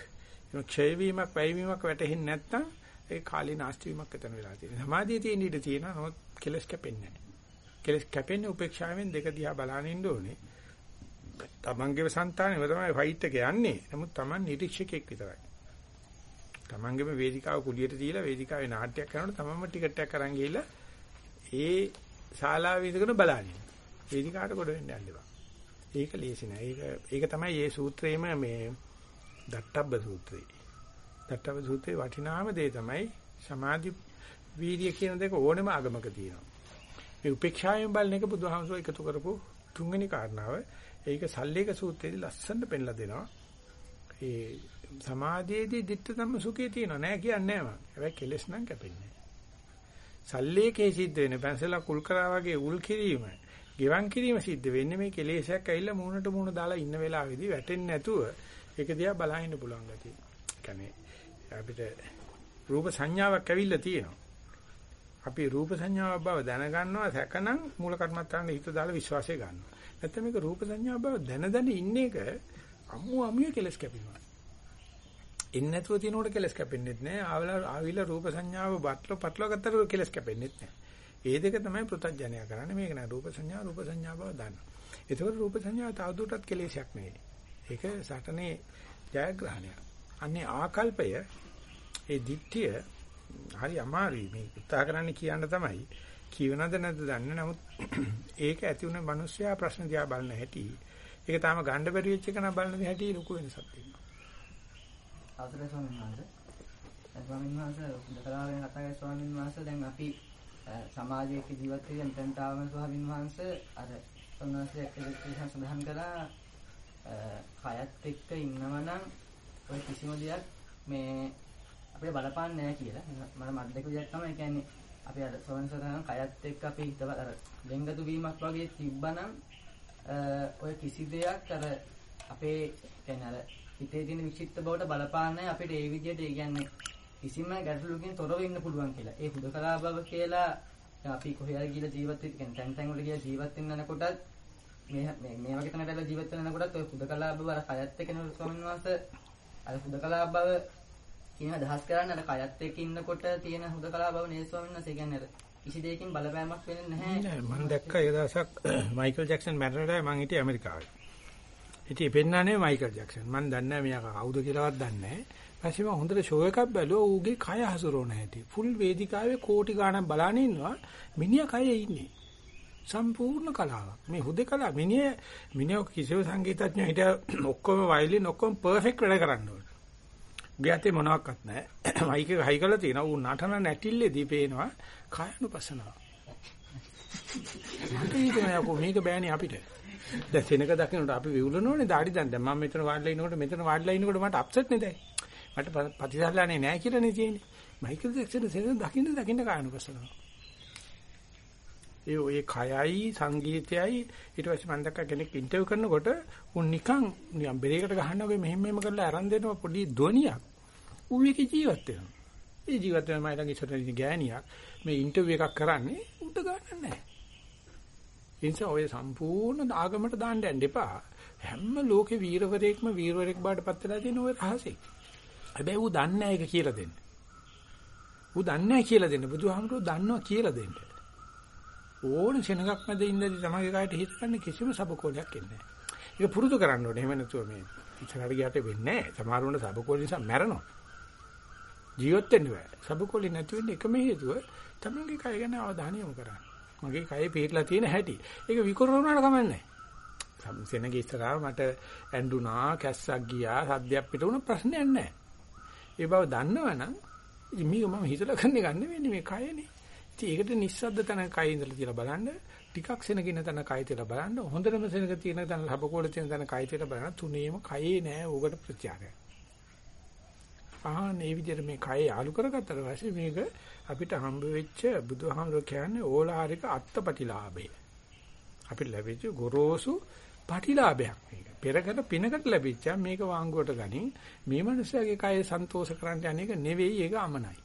ක්ෂය වීමක් වැය වීමක් වැටෙන්නේ නැත්නම් ඒ කාලේ නාස්ති වීමක් එතන වෙලා තියෙනවා. සමාධිය තියෙන ඉඩ තියෙනවා. නමුත් කෙලස් කැපෙන්නේ නැහැ. කෙලස් කැපෙන්නේ උපේක්ෂාවෙන් දෙක දිහා බලන ඉන්න ඕනේ. තමන්ගේම సంతානෙම තමයි ෆයිට් එක යන්නේ. නමුත් තමන් නිරීක්ෂකෙක් විතරයි. තමන්ගේම වේදිකාව කුලියට තියලා වේදිකාවේ නාට්‍යයක් කරනකොට තමන්ම ටිකට් එකක් අරන් ගිහලා ඒ ශාලාවේ ඉඳගෙන බලන්නේ. වේදිකාවට කොට වෙන්න යන්න එපා. ඒක ලේසි නෑ. ඒක ඒක තමයි මේ සූත්‍රයේම මේ දට්ටබ්බ සූත්‍රය. දට්ටබ්බ සූත්‍රයේ වටිනාම දේ තමයි සමාධි වීර්ය කියන දෙක ඕනෙම ආගමක තියෙනවා. මේ උපේක්ෂාවෙන් බලන එක බුදුහාමුදුරුවෝ එකතු කරපු තුන්වෙනි කාරණාව. ඒක සල්ලේක සූත්‍රයේදී ලස්සනට පෙන්ලා දෙනවා. ඒ සමාධියේදී ditta ධම්ම සුඛය තියෙනවා නෑ කියන්නේ නෑ මම. හැබැයි කෙලස් නම් කැපෙන්නේ නෑ. සල්ලේකේ සිද්ධ වෙන පැන්සලා කුල් කරා වගේ උල් කිරීම, ගෙවන් කිරීම සිද්ධ වෙන්නේ මේ කෙලෙසයක් ඇවිල්ලා මූණට මූණ දාලා ඉන්න වෙලාවේදී වැටෙන්නේ නැතුව ඒක දිහා බලහින්න පුළුවන් ගතිය. කියන්නේ අපිට රූප සංඥාවක් ඇවිල්ලා තියෙනවා. අපි රූප සංඥාවක් බව දැනගන්නවා සැකනම් මූල කර්මත්තාන හිත දාලා විශ්වාසය ගන්නවා. නැත්නම් මේක රූප සංඥාවක් බව දැන දැන ඉන්න එක අමු අමුයේ කෙලස් කැපෙනවා. ඉන්නේ නැතුව තියෙනකොට කෙලස් කැපෙන්නේ නැහැ. ආවලා ආවිලා රූප සංඥාව බට්ල පටල ගත්තට කෙලස් කැපෙන්නේ නැහැ. ඒ දෙක තමයි පෘථජ්ජනය කරන්නේ. මේක නෑ රූප සංඥා රූප සංඥා බව දන්න. ඒතකොට රූප සංඥා තවදුරටත් කෙලෙසයක් නෙවෙයි. ඒක සටනේ ජයග්‍රහණයක්. අන්නේ ආකල්පය ඒ දිට්ඨිය හරි අමාරුයි මේ උත්සාහ කරන්න කියන්න තමයි කියවනද නැද්ද දන්නේ නමුත් ඒක ඇති වුණ මිනිස්සයා ප්‍රශ්න දිහා බලන හැටි ඒක තාම ගන්න බැරි වෙච්ච එක නම් බලන හැටි ලොකු වෙනසක් තියෙනවා අවසරයි ස්වාමීන් වහන්සේ ස්වාමීන් වහන්සේ දකලාවෙන් කතා කරේ ස්වාමීන් වහන්සේ දැන් අපි සමාජයක ජීවත් වෙන තැන්තාවම ස්වාමීන් වහන්සේ අර සම්මාසයේ එක්ක සඳහන් කළා කයත් එක්ක ඉන්නවනම් ඔය කිසිම දෙයක් මේ අපිට බලපාන්නේ නැහැ කියලා. මම මද්දක විදිහට තමයි කියන්නේ අපි අර සෝන්සතරන් කයත් එක්ක අපි හිතව අර දෙංගතු වීමක් වගේ තිබ්බනම් ඔය කිසි දෙයක් අර අපේ කියන්නේ අර හිතේ තියෙන විචිත්ත බවට බලපාන්නේ අපිට ඒ විදිහට ඒ කියන්නේ කිසිම ගැටලුවකින් තොරව ඉන්න පුළුවන් කියලා. ඒ හුදකලා බව කියලා අපි කොහේ හරි ගිහලා ජීවත් වෙන්න කියන්නේ තැන් තැන් වල ගිහලා ජීවත් වෙන්න යනකොටත් මේ මේ මේ වගේ තැනකට ඇවිල්ලා ජීවත් වෙන්න යනකොටත් ඔය හුදකලා බව අර කයත් එක්ක නේද ස්වාමීන් වහන්සේ අර හුදකලා බව කියන අදහස් කරන්නේ අර කයත් එක්ක ඉන්නකොට තියෙන හුදකලා බව නේද ස්වාමීන් වහන්සේ කියන්නේ අර කිසි දෙයකින් බලපෑමක් වෙන්නේ නැහැ. නෑ මම දැක්ක ඒ දවසක් මයිකල් ජැක්සන් මැරෙනලා මම හිටියේ ඇමරිකාවේ. ඉතින් පෙන්නන්නේ මයිකල් ජැක්සන්. මම දන්නේ නැහැ මෙයා කවුද කියලාවත් දන්නේ නැහැ. පස්සේ මම හොඳට ෂෝ එකක් බැලුවා ඌගේ කය හසුරවන හැටි. ෆුල් වේදිකාවේ කෝටි ගාණක් බලන ඉන්නවා. මිනිහා කයේ ඉන්නේ. සම්පූර්ණ කලාවක්. මේ හුදේකලා මිනිහ මිනිහ කිසිම සංගීතඥයෙක් හිටිය ඔක්කොම වයලින් ඔක්කොම පර්ෆෙක්ට් වැඩ කරන්න ඕනේ. ගියතේ මොනවත් නැහැ. මයික් එක හයි කරලා තියෙනවා. ඌ නටන නැටිල්ලේදී පේනවා කායනුපසනාව. මට හිතෙනවා යකෝ මේක බෑනේ අපිට. දැන් සෙනක දකින්නට අපි විවුලනෝනේ দাঁඩි දැන් දැන් මම මෙතන වාඩිලා ඉනකොට මෙතන වාඩිලා ඉනකොට මට අප්සෙට් නේ දැන්. මට ප්‍රතිසල්ලානේ නැහැ කියලානේ තියෙන්නේ. මයිකල් ජැක්සන් සෙනක දකින්න දකින්න කායනුපසනාව. ඒ ඔය කයයි සංගීතයයි ඊට පස්සේ මම දැක්ක කෙනෙක් ඉන්ටර්විව් කරනකොට උන් නිකන් නිකන් බෙරේකට ගහනවා වගේ මෙහෙම මෙහෙම කරලා අරන් දෙනවා පොඩි ධ්වනියක්. ඌ ඒකේ ජීවත් වෙනවා. ඒ ජීවත් වෙන මයිලඟ ඉස්සරහින් ගෑණියක් මේ ඉන්ටර්විව් එකක් කරන්නේ උඩ ගන්න නැහැ. ඒ නිසා ඔය සම්පූර්ණ ආගමට දාන්න යන්න එපා. හැම ලෝකේ වීරවරයෙක්ම වීරවරයෙක් බාටපත් වෙලා තියෙන ඔය රහසේ. හැබැයි ඌ දන්නේ නැහැ ඒක කියලා දෙන්න. ඌ දන්නේ නැහැ කියලා දෙන්න. බුදුහාමුදුරුවෝ දන්නවා කියලා දෙන්න. ඕන සෙනඟක් මැද ඉඳදී තමගේ කායට හිත ගන්න කිසිම සබකෝලයක් එන්නේ නැහැ. ඒක පුරුදු කරන්න ඕනේ. එහෙම නැතුව මේ ඉස්සරහට ගියට වෙන්නේ නැහැ. සමහරවුන්ට සබකෝල නිසා මැරෙනවා. ජීවත් වෙන්න බෑ. සබකෝලේ නැති වෙන්න එකම හේතුව තමගේ කය ගැන අවධානය යොමු කරන්න. මගේ කයේ පිටලා තියෙන හැටි. ඒක විකරණුනාට කමන්නේ නැහැ. සෙනගේ ඉස්සරහා මට ඇඬුනා, කැස්සක් ගියා, සද්දයක් පිට වුණ ප්‍රශ්නයක් නැහැ. ඒ බව දන්නවනම් මේක මම හිතලා කරන්නේ ගන්න වෙන්නේ මේ කයනේ. ඉතින් ඒකට නිස්සද්ද තැන කය ඉඳලා තියලා බලන්න ටිකක් සෙනගින තැන කය තියලා බලන්න හොඳටම සෙනග තියෙන තැන ලබකෝල තියෙන තැන කය තියලා බලන්න තුනේම කයේ නෑ ඕකට ප්‍රත්‍යාරය. ආහන මේ විදිහට මේ කය යාලු කරගත්තට පස්සේ මේක අපිට හම්බ වෙච්ච බුදුහාමුදුර කියන්නේ ඕලාරික අත්පටිලාභය. අපිට ලැබිච්ච ගොරෝසු පටිලාභයක් මේක. පෙරකට පිනකට ලැබිච්ච මේක වාංගුවට ගනින් මේ මනුස්සයාගේ කය සන්තෝෂ කරන්න යන්නේක නෙවෙයි ඒක අමනයි.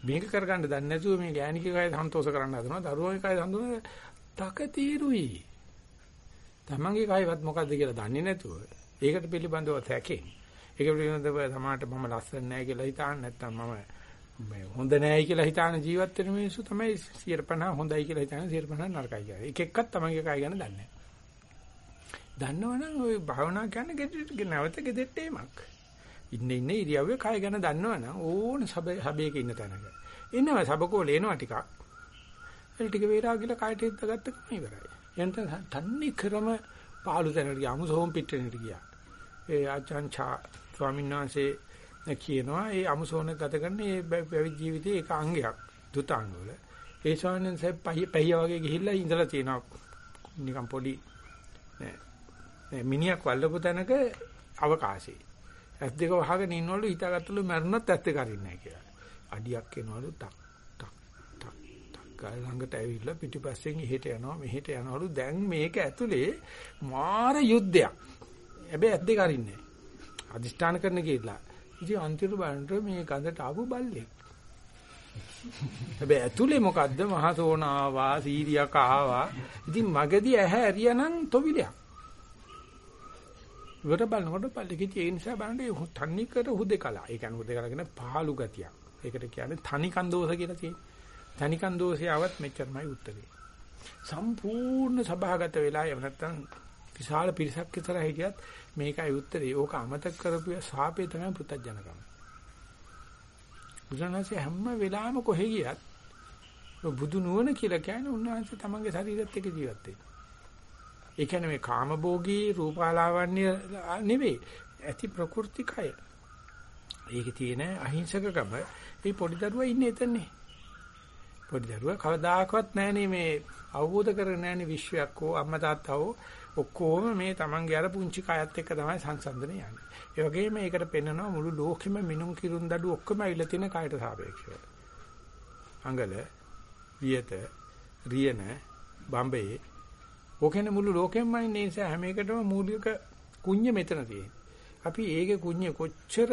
මේක කරගන්න දන්නේ නැතුව මේ ගෑණිකේ කය සන්තෝෂ කරන්න හදනවා දරුවගේ කය සන්තෝෂ තක తీරුයි. තමන්ගේ කයවත් මොකද්ද කියලා දන්නේ නැතුව ඒකට පිළිබඳව තැකේ. ඒක පිළිබඳව සමාහට මම ලස්සන නැහැ කියලා හිතාන නැත්නම් මම මේ හොඳ නැහැ කියලා හිතාන ජීවත් වෙන මිනිස්සු තමයි 150 හොඳයි කියලා හිතාන 150 නරකයි කියලා. එක එකක් තමන්ගේ කය ගැන දන්නේ නැහැ. දන්නවනම් ওই භාවනා කියන්නේ ගෙදෙට නැවත ගෙදෙට්ට එමක්. ඉන්න ඉන්න ඉරියව්වේ කය ගැන දන්නවනම් ඕන සබේක ඉන්න තැනක. එනවා සබකෝල එනවා ටිකක්. ඒ ටික වේරා කියලා කයට හිට ගත්තකම ඉවරයි. එතන තන්නේ ක්‍රම පාළු තැනට ගියා. අමුසෝම් පිටේට ගියා. ඒ ආචාන්චා ස්වාමීන් වහන්සේ කියනවා ඒ අමුසෝන ගත කරන ඒ පැවිදි ජීවිතයේ එක අංගයක් දුතාංග වල. ඒ ස්වාමීන් වහන්සේ පහිය වගේ ගිහිල්ලා ඉඳලා තියෙනවා. නිකන් පොඩි නෑ මිනිහක් වල්ලපු තැනක අවකාශේ. ඇස් දෙක වහගෙන ඉන්නවලු හිතාගත්තලු මැරුණත් ඇස් දෙක අරින්නේ නැහැ කියලා. අඩියක් එනවලු ටක් ටක් ටක් ටක් ගල් ළඟට ඇවිල්ලා පිටිපස්සෙන් එහෙට යනවා මෙහෙට යනවලු දැන් මේක ඇතුලේ මාර යුද්ධයක්. හැබැයි ඇස් දෙක අරින්නේ නැහැ. අදිෂ්ඨාන කරන කියලා. ඉතින් අන්තිමට බලනකොට මේ ගඳට ආපු බල්ලෙක්. හැබැයි ඇතුලේ මොකද්ද මහසෝන ආවා සීරියක් ආවා. ඉතින් මගදී ඇහැ ඇරියානම් තොවිලයක්. ඉවර බලනකොට පල්ලෙකේ ඒ නිසා බලන්නේ තන්නේ කර හුදේකලා. ඒ කියන්නේ හුදේකලා කියන පහළු ගතියක්. ඒකට කියන්නේ තනිකන් දෝෂ කියලා තියෙන්නේ. තනිකන් දෝෂයවත් මෙච්චරමයි උත්තරේ. සම්පූර්ණ සභාගත වෙලා එහෙම නැත්නම් විශාල පිරිසක් විතර හිටියත් මේකයි උත්තරේ. ඕක අමතක කරපු සාපේ තමයි පුත්තජනකම. බුදුනාසේ හැම වෙලාවෙම කොහෙ ගියත් බුදු නුවණ කියලා කියන්නේ උන්වහන්සේ තමන්ගේ ශරීරයත් එක්ක ජීවත් වෙනවා. ඒ කියන්නේ මේ කාමභෝගී රූපාලාවන්‍ය නෙවෙයි. ඇති ප්‍රකෘතිකය. ඒකේ තියෙන අහිංසකකම මේ පොඩි දරුවා ඉන්නේ එතනනේ. පොඩි දරුවා කවදාකවත් නැහනේ මේ අවබෝධ කරගෙන නැහනේ විශ්වයක් හෝ අම්මා තාත්තා හෝ ඔක්කොම මේ Tamange අර පුංචි කයත් එක්ක තමයි සංසන්දනය යන්නේ. ඒ වගේම ඒකට පෙන්නනවා මුළු ලෝකෙම මිනුම් කිරුන් දඩු ඔක්කොම ඇවිල්ලා තියෙන කයට සාපේක්ෂව. අඟල, වියත, රියන, බම්බේ ඕකනේ මුළු ලෝකෙම ඉන්නේ නිසා හැම එකටම මූලික කුඤ්ඤ මෙතන තියෙන්නේ. අපි ඒකේ කුඤ්ඤ කොච්චර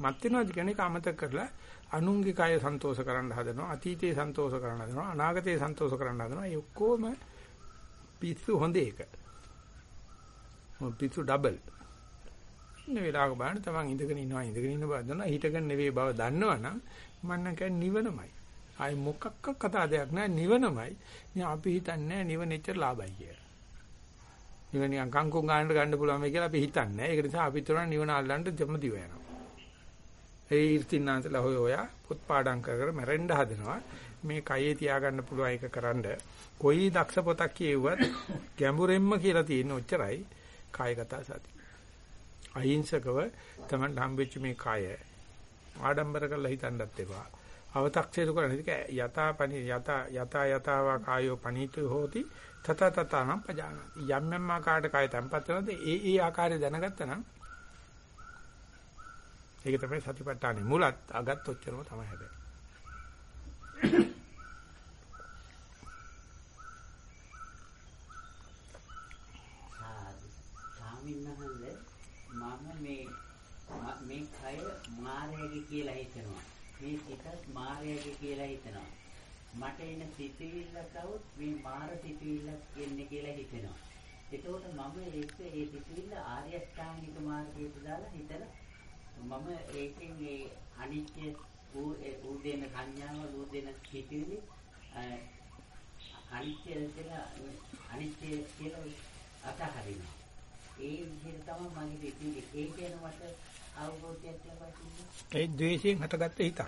මත් වෙනවද කියන එක අමතක කරලා අනුන්ගේ කය සන්තෝෂ කරන්න හදනවා අතීතේ සන්තෝෂ කරන්න හදනවා අනාගතේ සන්තෝෂ කරන්න හදනවා ඒ ඔක්කොම පිස්සු හොඳ එක. පිස්සු ඩබල්. ඉන්න වෙලාවක බලන්න තමන් ඉඳගෙන ඉන්නවා ඉඳගෙන ඉන්න බව දන්නවා හිටගෙන නෙවෙයි බව දන්නවනම් මම නම් කියන්නේ නිවනමයි. ආයි මොකක්ක කතා දෙයක් නෑ නිවනමයි. ඉතින් අපි හිතන්නේ නිවන එච්චර ලාභයි කියලා. නිවන නිකන් කංකුම් ගන්නට ගන්න පුළුවන් මේ කියලා අපි හිතන්නේ. ඒක නිසා අපි තුරන් නිවන අල්ලන්න දෙමදිව යනවා. ඒ ඉර්තින්නාන්තලා හොය හොයා පොත් පාඩම් කර කර මැරෙන්න හදනවා. මේ කයේ තියාගන්න පුළුවන් එක කරන්න කොයි දක්ෂ පොතක් කියෙව්වත් ගැඹුරෙන්ම කියලා තියෙන ඔච්චරයි කායගත සති. අහිංසකව තමන්ට හම්බෙච්ච මේ කය ආඩම්බර කරලා හිතන්නත් එපා. අව탁සේතු කරන එක යතා පනි යතා යතා යතාවා කායෝ පනීතු හෝති තත තතනම් පජාන. යම් යම් ආකාරයට කය තැම්පත් වෙනද ඒ ඒ ආකාරය දැනගත්තා නම් ඒක තමයි සතිපට්ඨානේ මුලත් අගත් ඔච්චරම තමයි හැබැයි. ස්වාමීන් මම මේ මේ කය මායාවේ කියලා හිතනවා. මේ සිතත් මායාවේ කියලා හිතනවා. මට එන සිතිවිල්ලක් આવුත් මේ මාර සිතිවිල්ලක් එන්නේ කියලා හිතෙනවා. එතකොට මම ඒක ඒ සිතිවිල්ල ආර්ය අෂ්ටාංගික මාර්ගයට දාලා හිතලා මම ඒකෙන් ඒ අනිත්‍ය ඌ ඌ දෙන සංඥාව ඌ දෙන සිතිවිලි අනිත්‍ය කියලා අනිත්‍ය කියලා අතහරිනවා. ඒ විදිහට තමයි මගේ ඉතින් ඒ කියන මට අවබෝධයක් ලබා තින්නේ. ඒ ද්වේෂයෙන් හටගත්ත හිත.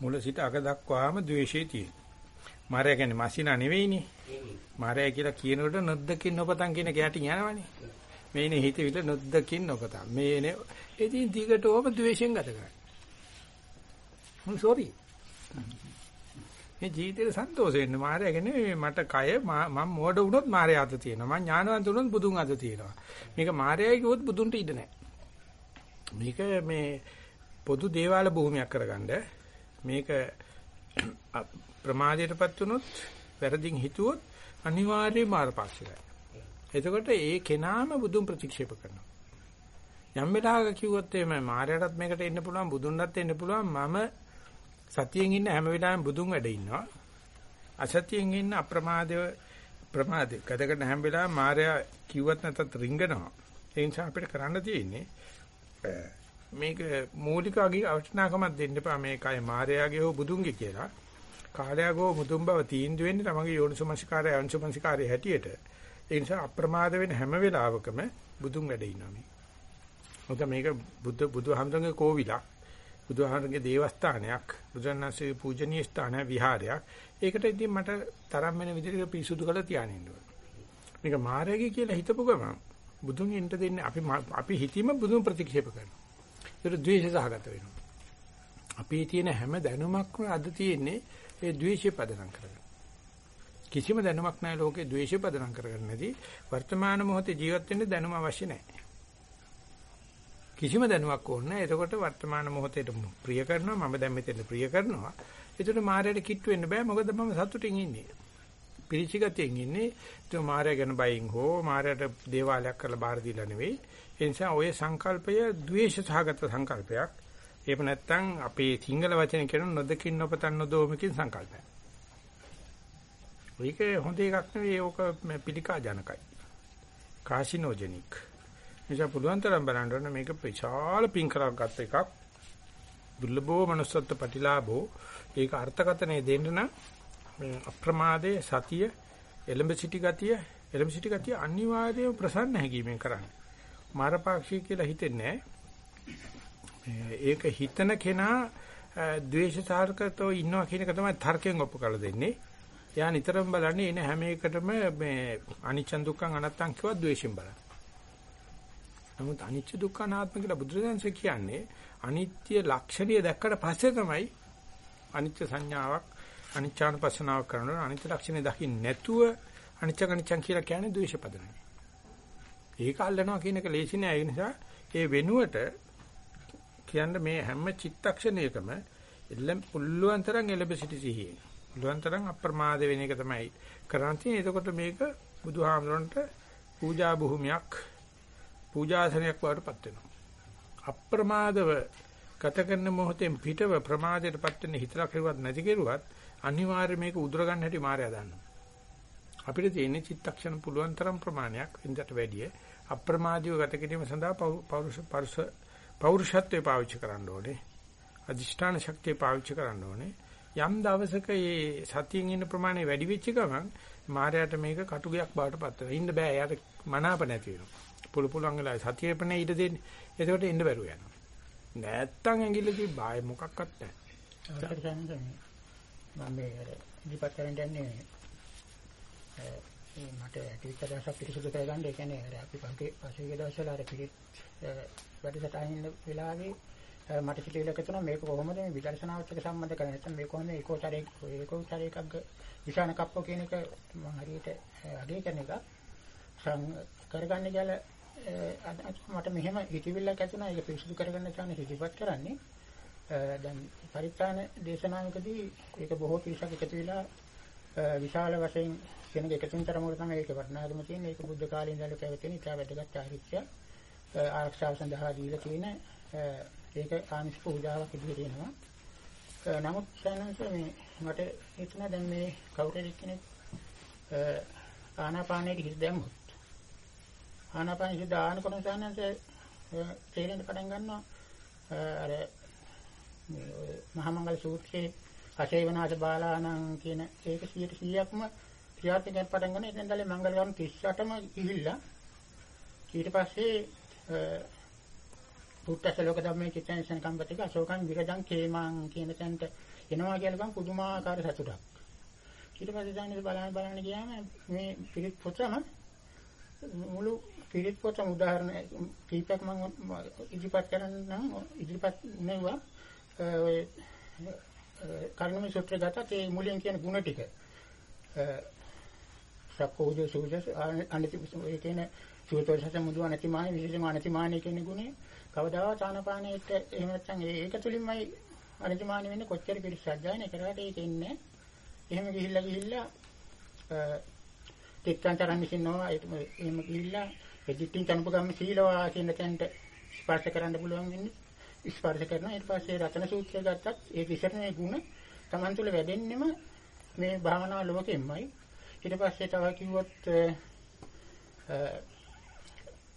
මුල සිට අග දක්වාම ද්වේෂය තියෙන. මාරය කියන්නේ මාසිනා නෙවෙයිනේ. මාරය කියලා කියනකොට නොද්දකින් නොපතන් කියන කැටින් යනවනේ. මේනේ හිතවිල නොද්දකින් නොපතන්. මේනේ ඉතින් දිගටම ද්වේෂයෙන් ගත කරන්නේ. මම සෝරි. මේ ජීවිතේ සන්තෝෂ වෙන්න මායя කියන්නේ මට කය මම මෝඩ වුණොත් මායя අත තියෙනවා. මම ඥානවන්ත වුණොත් බුදුන් අත තියෙනවා. මේක මායයි කිව්වොත් බුදුන්ට ඉඩ නැහැ. මේක මේ පොදු දේවාල භූමියක් කරගන්න මේක ප්‍රමාදයටපත් වුණොත් වැරදින් හිතුවොත් අනිවාර්යයෙන්ම මාර්ගපාක්ෂිකයි. එතකොට ඒ කෙනාම බුදුන් ප්‍රතික්ෂේප කරනවා. යම් වෙලාවක කිව්වොත් එimhe මායයටත් මේකට එන්න පුළුවන් බුදුන්වත් එන්න පුළුවන් මම සතියෙන් ඉන්න හැම වෙලාවෙම බුදුන් වැඩ ඉන්නවා. අසතියෙන් ඉන්න අප්‍රමාදව ප්‍රමාද කදකට හැම වෙලාවෙම මායя කිව්වත් නැතත් රිංගනවා. ඒ නිසා අපිට කරන්න තියෙන්නේ මේක මූලික අවශ්‍යතාවකමක් දෙන්න එපා මේකයි මායයාගේ හෝ බුදුන්ගේ කියලා. කාලයාගෝ මුදුන් බව තීන්දුව වෙන්නේ තමගේ යෝනිසමස්කාරය අංශමස්කාරය හැටියට. ඒ නිසා අප්‍රමාද වෙන හැම වෙලාවකම බුදුන් වැඩ ඉන්නවා මේ. මොකද මේක බුද්ධ බුදුහාමුදුරන්ගේ කෝවිලක්. බුදුහාමුදුරන්ගේ දේවස්ථානයක්. බුදුන්වහන්සේ පූජනීය ස්ථානයක් විහාරයක්. ඒකට ඉතින් මට තරම් වෙන විදිහට පිරිසුදු කරලා තියානින්න ඕන. මේක මාර්ගය කියලා හිතපු ගමන් බුදුන් එන්න දෙන්නේ අපි අපි හිතීම බුදුන් ප්‍රතික්ෂේප කරනවා. ඒක ද්වේෂ සහගත වෙනවා. අපි තියෙන හැම දැනුමක්ම අද තියෙන්නේ ඒ ද්වේෂය පදනම් කරගෙන. කිසිම දැනුමක් නැහැ ලෝකේ ද්වේෂය පදනම් කරගන්න නැති වර්තමාන මොහොතේ ජීවත් වෙන්න දැනුම අවශ්‍ය නැහැ. කිසිම දැනුමක් ඕනේ නැහැ. එතකොට වර්තමාන මොහොතේට ප්‍රිය කරනවා මම දැන් මෙතන ප්‍රිය කරනවා. ඒකට මායයට කිට්ටු වෙන්න බෑ මොකද මම සතුටින් ඉන්නේ. පිළිචිගතයෙන් ඉන්නේ තු මාරය ගැන බයෙන් හෝ මාරයට දේවාලයක් කරලා බාර දීලා නෙවෙයි. ඒ නිසා ඔය සංකල්පය ද්වේෂ සහගත සංකල්පයක්. එහෙම නැත්නම් අපේ සිංහල වචන කියන නොදකින් නොපතන් නොදෝමකින් සංකල්පයක්. ඒක හොඳ එකක් නෙවෙයි. ඕක පිළිකා ජනකයි. කාසිනෝජෙනික්. නිසා පුළුවන් තරම් බලන්න මේක විශාල පින්කරක් ගත් එකක්. දුර්ලභව manussත්ත්ව ප්‍රතිලාභෝ ඒක අර්ථකතනෙ දෙන්න නම් මේ අප්‍රමාදයේ සතිය එලඹ සිටි ගතිය එලඹ සිටි ගතිය අනිවාර්යයෙන් ප්‍රසන්න හැකීමෙන් කරන්නේ. මාරපාක්ෂික කියලා හිතෙන්නේ ඒක හිතන කෙනා ද්වේෂසාරකතෝ ඉන්නවා කියන එක තමයි තර්කයෙන් ඔප්පු කරලා දෙන්නේ. එයා නිතරම බලන්නේ එන හැම එකටම මේ අනිච්ච දුක්ඛං අනත්තං කියව ද්වේෂයෙන් බලන. නමුත් අනිච්ච දුක්ඛ අනාත්ම කියලා බුදුරජාණන්සේ කියන්නේ අනිත්‍ය ලක්ෂණය දැක්කට පස්සේ තමයි අනිත්‍ය සංඥාවක් අනිච්චානුපස්සනාවක් කරනවා අනිත්‍ය ලක්ෂණය දකින්න නැතුව අනිච්ච කනිච්චන් කියලා කියන්නේ ද්වේෂ පදනම. ඒක අල්ලනවා කියන එක ලේසි නෑ ඒ නිසා ඒ වෙනුවට කියන්න මේ හැම චිත්තක්ෂණයකම එල්ලම් පුල්ලුවන් තරම් එලෙබ සිටි සිහියේ. පුල්ලුවන් තරම් අප්‍රමාද වෙන එක තමයි කරන්නේ. එතකොට මේක බුදුහාමරන්ට පූජා භූමියක් පූජාසනයක් බවට පත් වෙනවා. අප්‍රමාදව ගත කරන මොහොතෙන් පිටව ප්‍රමාදයටපත් වෙන්න හිතලා කෙරුවත් නැති කෙරුවත් අනිවාර්යයෙන් මේක උදුර ගන්න හැටි මායя දන්නවා. අපිට තියෙන චිත්තක්ෂණ පුළුවන් තරම් ප්‍රමාණයක් ඉන්දට වැඩිය අප්‍රමාදීව ගත කිරීම සඳහා පෞරුෂ පරුෂ පෞරුෂත්වයේ පාවිච්චි කරන්න ඕනේ. අධිෂ්ඨාන ශක්තිය පාවිච්චි කරන්න ඕනේ. යම් දවසක මේ සතියෙන් ඉන්න ප්‍රමාණය වැඩි වෙච්ච ගමන් මායයට මේක කටුගයක් බවට පත් වෙනවා. ඉන්න බෑ. එයාට මනාප නැති වෙනවා. පුළු පුළුවන් වෙලාවේ සතියේපනේ ඊට දෙන්නේ. එතකොට ඉන්න බැරුව යනවා. නැත්තම් ඇඟිල්ල තිබ්බාය මොකක්වත් නැහැ. මම මේ අර ඉදිරිපත් කරන්න යන්නේ ඒ මට ඇටිවිච්ච දවසක් පිරිසුදු කරගන්න. ඒ කියන්නේ අර අපි පහුගිය පසුගිය දවස්වල අර පිළිත් වැඩසටහන ඉන්න වෙලාවේ මට සිතුවිල්ලක් තුන මේක කොහොමද මේ විදර්ශනාවත් එක්ක සම්බන්ධ කරන්නේ? නැත්නම් මේ කොහොමද ඒකෝචරේ ඒකෝචරේ එකක් විශාන කප්පෝ කියන එක මම හරියට අගය කරන එක කරගන්න කියලා මට මෙහෙම හිතවිල්ලක් ඇති වුණා ඒක පිරිසිදු කරගන්න තමයි ඉදිරිපත් කරන්නේ. දැන් පරිත්‍රාණ දේශනාවකදී ඒක බොහෝ පිරිසක් එකතු වෙලා විශාල වශයෙන් කෙනෙක් එකතුන් තරමකට තමයි ඒක වටිනාකම තියෙන්නේ ඒක බුද්ධ කාලේ ඉඳලා පැවතෙන ඉතා වැදගත් චාරිත්‍රය ආරක්ෂාව සඳහා දීලා තියෙන ඒක ආනිස් පූජාවක් විදිහට එනවා. නමුත් සයන්ස මේ මට හිතුණා දැන් මේ කවුරු කෙනෙක් ආනාපානයේ හිත දැම්මොත්. ආනාපාන හිත දානකොට සයන්ස තේරෙන්න පටන් ගන්නවා. අර මහා මංගල සූත්‍රයේ අශේවනාද බාලාණන් කියන ඒක 100%ක්ම ක්‍රියාත්මක පටන් ගන්න එතෙන් දැලේ මංගල කර්ම 38ම ගිහිල්ලා ඊට පස්සේ පුත්තස ලෝක ධම්මේ චිත්තයන් සංකම්පතික අශෝකං විරජං කේමං කියන තැනට එනවා කියලා ගමන් පුදුමාකාර සතුටක්. ඊට පස්සේ දැන් බලන්න බලන්න ගියාම මේ පිරිත් පොතම මුළු පිරිත් පොතම උදාහරණ කීපයක් මම ඉදිරිපත් කරන්නම්. ඉදිරිපත් නෙවුවා. ඔය කර්ණමේ සූත්‍රය ගත්තත් ඒ මුලින් කියන ಗುಣ ටික. සක්කෝජ සූජ අනිති ඒ කියන සූතෝසස මුදු අනතිමානි විශේෂම අනතිමානි කියන ගුණේ කවදාවත් ආනපානෙට එහෙම නැත්නම් ඒක තුලින්මයි අනතිමානි වෙන්නේ කොච්චර පිරිසජ්ජායන කරාට ඒක ඉන්නේ. එහෙම ගිහිල්ලා ගිහිල්ලා තික්කන්තරන් විසින්නවා එහෙම ගිහිල්ලා එදිටින් තනුපගම්ම සීලවා කියන තැනට ස්පර්ශ කරන්න පුළුවන් වෙන්නේ. ස්පර්ශ කරනවා. ඊට පස්සේ රතන සූත්‍රය ගත්තත් ඒ විසරණේ ಗುಣ Taman තුල වැඩෙන්නෙම මේ භාවනා ලෝකෙම්මයි ඊට පස්සේ තව කිව්වොත්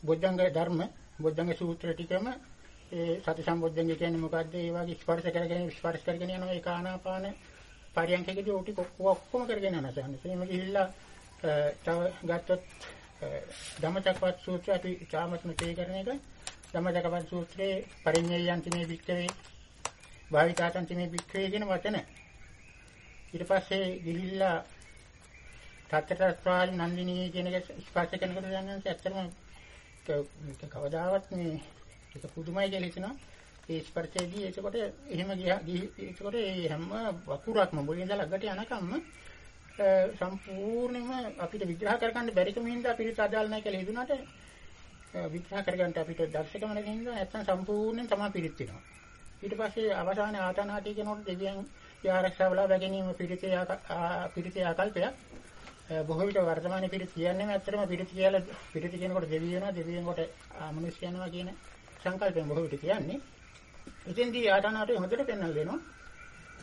බොද්ධංග ධර්ම බොද්ධංග සූත්‍ර ටිකම ඒ සති සම්බොද්ධංග කියන්නේ මොකද්ද? ඒ වගේ ස්පර්ශ කරගෙන ස්පර්ශ කරගෙන යනවා. ඒ කානාපාන පරියන්කේදී ඔටි ඔක්කොම කරගෙන යනවා සම්මත එහෙම ගිහිල්ලා තව ගත්තොත් ධම්මචක්කවත් සූත්‍රය අපි තාමත්ම තේ කරන එක. ධම්මචක්කවත් සූත්‍රයේ පරිඤ්ඤයන්ති මේ වික්කවේ භාවිතාන්ති මේ වික්කවේ කියන වචන. ඊට පස්සේ ගිහිල්ලා තත්තරස්වාරි නන්දිනී කියන එක ස්පර්ශ කරනකොට දැනන්නේ ඇත්තටම කවදාවත් මේ ඒක පුදුමයි කියලා හිතනවා. ඒ ස්පර්ශයේදී ඒකකොට එහෙම ගියා ඒකකොට ඒ හැම වකුරක්ම මුලින් ඉඳලා ළඟට යනකම්ම සම්පූර්ණයෙන්ම අපිට විග්‍රහ කරගන්න බැරි කමින්ද අපිට අදාළ නැහැ කියලා හිතුණාට විග්‍රහ කරගන්න අපිට දර්ශකම නැතිනම් නැත්තම් සම්පූර්ණයෙන් තමයි පිළිත් වෙනවා. ඊට පස්සේ අවසාන ආතනාටි කියනකොට දෙවියන් ආරක්ෂාවලා වැගෙනීම පිළිතේ පිළිතේ ආකල්පයක් බොහෝ විට වර්තමානයේ පිළිත් කියන්නේ ඇත්තටම පිළිත් කියලා පිළිත් කියනකොට දෙවිය වෙනවා දෙවියන් කොට මනුස්ස යනවා කියන සංකල්පයෙන් බොහෝ විට කියන්නේ. එතෙන්දී ආතනාටි හොඳට පෙන්වලා දෙනවා.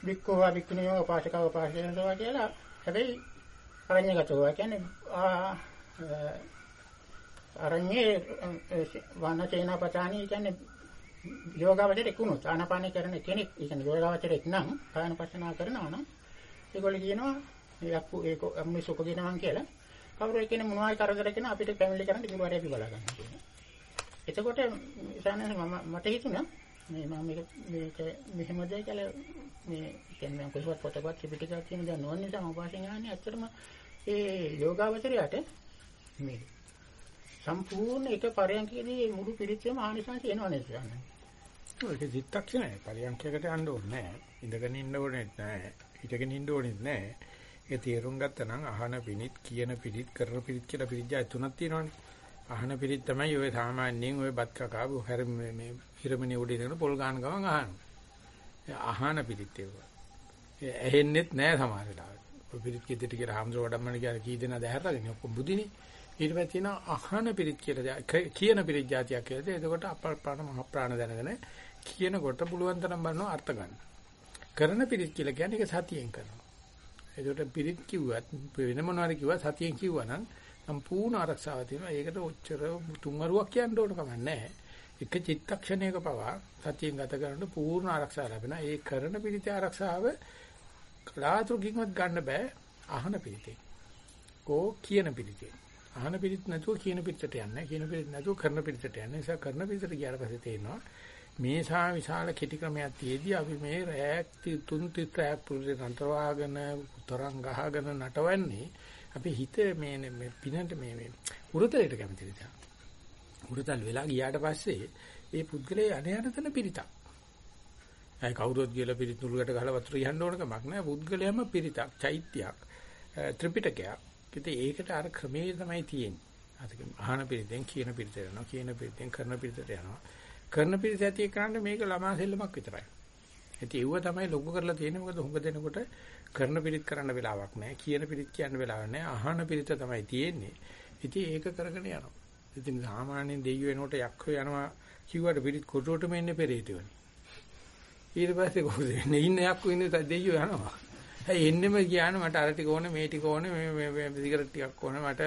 වික්කෝවා වික්කනියෝ උපාසකව උපාසකයන්වා කියලා හැබැයි අරඤ්‍යගතව කියන්නේ අරඤ්ඤේ වනචේනපතානි කියන්නේ යෝගාවචරයක් වුණොත් ආනාපානය කරන කෙනෙක් ඒ කියන්නේ යෝගාවචරයක් නම් කායනපස්සනා කරනවා නම් ඒගොල්ලෝ කියනවා යක්කු ඒක මිනිස්සුක කියනවා කියලා කවුරු එක්කෙනෙක් මොනවයි කරදර කියන අපිට ෆැමිලි කරන්න කිව්වට අපි බලා ගන්න කියනවා. එතකොට ඉතින් මම මට හිතුණා මේ මම මේක මේක මෙහෙමද කියලා මේ කියන්නේ මම කොහොමද පොතපත් ත්‍රිපිටකයක් කියන දා නොවන නිසා මම වාසියෙන් ආන්නේ ඇත්තටම ඒ යෝගාවචරයට මේ සම්පූර්ණ එක පරයන්කේදී මුළු පිළිච්චෙම ආනිසංස එනවා නේද කියන්නේ. ඒක චිත්තක්ෂණය. පරයන්කයකට යන්න ඕනේ නැහැ. ඉඳගෙන ඉන්න ඕනේ නැහැ. හිටගෙන ඉන්න ඕනේ නැහැ. ඒ තේරුම් ගත්තා නම් අහන පිනිත් කියන පිනිත් කරන පිනිත් කියලා පිළිජ්ජා තුනක් තියෙනවානේ. අහන පිනිත් තමයි ඔය සාමාන්‍යයෙන් ඔය බත් කකාව හැර මේ හිරමනේ උඩින් යන පොල් ගන්න ගමන් අහන. අහන පිනිත් ඒවා. ඇහෙන්නෙත් නැහැ සමහර වෙලාවට. පිරිත් කිද්දට කියලා හාමුදුර වඩම්මන කියලා කී දෙනා දැහැරලාගෙන ඔක්කොම බුදිනේ. ඊට පස්සේ තියෙනවා අහන පිරිත් කියලා කියන පිරිත් જાතියක් කියලා. එතකොට අප්‍රාණ මහ ප්‍රාණ දැනගෙන කියනකොට පුළුවන් තරම් බලනවා අර්ථ ගන්න. කරන පිරිත් කියලා කියන්නේ ඒක සතියෙන් කරනවා. එතකොට පිරිත් කිව්වත් වෙන මොනවාරි කිව්වා සතියෙන් කිව්වා නම් සම්පූර්ණ ආරක්ෂාව තියෙනවා. ඒකට ඔච්චර තුන්වරුවක් කියන්න ඕන කමක් නැහැ. එක චිත්තක්ෂණයක පවා සතියෙන් ගත කරනකොට පූර්ණ ආරක්ෂාව ලැබෙනවා. ඒ කරන පිළිත ආරක්ෂාව කලාතුරකින්වත් ගන්න බෑ අහන පිළිතේ. කෝ කියන පිළිතේ. අහන පිළිත් නැතුව කියන පිළිතට යන්නේ. කියන පිළිත් නැතුව කරන පිළිතට යන්නේ. නිසා කරන පිළිතට ගියාට පස්සේ තේරෙනවා මේ සා විශාල කෙටි ක්‍රමයක් තියේදී අපි මේ රැක් තුන් තිත්‍රාක් පුරුදු නතරවාගෙන උතරන් ගහගෙන නටවන්නේ අපි හිත මේ මේ පිනට මේ මේ උරතලයට කැමති නිසා. උරතල් වෙලා ගියාට පස්සේ ඒ පුද්ගලයා අනයන තන පිරිතක්. අය කවුරුත් කියලා පිරිත් නුරුකට ගහලා වතුර යන්න ඕන කමක් නැහැ. පුද්ගලයාම පිරිතක්, චෛත්‍යයක්, ත්‍රිපිටකයක්. ඉතින් ඒකට අර ක්‍රමයේ තමයි තියෙන්නේ. අද අහන පිරිතෙන් කියන පිරිතට යනවා, කියන පිරිතෙන් කරන පිරිතට යනවා. කරන පිරිත ඇති කරන්නේ මේක ළමා සෙල්ලමක් විතරයි. ඉතින් ඒව තමයි ලොකු කරලා තියෙන්නේ. මොකද හුඟ දෙනකොට කරන පිරිත් කරන්න වෙලාවක් නැහැ. කියන පිරිත් කියන්න වෙලාවක් නැහැ. අහන පිරිත තමයි තියෙන්නේ. ඉතින් ඒක කරගෙන යනවා. ඉතින් සාමාන්‍යයෙන් දෙයියෝ එනකොට යක්ෂයෝ යනවා කිව්වට පිරිත් කොටුවටම එන්නේ පෙරේතවනේ. ඊට පස්සේ කොහොමද එන්නේ? ඉන්න යක්ෂයෝ ඉන්නේ දෙයියෝ යනවා. ඇයි එන්නෙම කියන්නේ මට අර ටික ඕනේ මේ ටික ඕනේ මේ මේ සිගරට් ටිකක් ඕනේ මට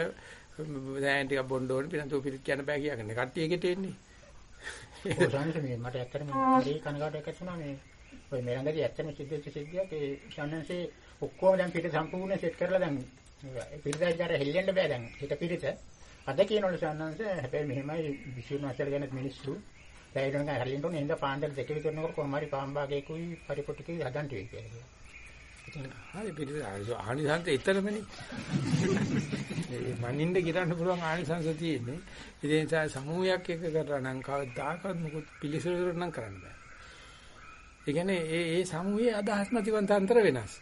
සෑන් ටිකක් බොන්න ඕනේ පිටන්තෝ පිරිත් කියන්න බෑ කියන්නේ. කට්ටිය එකට එන්නේ. ඔය සංස මේ මට ඇත්තටම මේ කනගාටුවක් ඇති වුණා මේ ඔය මෙරංගදී ඇත්තම සිද්ධ වෙච්ච සිද්ධියක් ඒ ශානන්සේ ඔක්කොම දැන් පිට සම්පූර්ණ සෙට් කරලා දැන් පිළිදාජාර හෙල්ලෙන්න බෑ දැන් හිත පිළිත අද කියනවලු ශානන්ස හැබැයි මෙහෙමයි විසුණු අසල ගැන මිනිස්සු දැන් ඉතින් හරියට උනේ ඉඳ පාන්දර දෙක විතරනකොට කොහොම හරි පාම්බාගේකුයි පරිපොටිකුයි හදන්න වෙයි කියලා. හරි පිළිද ආනිසංස එතරම්නේ. ඒ මනින්න ගිරන්න පුළුවන් ආනිසංස තියෙන්නේ. ඒ නිසා සමූහයක් එක කරලා නම් කවදාකවත් මොකද පිළිසෙලට නම් කරන්න බෑ. ඒ කියන්නේ ඒ ඒ සමූහයේ අදහස් මතිවන්ත අතර වෙනස්.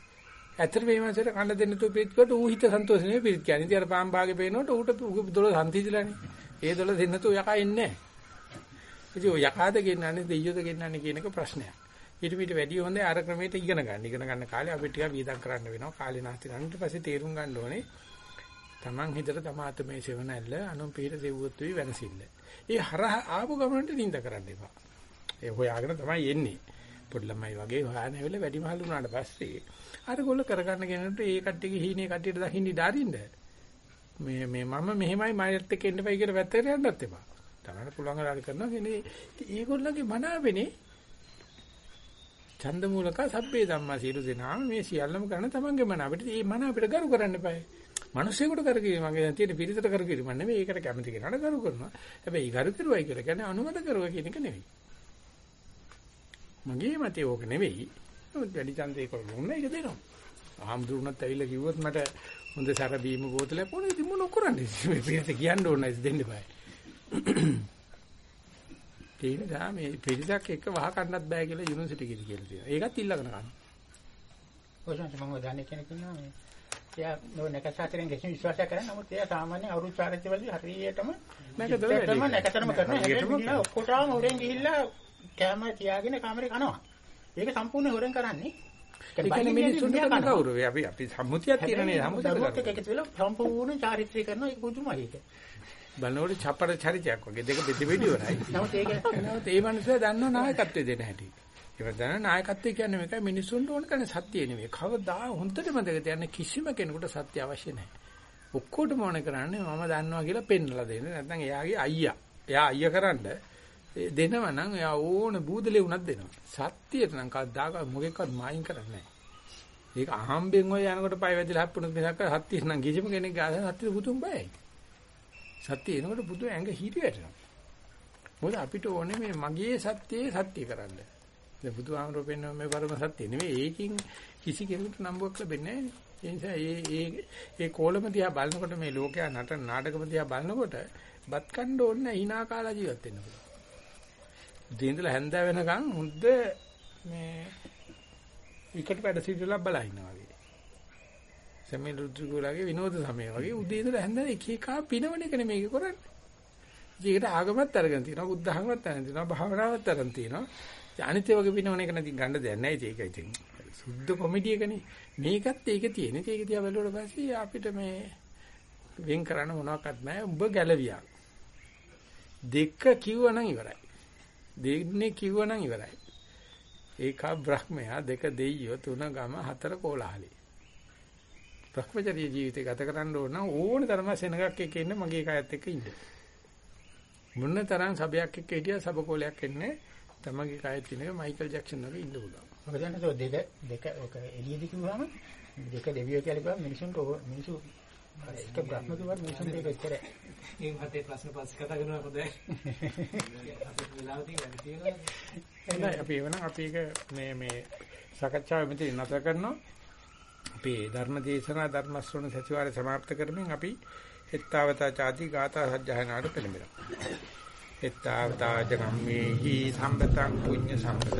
ඇත්තට මේ මාසෙට කන්න දෙන්න තු පිළිත් ඌ හිත සන්තෝෂ නෙවෙයි පිළිත් කියන්නේ. ඉතින් අර පාම් භාගේ පේනකොට ඌට දොළ සම්තිදිලානේ. ඒ දොළ දෙන්න තු යකා එන්නේ නැහැ. ඉතින් ඔය යකාද ගෙන්නන්නේ දෙයියෝද ගෙන්නන්නේ කියන එක ප්‍රශ්නයක්. ඊට පිට වැඩි හොඳයි අර ක්‍රමයට ඉගෙන ගන්න. ඉගෙන ගන්න කාලේ අපිට ටිකක් වියදම් කරන්න වෙනවා. කාලේ නැති ගන්න ඊට පස්සේ තේරුම් ගන්න ඕනේ. Taman හිතට තමාත මේ සෙවණැල්ල අනුන් පිට දෙව්වොත් වී වෙනසිල්ල. ඒ හරහා ආපු ගමනට නිඳ කරන්න එපා. ඒ හොයාගෙන තමයි එන්නේ. පොඩි ළමයි වගේ හොයාගෙන ඇවිල්ලා වැඩි මහලු වුණාට පස්සේ අර ගොල්ල කරගන්න කෙනෙකුට ඒ කට්ටියගේ හීනේ කට්ටියට දකින්න ඉඩාරින්න. මේ මේ මම මෙහෙමයි මයිලත් එක්ක එන්න බයි කියලා වැත්තට යන්නත් එපා. තමයි පුළුවන් හරි කරනවා කියන්නේ ඒගොල්ලන්ගේ මනාවෙනේ ඡන්ද මූලක සබ්බේ ධම්මා සීල දෙනාම මේ සියල්ලම කරන තමන්ගේ මන අපිට මේ මන අපිට ගරු කරන්න එපායි. මිනිස්සුෙකුට කර කිරීම මගේ දැන් තියෙන පිළිතට කර කිරීම නෙවෙයි ඒකට කැමති කෙනාට කරු කරනවා. හැබැයි ගරු කරුවයි කියලා කියන්නේ අනුමත කරුවා කියන එක නෙවෙයි. මගේ මතේ ඕක නෙවෙයි. වැඩි ඡන්දේ කරගන්න ඒක දෙනවා. ආම්දුරුණත් ඇවිල්ලා කිව්වොත් මට හොඳ සැර බීම බෝතලයක් ඕනේ ඉතින් මොන කරන්නේ? මේ පිළිත කියන්න ඕන නැති දෙන්න බෑ. ඒ නිසා මේ පිළිසක් එක වහ කන්නත් බෑ කියලා යුනිවර්සිටි එකේ කියලා තියෙනවා. ඒකත් ඉල්ලගෙන ගන්න. ඔයසන් මම දන්නේ කෙනෙක් ඉන්නවා මේ එයා නෝ නැකසාතරෙන් ගෙසින් විශ්වාසය කරන්නේ නමුත් එයා සාමාන්‍ය අවුරුදු චාරිත්‍ය වලදී හරියටම නැකතරම නැකතරම කරනවා හැබැයි ඔක්කොටම හොරෙන් ගිහිල්ලා කැම තියාගෙන කාමරේ කනවා. ඒක සම්පූර්ණ හොරෙන් කරන්නේ. ඒ කියන්නේ මිනිස්සුන්ට කරන ගෞරවය අපි අපි සම්මුතියක් තියෙනනේ සම්මුතියක් වෙලා සම්පූර්ණ චාරිත්‍රය කරනවා ඒක පුදුමයි ඒක. බලනකොට චපර චරිතයක් වගේ දෙක බෙද බෙද ඉවරයි. නමුත් ඒක නමුත් ඒ මනුස්සයා දන්නව නායකත්වය දෙන හැටි. ඒක දන්න නායකත්වය කියන්නේ මේකයි මිනිස්සුන්ට ඕන කරන සත්‍යය නෙවෙයි. කවදා හොඳට මතක තියන්න කිසිම කෙනෙකුට සත්‍ය අවශ්‍ය නැහැ. ඔක්කොටම ඕන කරන්නේ මම දන්නවා කියලා පෙන්නලා දෙන්න. නැත්නම් එයාගේ අයියා. එයා අයියා කරන්න දෙනවා නම් එයා ඕන බූදලේ උනක් දෙනවා. සත්‍යයට නම් කවදාක මොකෙක්වත් මායින් කරන්නේ නැහැ. ඒක අහම්බෙන් ඔය යනකොට පය වැදිලා හප්පුණු මිසක් සත්‍ය නම් කිසිම කෙනෙක් ගාස සත්‍ය පුතුම් බයයි. සත්‍ය එනකොට බුදු ඇඟ හිටි වැටෙනවා. මොකද අපිට ඕනේ මේ මගේ සත්‍යයේ සත්‍ය කරන්න. දැන් බුදුහාමරෝ පෙන්න මේ පරම සත්‍ය නෙවෙයි. ඒකින් කිසි කෙනෙකුට නම්බුවක් ලැබෙන්නේ නැහැ. ඒ නිසා ඒ ඒ ඒ කෝලම දිහා බලනකොට මේ ලෝකයා නටන නාටකම දිහා බලනකොට බත් කන්න ඕනේ hina කාලා ජීවත් වෙන්න පුළුවන්. දෙඳලා හැන්ද වෙනකන් හුද්ද මේ විකට වැඩ සිටලා බලා ඉන්නවා වගේ. සමේ රුද්‍රගෝලගේ විනෝද සමය වගේ උදේ ඉඳලා හැන්ද එක එක පිනවන එක නෙමෙයි කරන්නේ. ඒකට ආගමත් අරගෙන තියෙනවා, බුද්ධ ආගමත් අරගෙන තියෙනවා, භාවනාවත් අරගෙන තියෙනවා. අනිත් වගේ පිනවන එක නැති ගන්න දෙයක් නැහැ ඒක ඉතින්. සුද්ධ කොමඩි එකනේ. මේකත් ඒක තියෙන. ඒක දිහා බලුවට පස්සේ අපිට මේ වෙන් කරන්න මොනවත් නැහැ. උඹ ගැලවියා. දෙක කිව්වනම් ඉවරයි. දෙන්නේ කිව්වනම් ඉවරයි. ඒක බ්‍රහ්මයා දෙක දෙයියෝ තුන ගම හතර කෝලහලේ. භ්‍රමචර්ය ජීවිතය ගත කරන්න ඕන නම් ඕන තරම සෙනගක් එක්ක ඉන්න මගේ කයත් එක්ක ඉන්න. මොන තරම් සබයක් එක්ක හිටියා සබකෝලයක් එන්නේ තමගේ කයත් තියෙන මයිකල් ජැක්සන් වගේ ඉන්න පුළුවන්. ඔක දැන් තෝ දෙක දෙක ඔක එළියදි කිව්වම දෙක දෙවියෝ කියලා කිව්වම මිනිසුන්ට ඕක මිනිසු එක බ්‍රහ්ම කිව්වත් මිනිසුන්ට ඒක එච්චර ඒ මතේ ප්‍රශ්න පස්සේ කතා කරනවා හොඳයි. අපිට වෙලාව තියෙනවා. එහෙනම් අපි එවනම් අපි ඒක මේ මේ සාකච්ඡාව මෙතන නතර කරනවා. අපේ ධර්ම දේශනා ධර්ම ශ්‍රවණ සතිවාරය સમાપ્ત කරමින් අපි හෙත්තාවතා ചാති ගාථා සජ්ජහනාට පෙළඹෙනවා. හෙත්තාවතා ජගම්මේහි සම්පතං පුඤ්ඤ සම්පතං